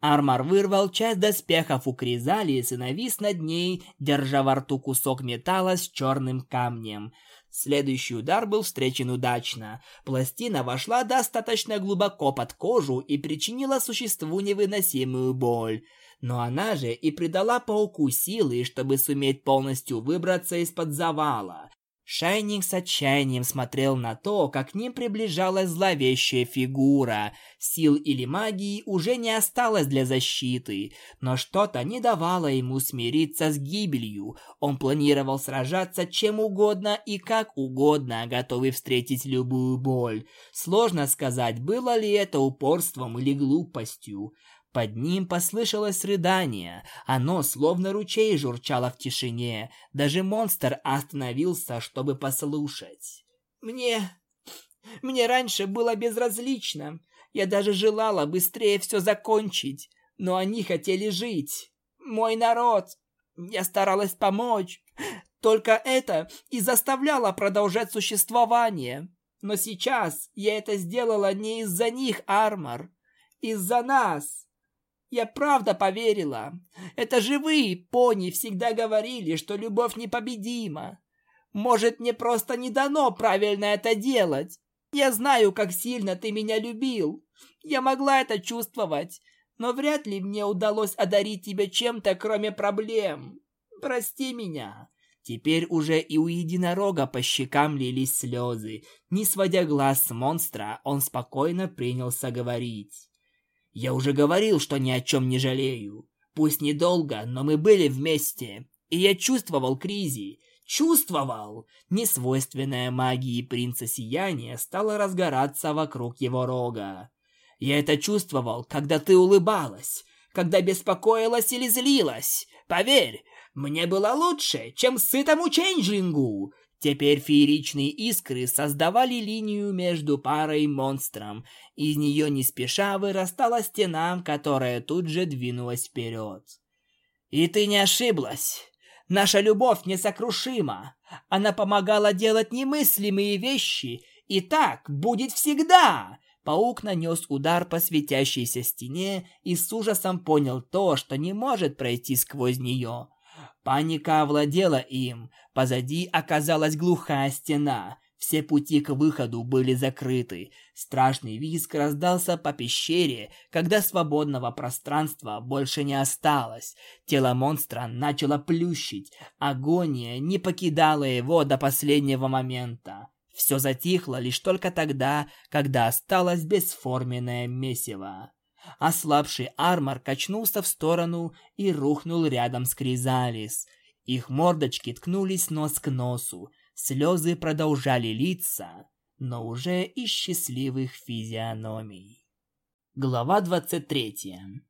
Армор вырвал часть доспехов у Кризалис и навис над ней, держа во рту кусок металла с черным камнем. Следующий удар был встречен удачно. Пластина вошла достаточно глубоко под кожу и причинила существу невыносимую боль. Но она же и придала пауку силы, чтобы суметь полностью выбраться из-под завала. Шайнинг с отчаянием смотрел на то, как к ним приближалась зловещая фигура. Сил или магии уже не осталось для защиты, но что-то не давало ему смириться с гибелью. Он планировал сражаться чем угодно и как угодно, готовый встретить любую боль. Сложно сказать, было ли это упорством или глупостью. Под ним послышалось рыдание. Оно словно ручей журчало в тишине. Даже монстр остановился, чтобы послушать. «Мне... мне раньше было безразлично. Я даже желала быстрее все закончить. Но они хотели жить. Мой народ. Я старалась помочь. Только это и заставляло продолжать существование. Но сейчас я это сделала не из-за них, Армор. Из-за нас. Я правда поверила. Это же вы, пони, всегда говорили, что любовь непобедима. Может, мне просто не дано правильно это делать. Я знаю, как сильно ты меня любил. Я могла это чувствовать, но вряд ли мне удалось одарить тебя чем-то, кроме проблем. Прости меня. Теперь уже и у единорога по щекам лились слезы. Не сводя глаз с монстра, он спокойно принялся говорить. Я уже говорил, что ни о чем не жалею. Пусть недолго, но мы были вместе. И я чувствовал Кризи. Чувствовал! Несвойственная магии принца Сияния стала разгораться вокруг его рога. Я это чувствовал, когда ты улыбалась, когда беспокоилась или злилась. Поверь, мне было лучше, чем сытому ченджлингу. Теперь фееричные искры создавали линию между парой и. Из нее не спеша вырастала стена, которая тут же двинулась вперед. И ты не ошиблась. Наша любовь несокрушима. Она помогала делать немыслимые вещи, и так будет всегда. Паук нанес удар по светящейся стене и с ужасом понял то, что не может пройти сквозь нее. Паника овладела им. Позади оказалась глухая стена. Все пути к выходу были закрыты. Страшный визг раздался по пещере, когда свободного пространства больше не осталось. Тело монстра начало плющить. Агония не покидала его до последнего момента. Все затихло лишь только тогда, когда осталось бесформенное месиво. Ослабший армор качнулся в сторону и рухнул рядом с Кризалис. Их мордочки ткнулись нос к носу. Слезы продолжали литься, но уже из счастливых физиономий. Глава 23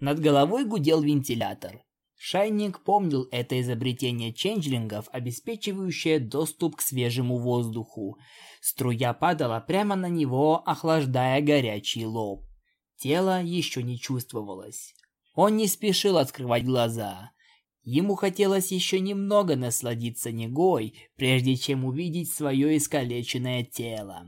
Над головой гудел вентилятор. Шайник помнил это изобретение ченджлингов, обеспечивающее доступ к свежему воздуху. Струя падала прямо на него, охлаждая горячий лоб. Тело еще не чувствовалось. Он не спешил открывать глаза. Ему хотелось еще немного насладиться негой, прежде чем увидеть свое искалеченное тело.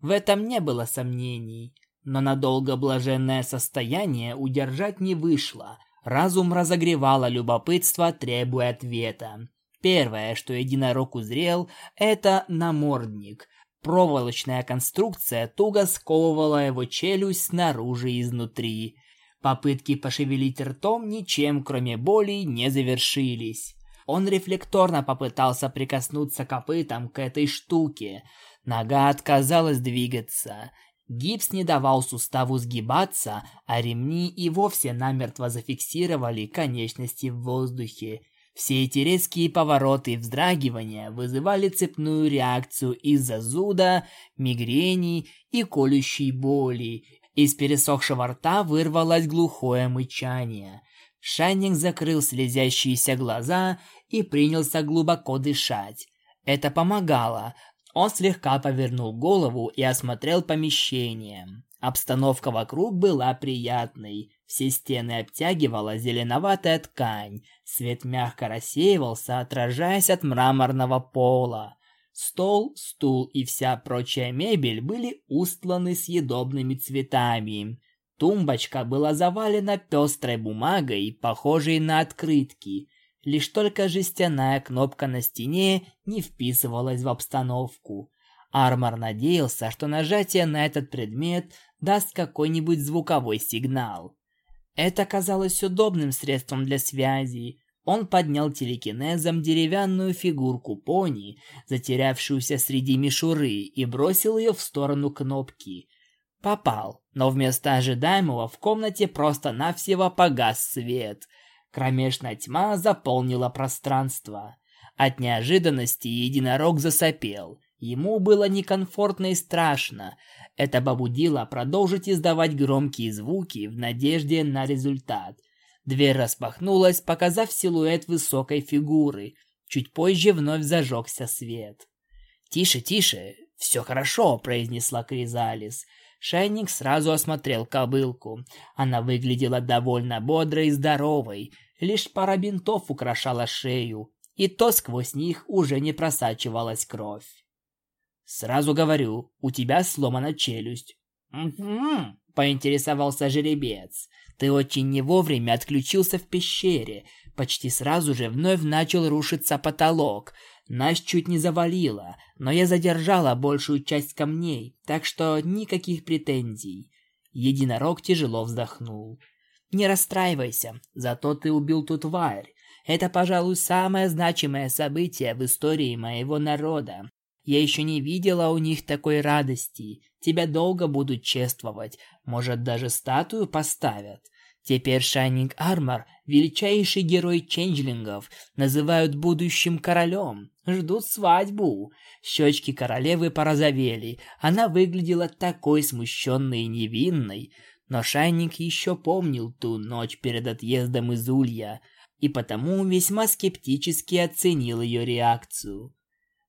В этом не было сомнений. Но надолго блаженное состояние удержать не вышло. Разум разогревало любопытство, требуя ответа. Первое, что единорог узрел, это намордник. Проволочная конструкция туго сковывала его челюсть снаружи и изнутри. Попытки пошевелить ртом ничем, кроме боли, не завершились. Он рефлекторно попытался прикоснуться копытом к этой штуке. Нога отказалась двигаться. Гипс не давал суставу сгибаться, а ремни и вовсе намертво зафиксировали конечности в воздухе. Все эти резкие повороты и вздрагивания вызывали цепную реакцию из-за зуда, мигрени и колющей боли. Из пересохшего рта вырвалось глухое мычание. Шайнинг закрыл слезящиеся глаза и принялся глубоко дышать. Это помогало. Он слегка повернул голову и осмотрел помещение. Обстановка вокруг была приятной. Все стены обтягивала зеленоватая ткань. Свет мягко рассеивался, отражаясь от мраморного пола. Стол, стул и вся прочая мебель были устланы съедобными цветами. Тумбочка была завалена пестрой бумагой, похожей на открытки. Лишь только жестяная кнопка на стене не вписывалась в обстановку. Армор надеялся, что нажатие на этот предмет даст какой-нибудь звуковой сигнал. Это казалось удобным средством для связи. Он поднял телекинезом деревянную фигурку пони, затерявшуюся среди мишуры, и бросил ее в сторону кнопки. Попал, но вместо ожидаемого в комнате просто-навсего погас свет. Кромешная тьма заполнила пространство. От неожиданности единорог засопел. Ему было некомфортно и страшно. Это побудило продолжить издавать громкие звуки в надежде на результат. Дверь распахнулась, показав силуэт высокой фигуры. Чуть позже вновь зажегся свет. «Тише, тише, все хорошо», — произнесла Кризалис. Шайник сразу осмотрел кобылку. Она выглядела довольно бодрой и здоровой. Лишь пара бинтов украшала шею, и то сквозь них уже не просачивалась кровь. Сразу говорю, у тебя сломана челюсть. Угу, поинтересовался жеребец. Ты очень не вовремя отключился в пещере. Почти сразу же вновь начал рушиться потолок. Нас чуть не завалило, но я задержала большую часть камней, так что никаких претензий. Единорог тяжело вздохнул. Не расстраивайся, зато ты убил ту тварь. Это, пожалуй, самое значимое событие в истории моего народа. Я еще не видела у них такой радости. Тебя долго будут чествовать, может, даже статую поставят. Теперь Шайнинг Армор, величайший герой ченджлингов, называют будущим королем. Ждут свадьбу. Щечки королевы порозовели. Она выглядела такой смущенной и невинной. Но Шайник еще помнил ту ночь перед отъездом из Улья, и потому весьма скептически оценил ее реакцию.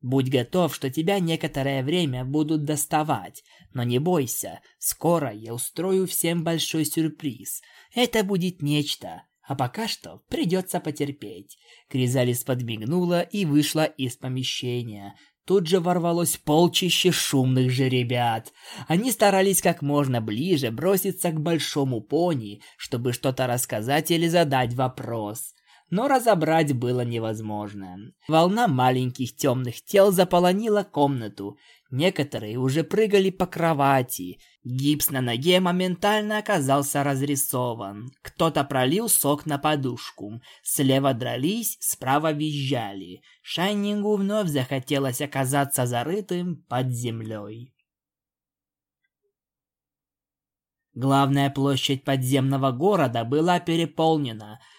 Будь готов, что тебя некоторое время будут доставать, но не бойся, скоро я устрою всем большой сюрприз. Это будет нечто, а пока что придется потерпеть. Кризалис подмигнула и вышла из помещения. Тут же ворвалось полчище шумных же ребят. Они старались как можно ближе броситься к большому пони, чтобы что-то рассказать или задать вопрос но разобрать было невозможно. Волна маленьких темных тел заполонила комнату. Некоторые уже прыгали по кровати. Гипс на ноге моментально оказался разрисован. Кто-то пролил сок на подушку. Слева дрались, справа визжали. Шайнингу вновь захотелось оказаться зарытым под землей. Главная площадь подземного города была переполнена –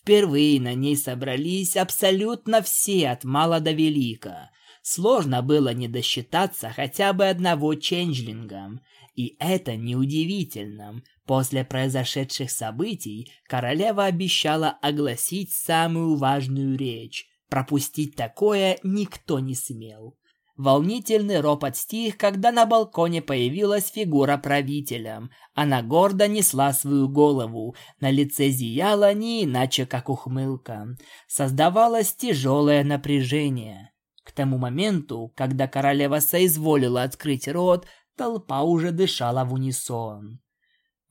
Впервые на ней собрались абсолютно все от мала до велика. Сложно было не досчитаться хотя бы одного ченджлинга. И это неудивительно. После произошедших событий королева обещала огласить самую важную речь. Пропустить такое никто не смел. Волнительный ропот стих, когда на балконе появилась фигура правителя. Она гордо несла свою голову, на лице зияла не иначе, как ухмылка. Создавалось тяжелое напряжение. К тому моменту, когда королева соизволила открыть рот, толпа уже дышала в унисон.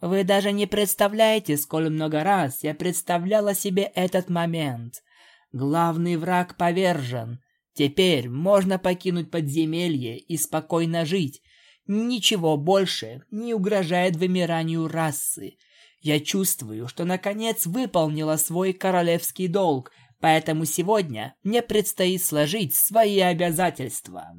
Вы даже не представляете, сколь много раз я представляла себе этот момент. Главный враг повержен. Теперь можно покинуть подземелье и спокойно жить. Ничего больше не угрожает вымиранию расы. Я чувствую, что наконец выполнила свой королевский долг, поэтому сегодня мне предстоит сложить свои обязательства.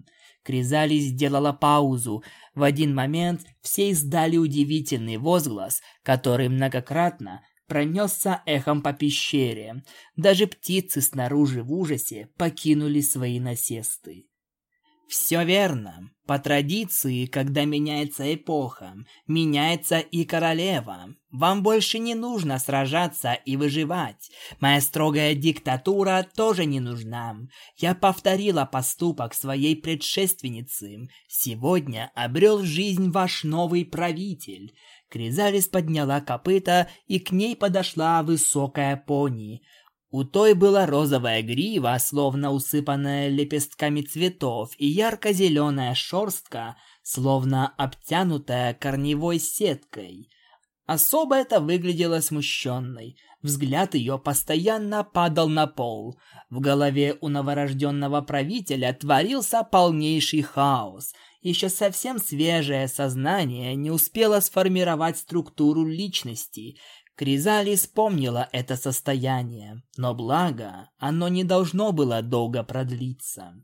Кризалис сделала паузу. В один момент все издали удивительный возглас, который многократно пронесся эхом по пещере. Даже птицы снаружи в ужасе покинули свои насесты. Все верно. По традиции, когда меняется эпоха, меняется и королева. Вам больше не нужно сражаться и выживать. Моя строгая диктатура тоже не нужна. Я повторила поступок своей предшественницы. Сегодня обрел жизнь ваш новый правитель. Кризалис подняла копыта, и к ней подошла высокая пони. У той была розовая грива, словно усыпанная лепестками цветов, и ярко-зеленая шерстка, словно обтянутая корневой сеткой. Особо это выглядело смущенной. Взгляд ее постоянно падал на пол. В голове у новорожденного правителя творился полнейший хаос. Еще совсем свежее сознание не успело сформировать структуру личности, Кризали вспомнила это состояние, но благо, оно не должно было долго продлиться.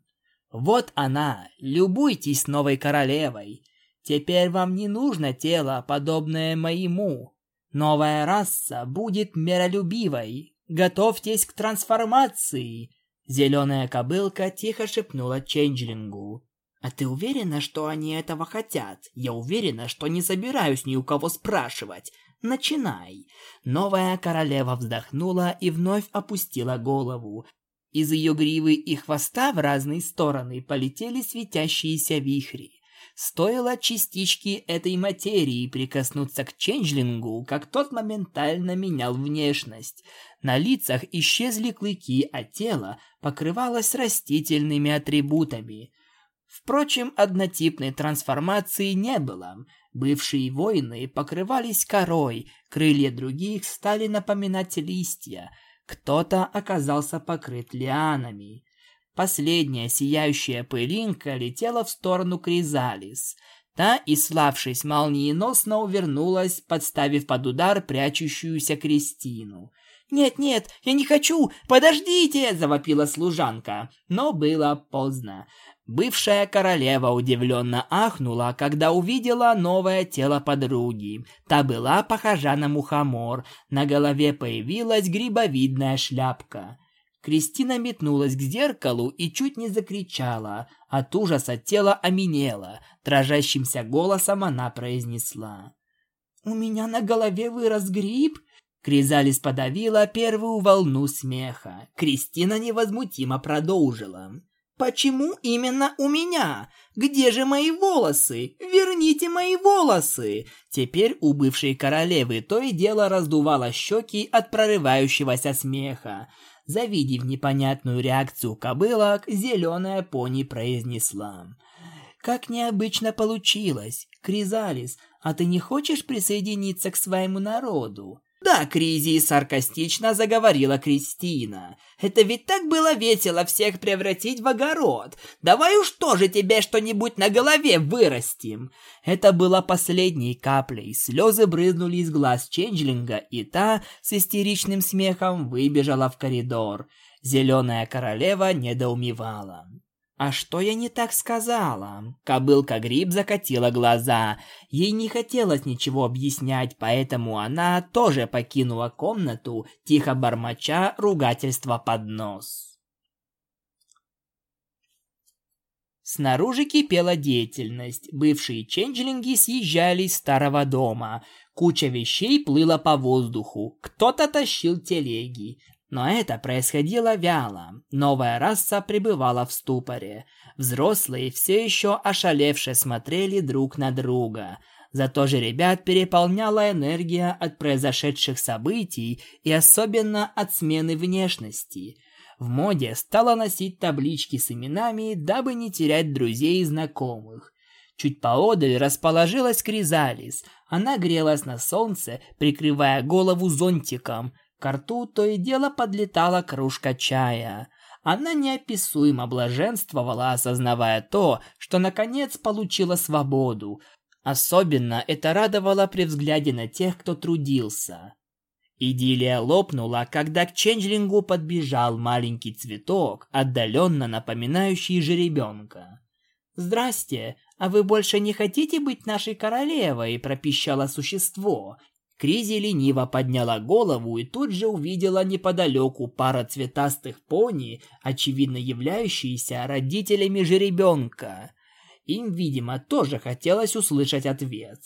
Вот она, любуйтесь новой королевой. Теперь вам не нужно тело, подобное моему. Новая раса будет миролюбивой. Готовьтесь к трансформации. Зеленая кобылка тихо шепнула Ченджлингу. «А ты уверена, что они этого хотят? Я уверена, что не собираюсь ни у кого спрашивать. Начинай!» Новая королева вздохнула и вновь опустила голову. Из ее гривы и хвоста в разные стороны полетели светящиеся вихри. Стоило частичке этой материи прикоснуться к Ченджлингу, как тот моментально менял внешность. На лицах исчезли клыки, а тело покрывалось растительными атрибутами. Впрочем, однотипной трансформации не было. Бывшие воины покрывались корой, крылья других стали напоминать листья, кто-то оказался покрыт лианами. Последняя сияющая пылинка летела в сторону Кризалис. Та, иславшись молниеносно, увернулась, подставив под удар прячущуюся Кристину. «Нет-нет, я не хочу! Подождите!» – завопила служанка. Но было поздно. Бывшая королева удивленно ахнула, когда увидела новое тело подруги. Та была похожа на мухомор, на голове появилась грибовидная шляпка. Кристина метнулась к зеркалу и чуть не закричала. От ужаса тело оменело. Дрожащимся голосом она произнесла. «У меня на голове вырос гриб?» Кризалис подавила первую волну смеха. Кристина невозмутимо продолжила. Почему именно у меня? Где же мои волосы? Верните мои волосы!» Теперь у бывшей королевы то и дело раздувало щеки от прорывающегося смеха. Завидев непонятную реакцию кобылок, зеленая пони произнесла. «Как необычно получилось! Кризалис, а ты не хочешь присоединиться к своему народу?» «Да, Кризи!» – саркастично заговорила Кристина. «Это ведь так было весело всех превратить в огород! Давай уж тоже тебе что-нибудь на голове вырастим!» Это было последней каплей. Слезы брызнули из глаз Ченджлинга, и та с истеричным смехом выбежала в коридор. Зеленая королева недоумевала. «А что я не так сказала?» Кобылка Гриб закатила глаза. Ей не хотелось ничего объяснять, поэтому она тоже покинула комнату, тихо бормоча ругательства под нос. Снаружи кипела деятельность. Бывшие ченджлинги съезжали из старого дома. Куча вещей плыла по воздуху. Кто-то тащил телеги. Но это происходило вяло. Новая раса пребывала в ступоре. Взрослые все еще ошалевше смотрели друг на друга. Зато же ребят переполняла энергия от произошедших событий и особенно от смены внешности. В моде стало носить таблички с именами, дабы не терять друзей и знакомых. Чуть поодаль расположилась Кризалис. Она грелась на солнце, прикрывая голову зонтиком – к рту то и дело подлетала кружка чая. Она неописуемо блаженствовала, осознавая то, что наконец получила свободу. Особенно это радовало при взгляде на тех, кто трудился. Идиллия лопнула, когда к Ченджлингу подбежал маленький цветок, отдаленно напоминающий жеребенка. «Здрасте, а вы больше не хотите быть нашей королевой?» – пропищало существо, Кризи лениво подняла голову и тут же увидела неподалеку пара цветастых пони, очевидно являющиеся родителями жеребенка. Им, видимо, тоже хотелось услышать ответ.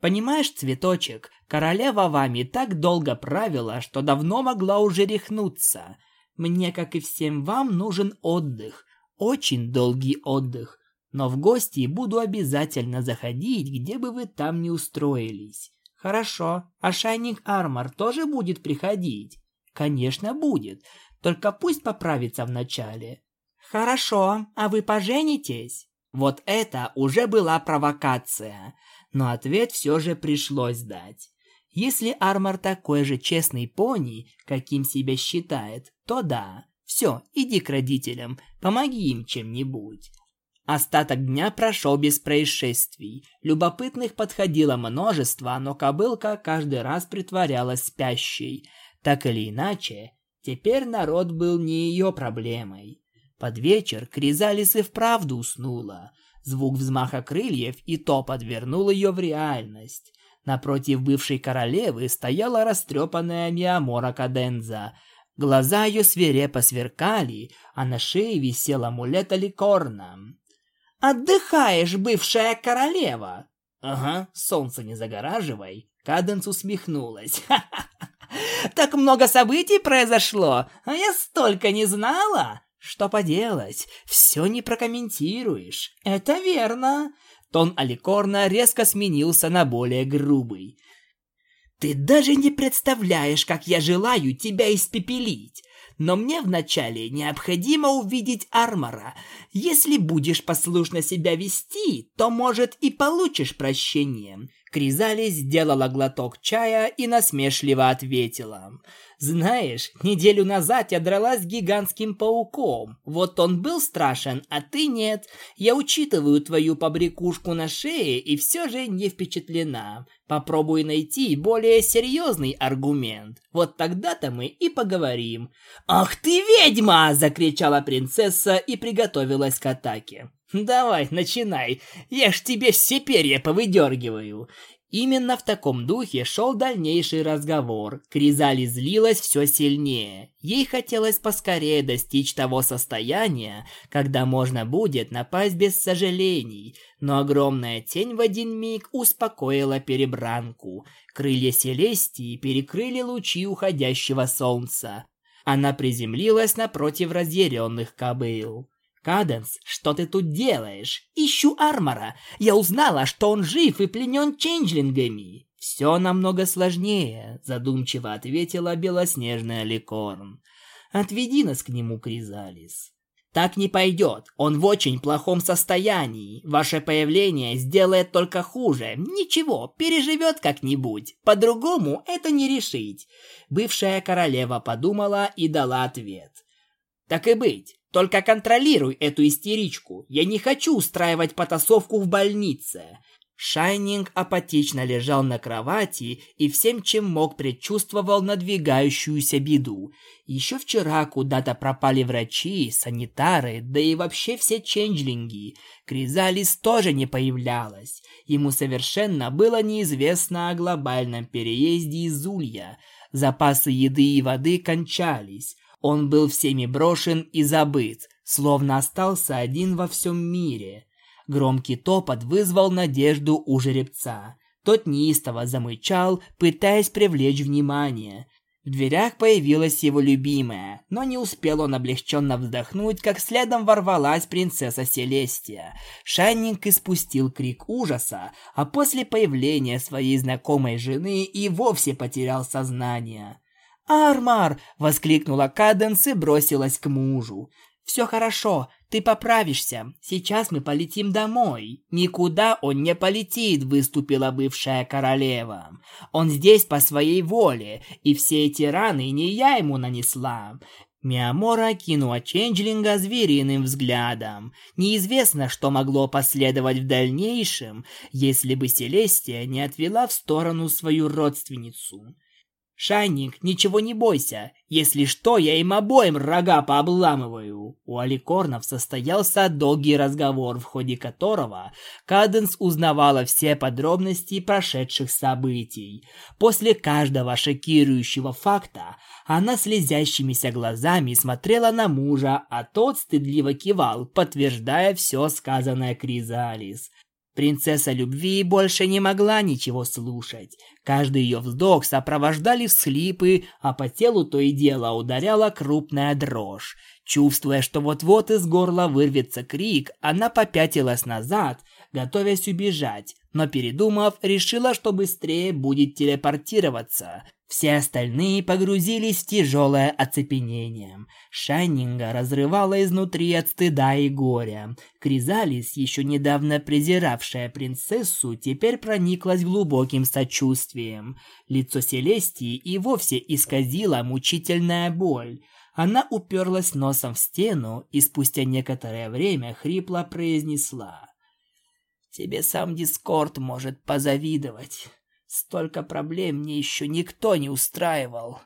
«Понимаешь, цветочек, королева вами так долго правила, что давно могла уже рехнуться. Мне, как и всем вам, нужен отдых, очень долгий отдых, но в гости буду обязательно заходить, где бы вы там ни устроились. Хорошо, а Шайнинг Армор тоже будет приходить? Конечно, будет, только пусть поправится вначале. Хорошо, а вы поженитесь? Вот это уже была провокация, но ответ все же пришлось дать. Если Армор такой же честный пони, каким себя считает, то да. Все, иди к родителям, помоги им чем-нибудь. Остаток дня прошел без происшествий. Любопытных подходило множество, но кобылка каждый раз притворялась спящей. Так или иначе, теперь народ был не ее проблемой. Под вечер Кризалис и вправду уснула. Звук взмаха крыльев и то подвернул ее в реальность. Напротив бывшей королевы стояла растрепанная Миамора Каденза. Глаза ее свирепо сверкали, а на шее висел амулет Аликорна. «Отдыхаешь, бывшая королева!» «Ага, солнце не загораживай!» Каденс усмехнулась. «Так много событий произошло, а я столько не знала!» «Что поделать, все не прокомментируешь». «Это верно!» Тон Аликорна резко сменился на более грубый. «Ты даже не представляешь, как я желаю тебя испепелить! Но мне вначале необходимо увидеть Армора. Если будешь послушно себя вести, то, может, и получишь прощение. Кризали сделала глоток чая и насмешливо ответила. «Знаешь, неделю назад я дралась с гигантским пауком. Вот он был страшен, а ты нет. Я учитываю твою побрякушку на шее и все же не впечатлена. Попробуй найти более серьезный аргумент. Вот тогда-то мы и поговорим». «Ах ты ведьма!» – закричала принцесса и приготовилась к атаке. «Давай, начинай, я ж тебе все перья повыдергиваю». Именно в таком духе шел дальнейший разговор. Кризали злилась все сильнее. Ей хотелось поскорее достичь того состояния, когда можно будет напасть без сожалений. Но огромная тень в один миг успокоила перебранку. Крылья Селестии перекрыли лучи уходящего солнца. Она приземлилась напротив разъяренных кобыл. «Каденс, что ты тут делаешь? Ищу Армора. Я узнала, что он жив и пленен ченджлингами». «Все намного сложнее», — задумчиво ответила белоснежная Ликорн. «Отведи нас к нему, Кризалис». «Так не пойдет. Он в очень плохом состоянии. Ваше появление сделает только хуже. Ничего, переживет как-нибудь. По-другому это не решить». Бывшая королева подумала и дала ответ. «Так и быть. Только контролируй эту истеричку. Я не хочу устраивать потасовку в больнице. Шайнинг апатично лежал на кровати и всем, чем мог, предчувствовал надвигающуюся беду. Еще вчера куда-то пропали врачи, санитары, да и вообще все ченджлинги. Кризалис тоже не появлялась. Ему совершенно было неизвестно о глобальном переезде из Улья. Запасы еды и воды кончались. Он был всеми брошен и забыт, словно остался один во всем мире. Громкий топот вызвал надежду у жеребца. Тот неистово замычал, пытаясь привлечь внимание. В дверях появилась его любимая, но не успел он облегченно вздохнуть, как следом ворвалась принцесса Селестия. Шайнинг испустил крик ужаса, а после появления своей знакомой жены и вовсе потерял сознание. «Армар!» — воскликнула Каденс и бросилась к мужу. «Все хорошо, ты поправишься. Сейчас мы полетим домой». «Никуда он не полетит», — выступила бывшая королева. «Он здесь по своей воле, и все эти раны не я ему нанесла». Миамора кинула Ченджлинга звериным взглядом. Неизвестно, что могло последовать в дальнейшем, если бы Селестия не отвела в сторону свою родственницу. «Шайник, ничего не бойся. Если что, я им обоим рога пообламываю. У Аликорнов состоялся долгий разговор, в ходе которого Каденс узнавала все подробности прошедших событий. После каждого шокирующего факта она слезящимися глазами смотрела на мужа, а тот стыдливо кивал, подтверждая все сказанное Кризалис. Принцесса любви больше не могла ничего слушать. Каждый ее вздох сопровождали всхлипы, а по телу то и дело ударяла крупная дрожь. Чувствуя, что вот-вот из горла вырвется крик, она попятилась назад, готовясь убежать, но передумав, решила, что быстрее будет телепортироваться. Все остальные погрузились в тяжелое оцепенение. Шайнинга разрывала изнутри от стыда и горя. Кризалис, еще недавно презиравшая принцессу, теперь прониклась глубоким сочувствием. Лицо Селестии и вовсе исказила мучительная боль. Она уперлась носом в стену и спустя некоторое время хрипло произнесла. «Тебе сам Дискорд может позавидовать». Столько проблем мне еще никто не устраивал.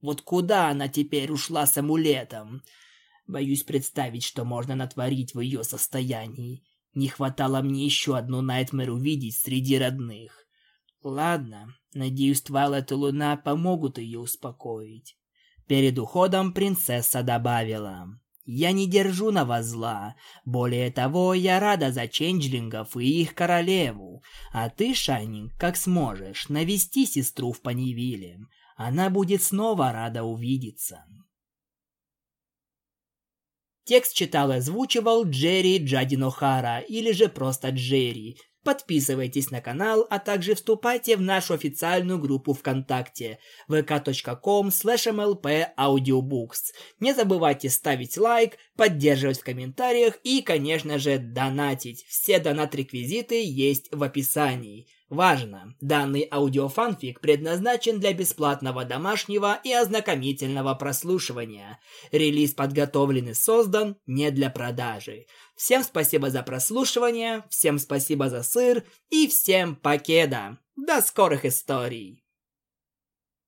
Вот куда она теперь ушла с амулетом? Боюсь представить, что можно натворить в ее состоянии. Не хватало мне еще одну Найтмэр увидеть среди родных. Ладно, надеюсь, Твайлет и Луна помогут ее успокоить. Перед уходом принцесса добавила. Я не держу на вас зла. Более того, я рада за ченджлингов и их королеву. А ты, Шайнинг, как сможешь, навести сестру в Панивиле. Она будет снова рада увидеться. Текст читал и озвучивал Джерри Джадинохара или же просто Джерри. Подписывайтесь на канал, а также вступайте в нашу официальную группу ВКонтакте vk.com mlpaudiobooks. Не забывайте ставить лайк, поддерживать в комментариях и, конечно же, донатить. Все донат-реквизиты есть в описании. Важно! Данный аудиофанфик предназначен для бесплатного домашнего и ознакомительного прослушивания. Релиз подготовлен и создан не для продажи. Всем спасибо за прослушивание, всем спасибо за сыр и всем покеда. До скорых историй!